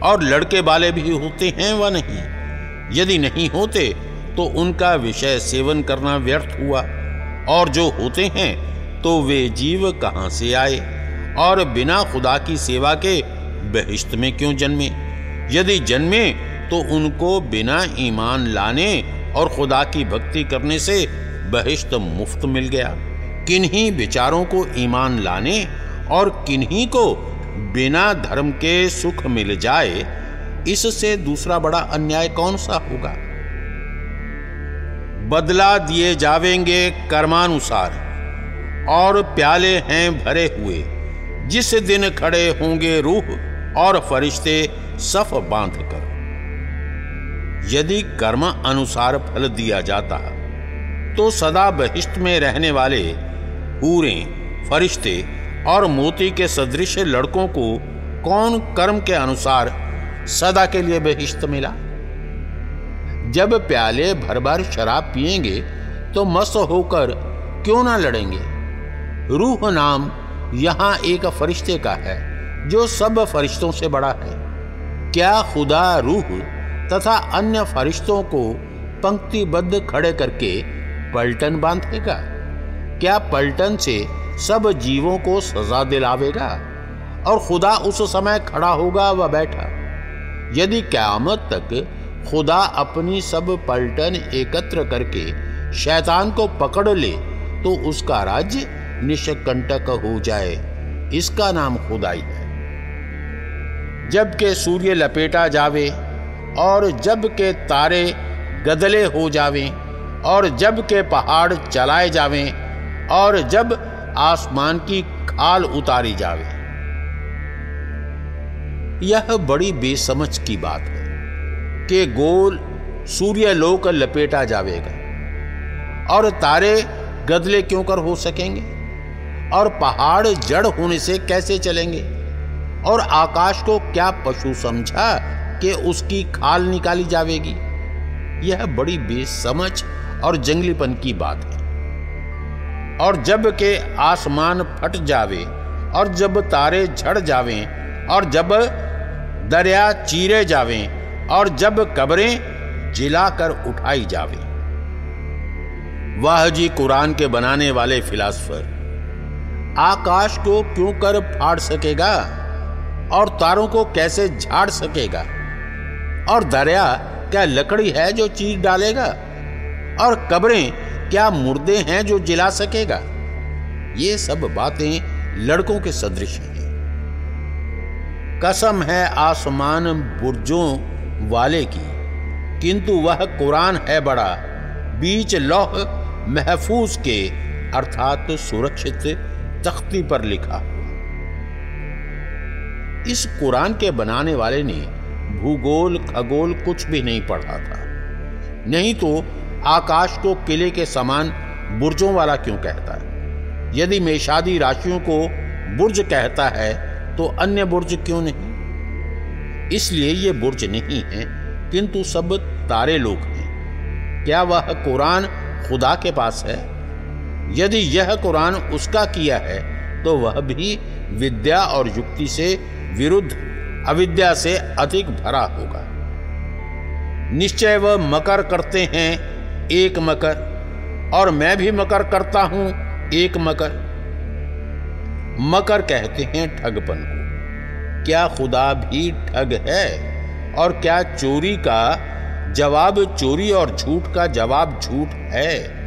[SPEAKER 2] और लड़के वाले भी होते हैं व नहीं? यदि नहीं होते तो उनका विषय सेवन करना व्यर्थ हुआ। और जो होते हैं तो वे जीव कहाँ से आए? और बिना खुदा की सेवा के बहिश्त में क्यों जन्मे? यदि जन्मे तो उनको बिना ईमान लाने और खुदा की भक्ति करने से बहिश्त मुफ़्त मिल गया। किन्हीं विचारों को ईमान लाने और किन्हीं को बिना धर्म के सुख मिल जाए, इससे दूसरा बड़ा अन्याय कौन सा होगा? बदला दिए जावेंगे कर्मानुसार, और प्याले हैं भरे हुए। जिस दिन खड़े होंगे रूह और फरिश्ते सफ बाँध कर यदि कर्म अनुसार फल दिया जाता तो सदा बहिष्ट में रहने वाले पूरे फरिश्ते और मोती के सदृश लड़कों को कौन कर्म के अनुसार सदा के लिए बहिष्ट मिला? जब प्याले भर भर शराब पिएँगे तो मस्त होकर क्यों ना लड़ेंगे? रूह नाम यहाँ एक फरिश्ते का है, जो सब फरिश्तों से बड़ा है। क्या खुदा रूह तथा अन्य फरिश्तों को पंक्तिबद्ध खड़े करके पलटन बांधेगा। क्या पलटन से सब जीवों को सजा दिलावेगा? और खुदा उस समय खड़ा होगा व बैठा। यदि क्यामत तक खुदा अपनी सब पलटन एकत्र करके शैतान को पकड़ ले तो उसका राज्य निष्कंटक हो जाए। इसका नाम खुदाई है। जबकि सूर्य लपेटा जावे और जब के तारे गदले हो जावें, और जब के पहाड़ चलाए जावें, और जब आसमान की खाल उतारी जावे। यह बड़ी बेसमझ की बात है कि गोल सूर्य लोक लपेटा जावेगा। और तारे गदले क्यों कर हो सकेंगे? और पहाड़ जड़ होने से कैसे चलेंगे? और आकाश को क्या पशु समझा? कि उसकी खाल निकाली जाएगी यह बड़ी बेसमझ और जंगलीपन की बात है। और जब के आसमान फट जावे, और जब तारे झड़ जावे, और जब दरिया चीरे जावे, और जब कब्रें जिलाकर उठाई जावे। वाह जी कुरान के बनाने वाले फिलासफर, आकाश को क्यों कर फाड़ सकेगा, और तारों को कैसे झाड़ सकेगा? और दरिया, क्या लकड़ी है जो चीर डालेगा? और कब्रें, क्या मुर्दे हैं जो जिला सकेगा? ये सब बातें लड़कों के सदृश हैं। कसम है आसमान बुर्जों वाले की, किंतु वह कुरान है बड़ा, बीच लौह महफूज के, अर्थात सुरक्षित तख्ती पर लिखा इस कुरान के बनाने वाले ने भूगोल, खगोल कुछ भी नहीं पढ़ा था। नहीं तो आकाश को किले के समान बुर्जों वाला क्यों कहता है? यदि मेषादी राशियों को बुर्ज कहता है तो अन्य बुर्ज क्यों नहीं? इसलिए ये बुर्ज नहीं है, किंतु सब तारे लोग हैं। क्या वह कुरान खुदा के पास है? यदि यह कुरान उसका किया है तो वह भी विद्या और युक्ति से विरुद्ध अविद्या से अधिक भरा होगा। निश्चय वह मकर करते हैं, एक मकर। और मैं भी मकर करता हूँ, एक मकर। मकर कहते हैं ठगपन को। क्या खुदा भी ठग है? और क्या चोरी का जवाब चोरी और झूठ का जवाब झूठ है?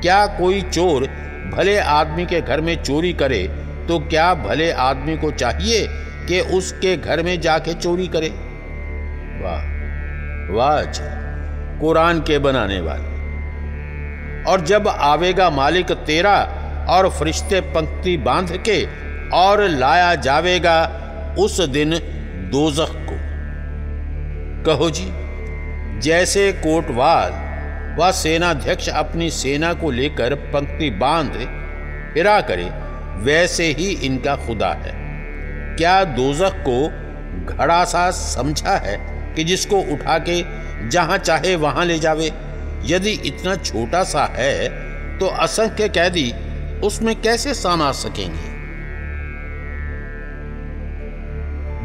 [SPEAKER 2] क्या कोई चोर भले आदमी के घर में चोरी करे तो क्या भले आदमी को चाहिए कि उसके घर में जाके चोरी करे। वाह वाह कुरान के बनाने वाले। और जब आवेगा मालिक तेरा और फरिश्ते पंक्ति बाँध के और लाया जावेगा उस दिन दोजख को। कहो जी, जैसे कोटवाल व सेनाध्यक्ष अपनी सेना को लेकर पंक्ति बाँध, फिरा करे, वैसे ही इनका खुदा है। क्या दोजक को घड़ा सा समझा है कि जिसको उठा के जहाँ चाहे वहाँ ले जावे? यदि इतना छोटा सा है तो असंख्य कैदी उसमें कैसे समा सकेंगे?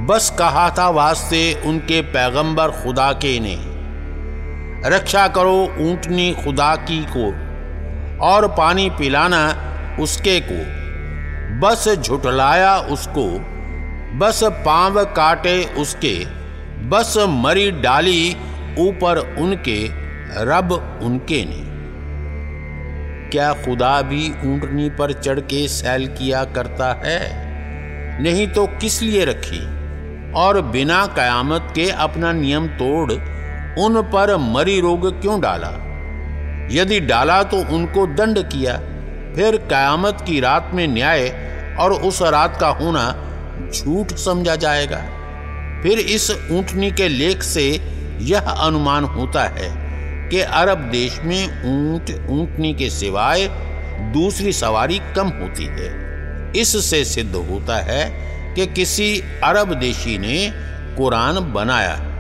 [SPEAKER 2] बस कहा था वास्ते उनके पैगंबर खुदा के ने, रक्षा करो ऊंटनी खुदा की को और पानी पिलाना उसके को। बस झुटलाया उसको बस पाँव काटे उसके, बस मरी डाली ऊपर उनके, रब उनके ने। क्या खुदा भी ऊंटनी पर चढ़ के सैल किया करता है? नहीं तो किस लिए रखी? और बिना कयामत के अपना नियम तोड़, उन पर मरी रोग क्यों डाला? यदि डाला तो उनको दंड किया, फिर कयामत की रात में न्याय और उस रात का होना झूठ समझा जाएगा। फिर इस ऊंटनी के लेख से यह अनुमान होता है कि अरब देश में ऊँट, ऊंटनी के सिवाय दूसरी सवारी कम होती है। इससे सिद्ध होता है कि किसी अरब देशी ने कुरान बनाया।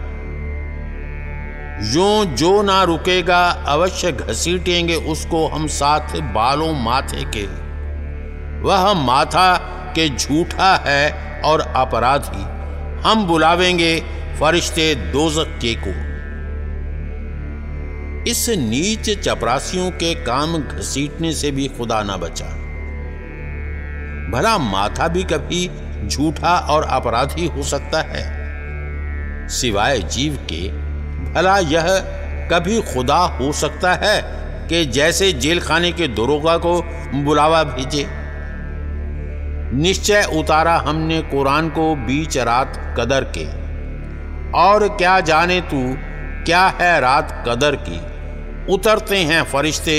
[SPEAKER 2] जो जो ना रुकेगा, अवश्य घसीटेंगे उसको हम साथ बालों माथे के। वह माथा के झूठा है और अपराधी। हम बुलावेंगे फरिश्ते दोजक के को। इस नीच चपरासियों के काम घसीटने से भी खुदा ना बचा। भला माथा भी कभी झूठा और अपराधी हो सकता है। सिवाय जीव के, भला यह कभी खुदा हो सकता है कि जैसे जेल खाने के दरोगा को बुलावा भेजे। निश्चय उतारा हमने कुरान को बीच रात कदर के। और क्या जाने तू, क्या है रात कदर की? उतरते हैं फरिश्ते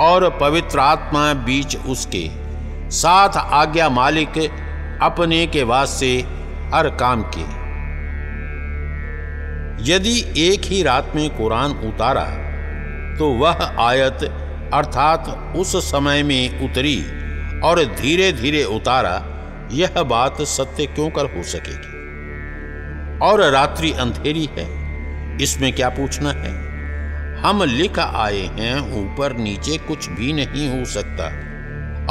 [SPEAKER 2] और पवित्र आत्मा बीच उसके। साथ आज्ञा मालिक अपने के वास्ते हर काम के। यदि एक ही रात में कुरान उतारा तो वह आयत अर्थात उस समय में उतरी। और धीरे धीरे उतारा, यह बात सत्य क्यों कर हो सकेगी? और रात्रि अंधेरी है, इसमें क्या पूछना है? हम लिख आए हैं, ऊपर नीचे कुछ भी नहीं हो सकता।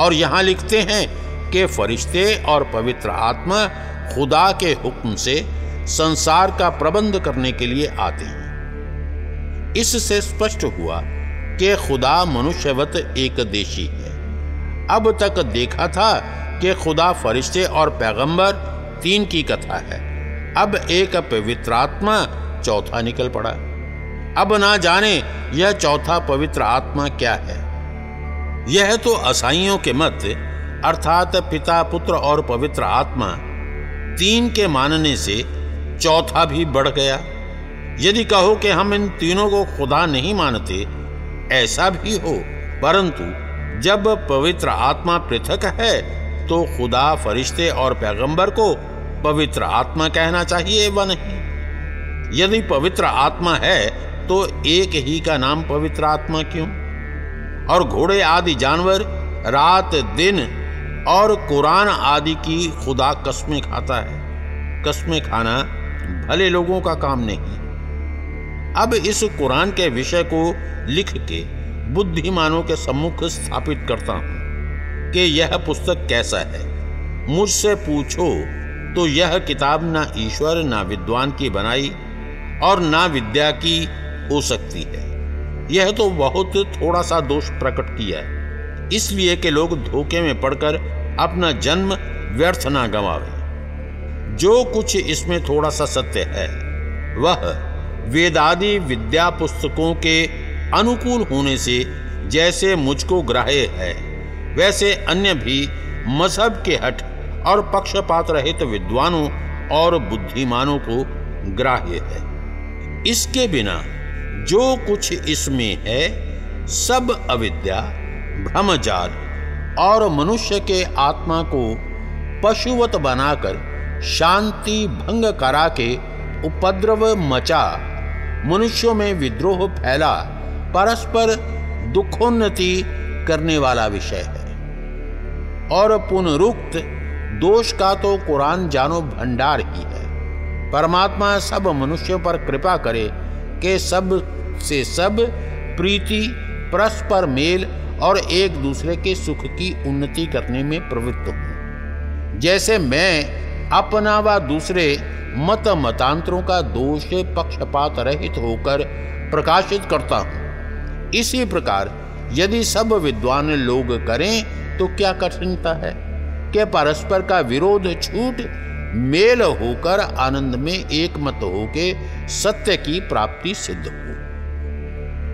[SPEAKER 2] और यहाँ लिखते हैं कि फरिश्ते और पवित्र आत्मा खुदा के हुक्म से संसार का प्रबंध करने के लिए आते हैं। इससे स्पष्ट हुआ कि खुदा मनुष्यवत एक देशी है। अब तक देखा था कि खुदा फरिश्ते और पैगंबर तीन की कथा है। अब एक पवित्र आत्मा, चौथा निकल पड़ा। अब ना जाने यह चौथा पवित्र आत्मा क्या है। यह तो असाइयों के मत अर्थात पिता, पुत्र और पवित्र आत्मा, तीन के मानने से चौथा भी बढ़ गया। यदि कहो कि हम इन तीनों को खुदा नहीं मानते, ऐसा भी हो, परंतु जब पवित्र आत्मा पृथक है तो खुदा फरिश्ते और पैगंबर को पवित्र आत्मा कहना चाहिए व नहीं? यदि पवित्र आत्मा है तो एक ही का नाम पवित्र आत्मा क्यों? और घोड़े आदि जानवर रात, दिन और कुरान आदि की खुदा कस्में खाता है। कस्में खाना भले लोगों का काम नहीं। अब इस कुरान के विषय को लिख के बुद्धिमानों के सम्मुख स्थापित करता हूँ कि यह पुस्तक कैसा है। मुझसे पूछो तो यह किताब ना ईश्वर, ना विद्वान की बनाई और ना विद्या की हो सकती है। यह तो बहुत थोड़ा सा दोष प्रकट किया है, इसलिए कि लोग धोखे में पड़कर अपना जन्म व्यर्थ ना गंवावे। जो कुछ इसमें थोड़ा सा सत्य है, वह वेदादि विद्या पुस्तकों के अनुकूल होने से जैसे मुझको ग्राह्य है, वैसे अन्य भी मज़हब के हट और पक्षपात रहित विद्वानों और बुद्धिमानों को ग्राह्य है। इसके बिना जो कुछ इसमें है, सब अविद्या भ्रमजाल और मनुष्य के आत्मा को पशुवत बनाकर शांति भंग करा के उपद्रव मचा, मनुष्यों में विद्रोह फैला परस्पर दुखोन्नति करने वाला विषय है। और पुनरुक्त दोष का तो कुरान जानो भंडार ही है। परमात्मा सब मनुष्यों पर कृपा करे के सबसे सब प्रीति, परस्पर मेल और एक दूसरे के सुख की उन्नति करने में प्रवृत्त हूँ। जैसे मैं अपना व दूसरे मत मतांतरों का दोष पक्षपात रहित होकर प्रकाशित करता हूँ इसी प्रकार यदि सब विद्वान लोग करें तो क्या कठिनता है? कि परस्पर का विरोध छूट? मेल होकर आनंद में एक मत होके सत्य की प्राप्ति सिद्ध हो।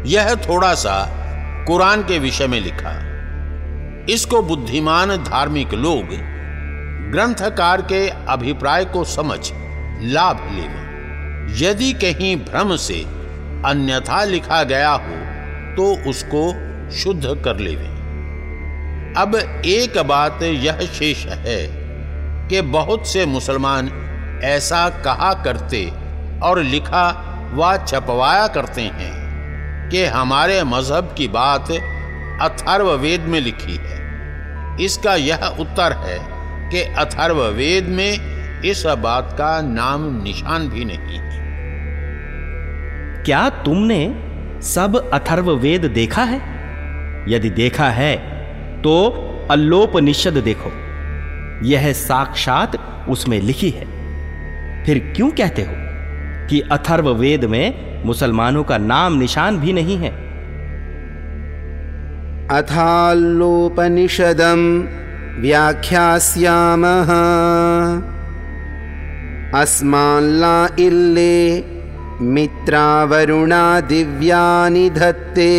[SPEAKER 2] यह थोड़ा सा कुरान के विषय में लिखा। इसको बुद्धिमान धार्मिक लोग ग्रंथकार के अभिप्राय को समझ, लाभ ले। यदि कहीं भ्रम से अन्यथा लिखा गया हो तो उसको शुद्ध कर लेवे। अब एक बात यह शेष है कि बहुत से मुसलमान ऐसा कहा करते और लिखा व छपवाया करते हैं कि हमारे मज़हब की बात अथर्ववेद में लिखी है। इसका यह उत्तर है कि अथर्ववेद में इस बात का नाम निशान भी नहीं है।
[SPEAKER 3] क्या तुमने सब अथर्ववेद देखा है? यदि देखा है तो अल्लोपनिषद देखो। यह साक्षात उसमें लिखी है। फिर क्यों कहते हो कि अथर्ववेद में मुसलमानों का नाम निशान भी नहीं है?
[SPEAKER 1] अथाल्लोपनिषदं व्याख्यास्यामः। अस्माल्ला इल्ले मित्रावरुणा दिव्यानि धत्ते।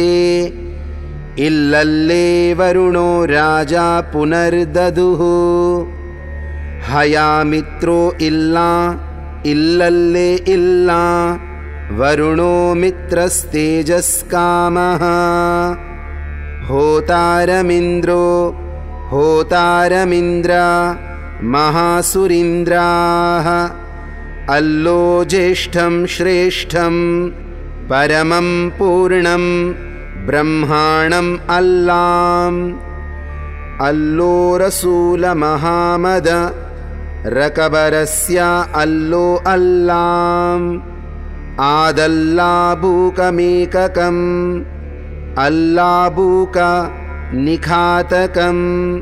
[SPEAKER 1] इल्लल्ले वरुणो राजा पुनर्ददुः हयामित्रो इल्ला इल्लल्ले इल्ला वरुणो मित्रस्तेजस्कामः। होतारमिन्द्रो होतारमिन्द्र महासुरीन्द्राः अल्लो ज्येष्ठं श्रेष्ठं परमं पूर्णं ब्रह्माणम् अल्लाम्। अल्लो रसूलमहामद रकबरस्य अल्लो अल्लाम्। आदल्लाबूकमेककम् अल्लाबूक निखातकम्।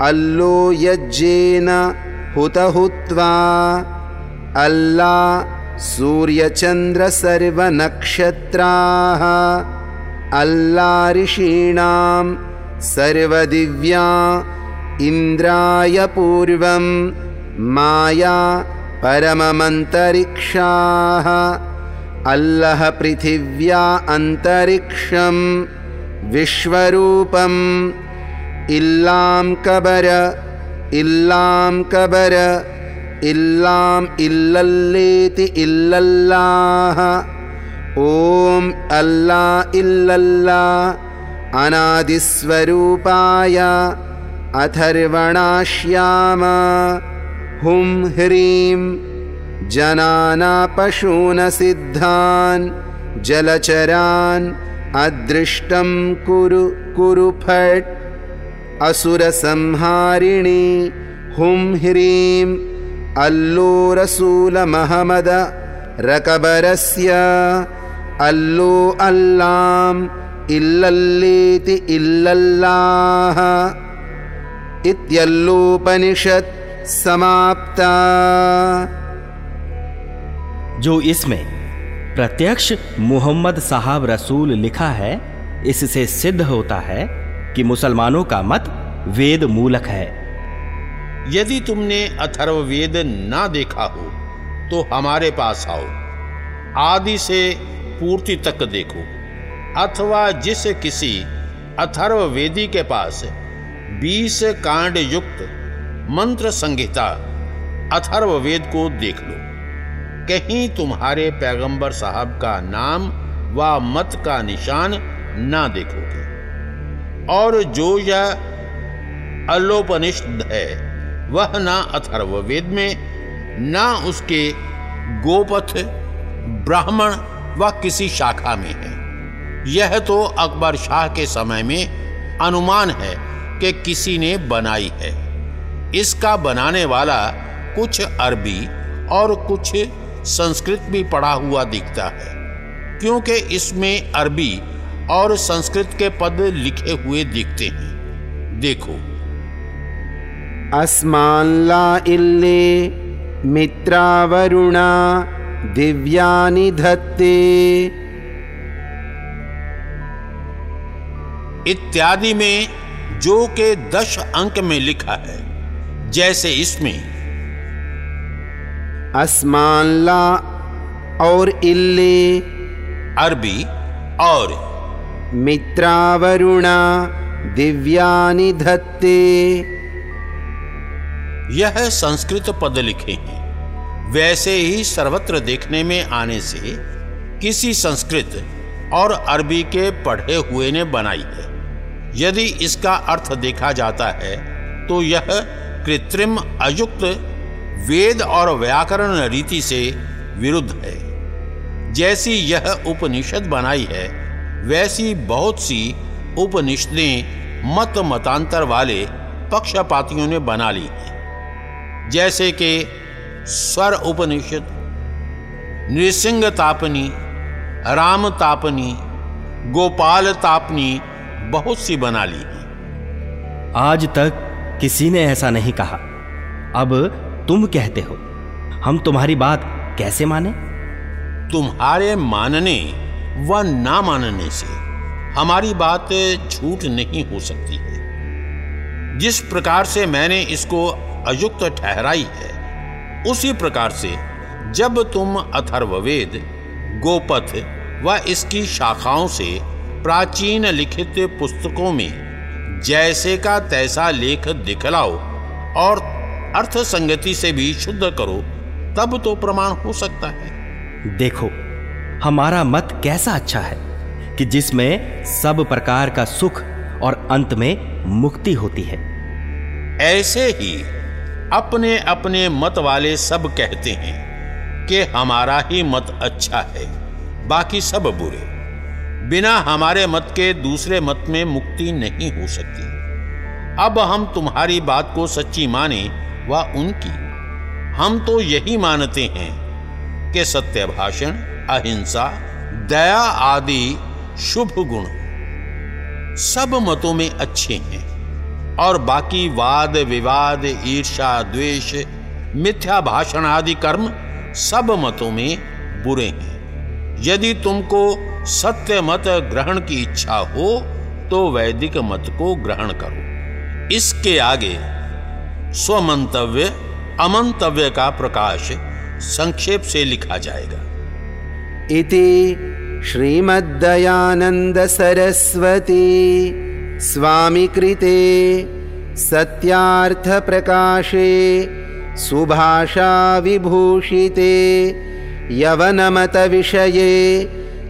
[SPEAKER 1] अल्लो यज्ञेन हुतहुत्वा अल्ला सूर्यचन्द्रसर्वनक्षत्राः। अल्ला ऋषीणां सर्वदिव्या इन्द्राय पूर्वं माया परममन्तरिक्षाः। अल्लः पृथिव्या अन्तरिक्षं विश्वरूपम्। इल्लां कबर इल्लां कबर इल्लाम् इल्लल्लेति इल्लल्लाः ॐ अल्ला इल्लल्ला अनादिस्वरूपाय अथर्वणाश्याम हुं ह्रीं जनाना पशूनसिद्धान् जलचरान् अदृष्टं कुरु कुरु फट् असुरसंहारिणी हुं ह्रीं अल्लो रसूलमहमद रकबरस्य अल्लो अल्लाम् इल्लल्लेति इल्लल्लाः इत्यल्लोपनिषत् समाप्ता।
[SPEAKER 3] जो इसमें प्रत्यक्ष मोहम्मद साहब रसूल लिखा है, इससे सिद्ध होता है कि मुसलमानों का मत वेद मूलक है।
[SPEAKER 2] यदि तुमने अथर्ववेद ना देखा हो तो हमारे पास आओ। आदि से पूर्ति तक देखो, अथवा जिस किसी अथर्ववेदी के पास बीस कांड युक्त मंत्र संहिता अथर्ववेद को देख लो। कहीं तुम्हारे पैगंबर साहब का नाम व मत का निशान ना देखोगे। और जो यह अल्लोपनिषद है वह ना अथर्ववेद में, ना उसके गोपथ, ब्राह्मण व किसी शाखा में है। यह तो अकबर शाह के समय में अनुमान है कि किसी ने बनाई है। इसका बनाने वाला कुछ अरबी और कुछ संस्कृत भी पढ़ा हुआ दिखता है, क्योंकि इसमें अरबी और संस्कृत के पद लिखे हुए दिखते हैं। देखो
[SPEAKER 1] अस्माल्ला इल्ले मित्रावरुणा दिव्यानि धत्ते।
[SPEAKER 2] इत्यादि में जो के दश अंक में लिखा है जैसे इसमें।
[SPEAKER 1] अस्माल्ला और इल्ले
[SPEAKER 2] अरबी और
[SPEAKER 1] मित्रावरुणा दिव्यानि धत्ते।
[SPEAKER 2] यह संस्कृत पद लिखे हैं। वैसे ही सर्वत्र देखने में आने से किसी संस्कृत और अरबी के पढ़े हुए ने बनाई है। यदि इसका अर्थ देखा जाता है तो यह कृत्रिम, अयुक्त, वेद और व्याकरण रीति से विरुद्ध है। जैसी यह उपनिषद बनाई है, वैसी बहुत सी उपनिषदें मत मतांतर वाले पक्षपातियों ने बना ली हैं। जैसे कि स्वर उपनिषद नृसिंह तापनी राम तापनी गोपाल तापनी बहुत सी बना ली हैं।
[SPEAKER 3] आज तक किसी ने ऐसा नहीं कहा। अब तुम कहते हो हम तुम्हारी बात कैसे माने?
[SPEAKER 2] तुम्हारे मानने व ना मानने से हमारी बात झूठ नहीं हो सकती है। जिस प्रकार से मैंने इसको अयुक्त ठहराई है। उसी प्रकार से जब तुम अथर्ववेद गोपथ व इसकी शाखाओं से प्राचीन लिखित पुस्तकों में जैसे का तैसा लेख दिखलाओ और अर्थ संगति से भी शुद्ध करो तब तो प्रमाण हो सकता है।
[SPEAKER 3] देखो हमारा मत कैसा अच्छा है कि जिसमें सब प्रकार का सुख और अंत में मुक्ति होती है।
[SPEAKER 2] ऐसे ही अपने अपने मत वाले सब कहते हैं कि हमारा ही मत अच्छा है, बाकी सब बुरे। बिना हमारे मत के दूसरे मत में मुक्ति नहीं हो सकती। अब हम तुम्हारी बात को सच्ची माने व उनकी। हम तो यही मानते हैं कि सत्य भाषण अहिंसा, दया आदि शुभ गुण सब मतों में अच्छे हैं। और बाकी वाद, विवाद ईर्षा द्वेष, मिथ्या भाषण आदि कर्म सब मतों में बुरे हैं। यदि तुमको सत्य मत ग्रहण की इच्छा हो तो वैदिक मत को ग्रहण करो। इसके आगे स्वमंतव्य, अमंतव्य का प्रकाश संक्षेप से लिखा जाएगा।
[SPEAKER 1] इति श्रीमद्दयानंद सरस्वती। स्वामिकृते सत्यार्थप्रकाशे सुभाषाविभूषिते यवनमतविषये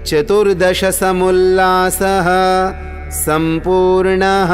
[SPEAKER 1] चतुर्दशसमुल्लासः सम्पूर्णः।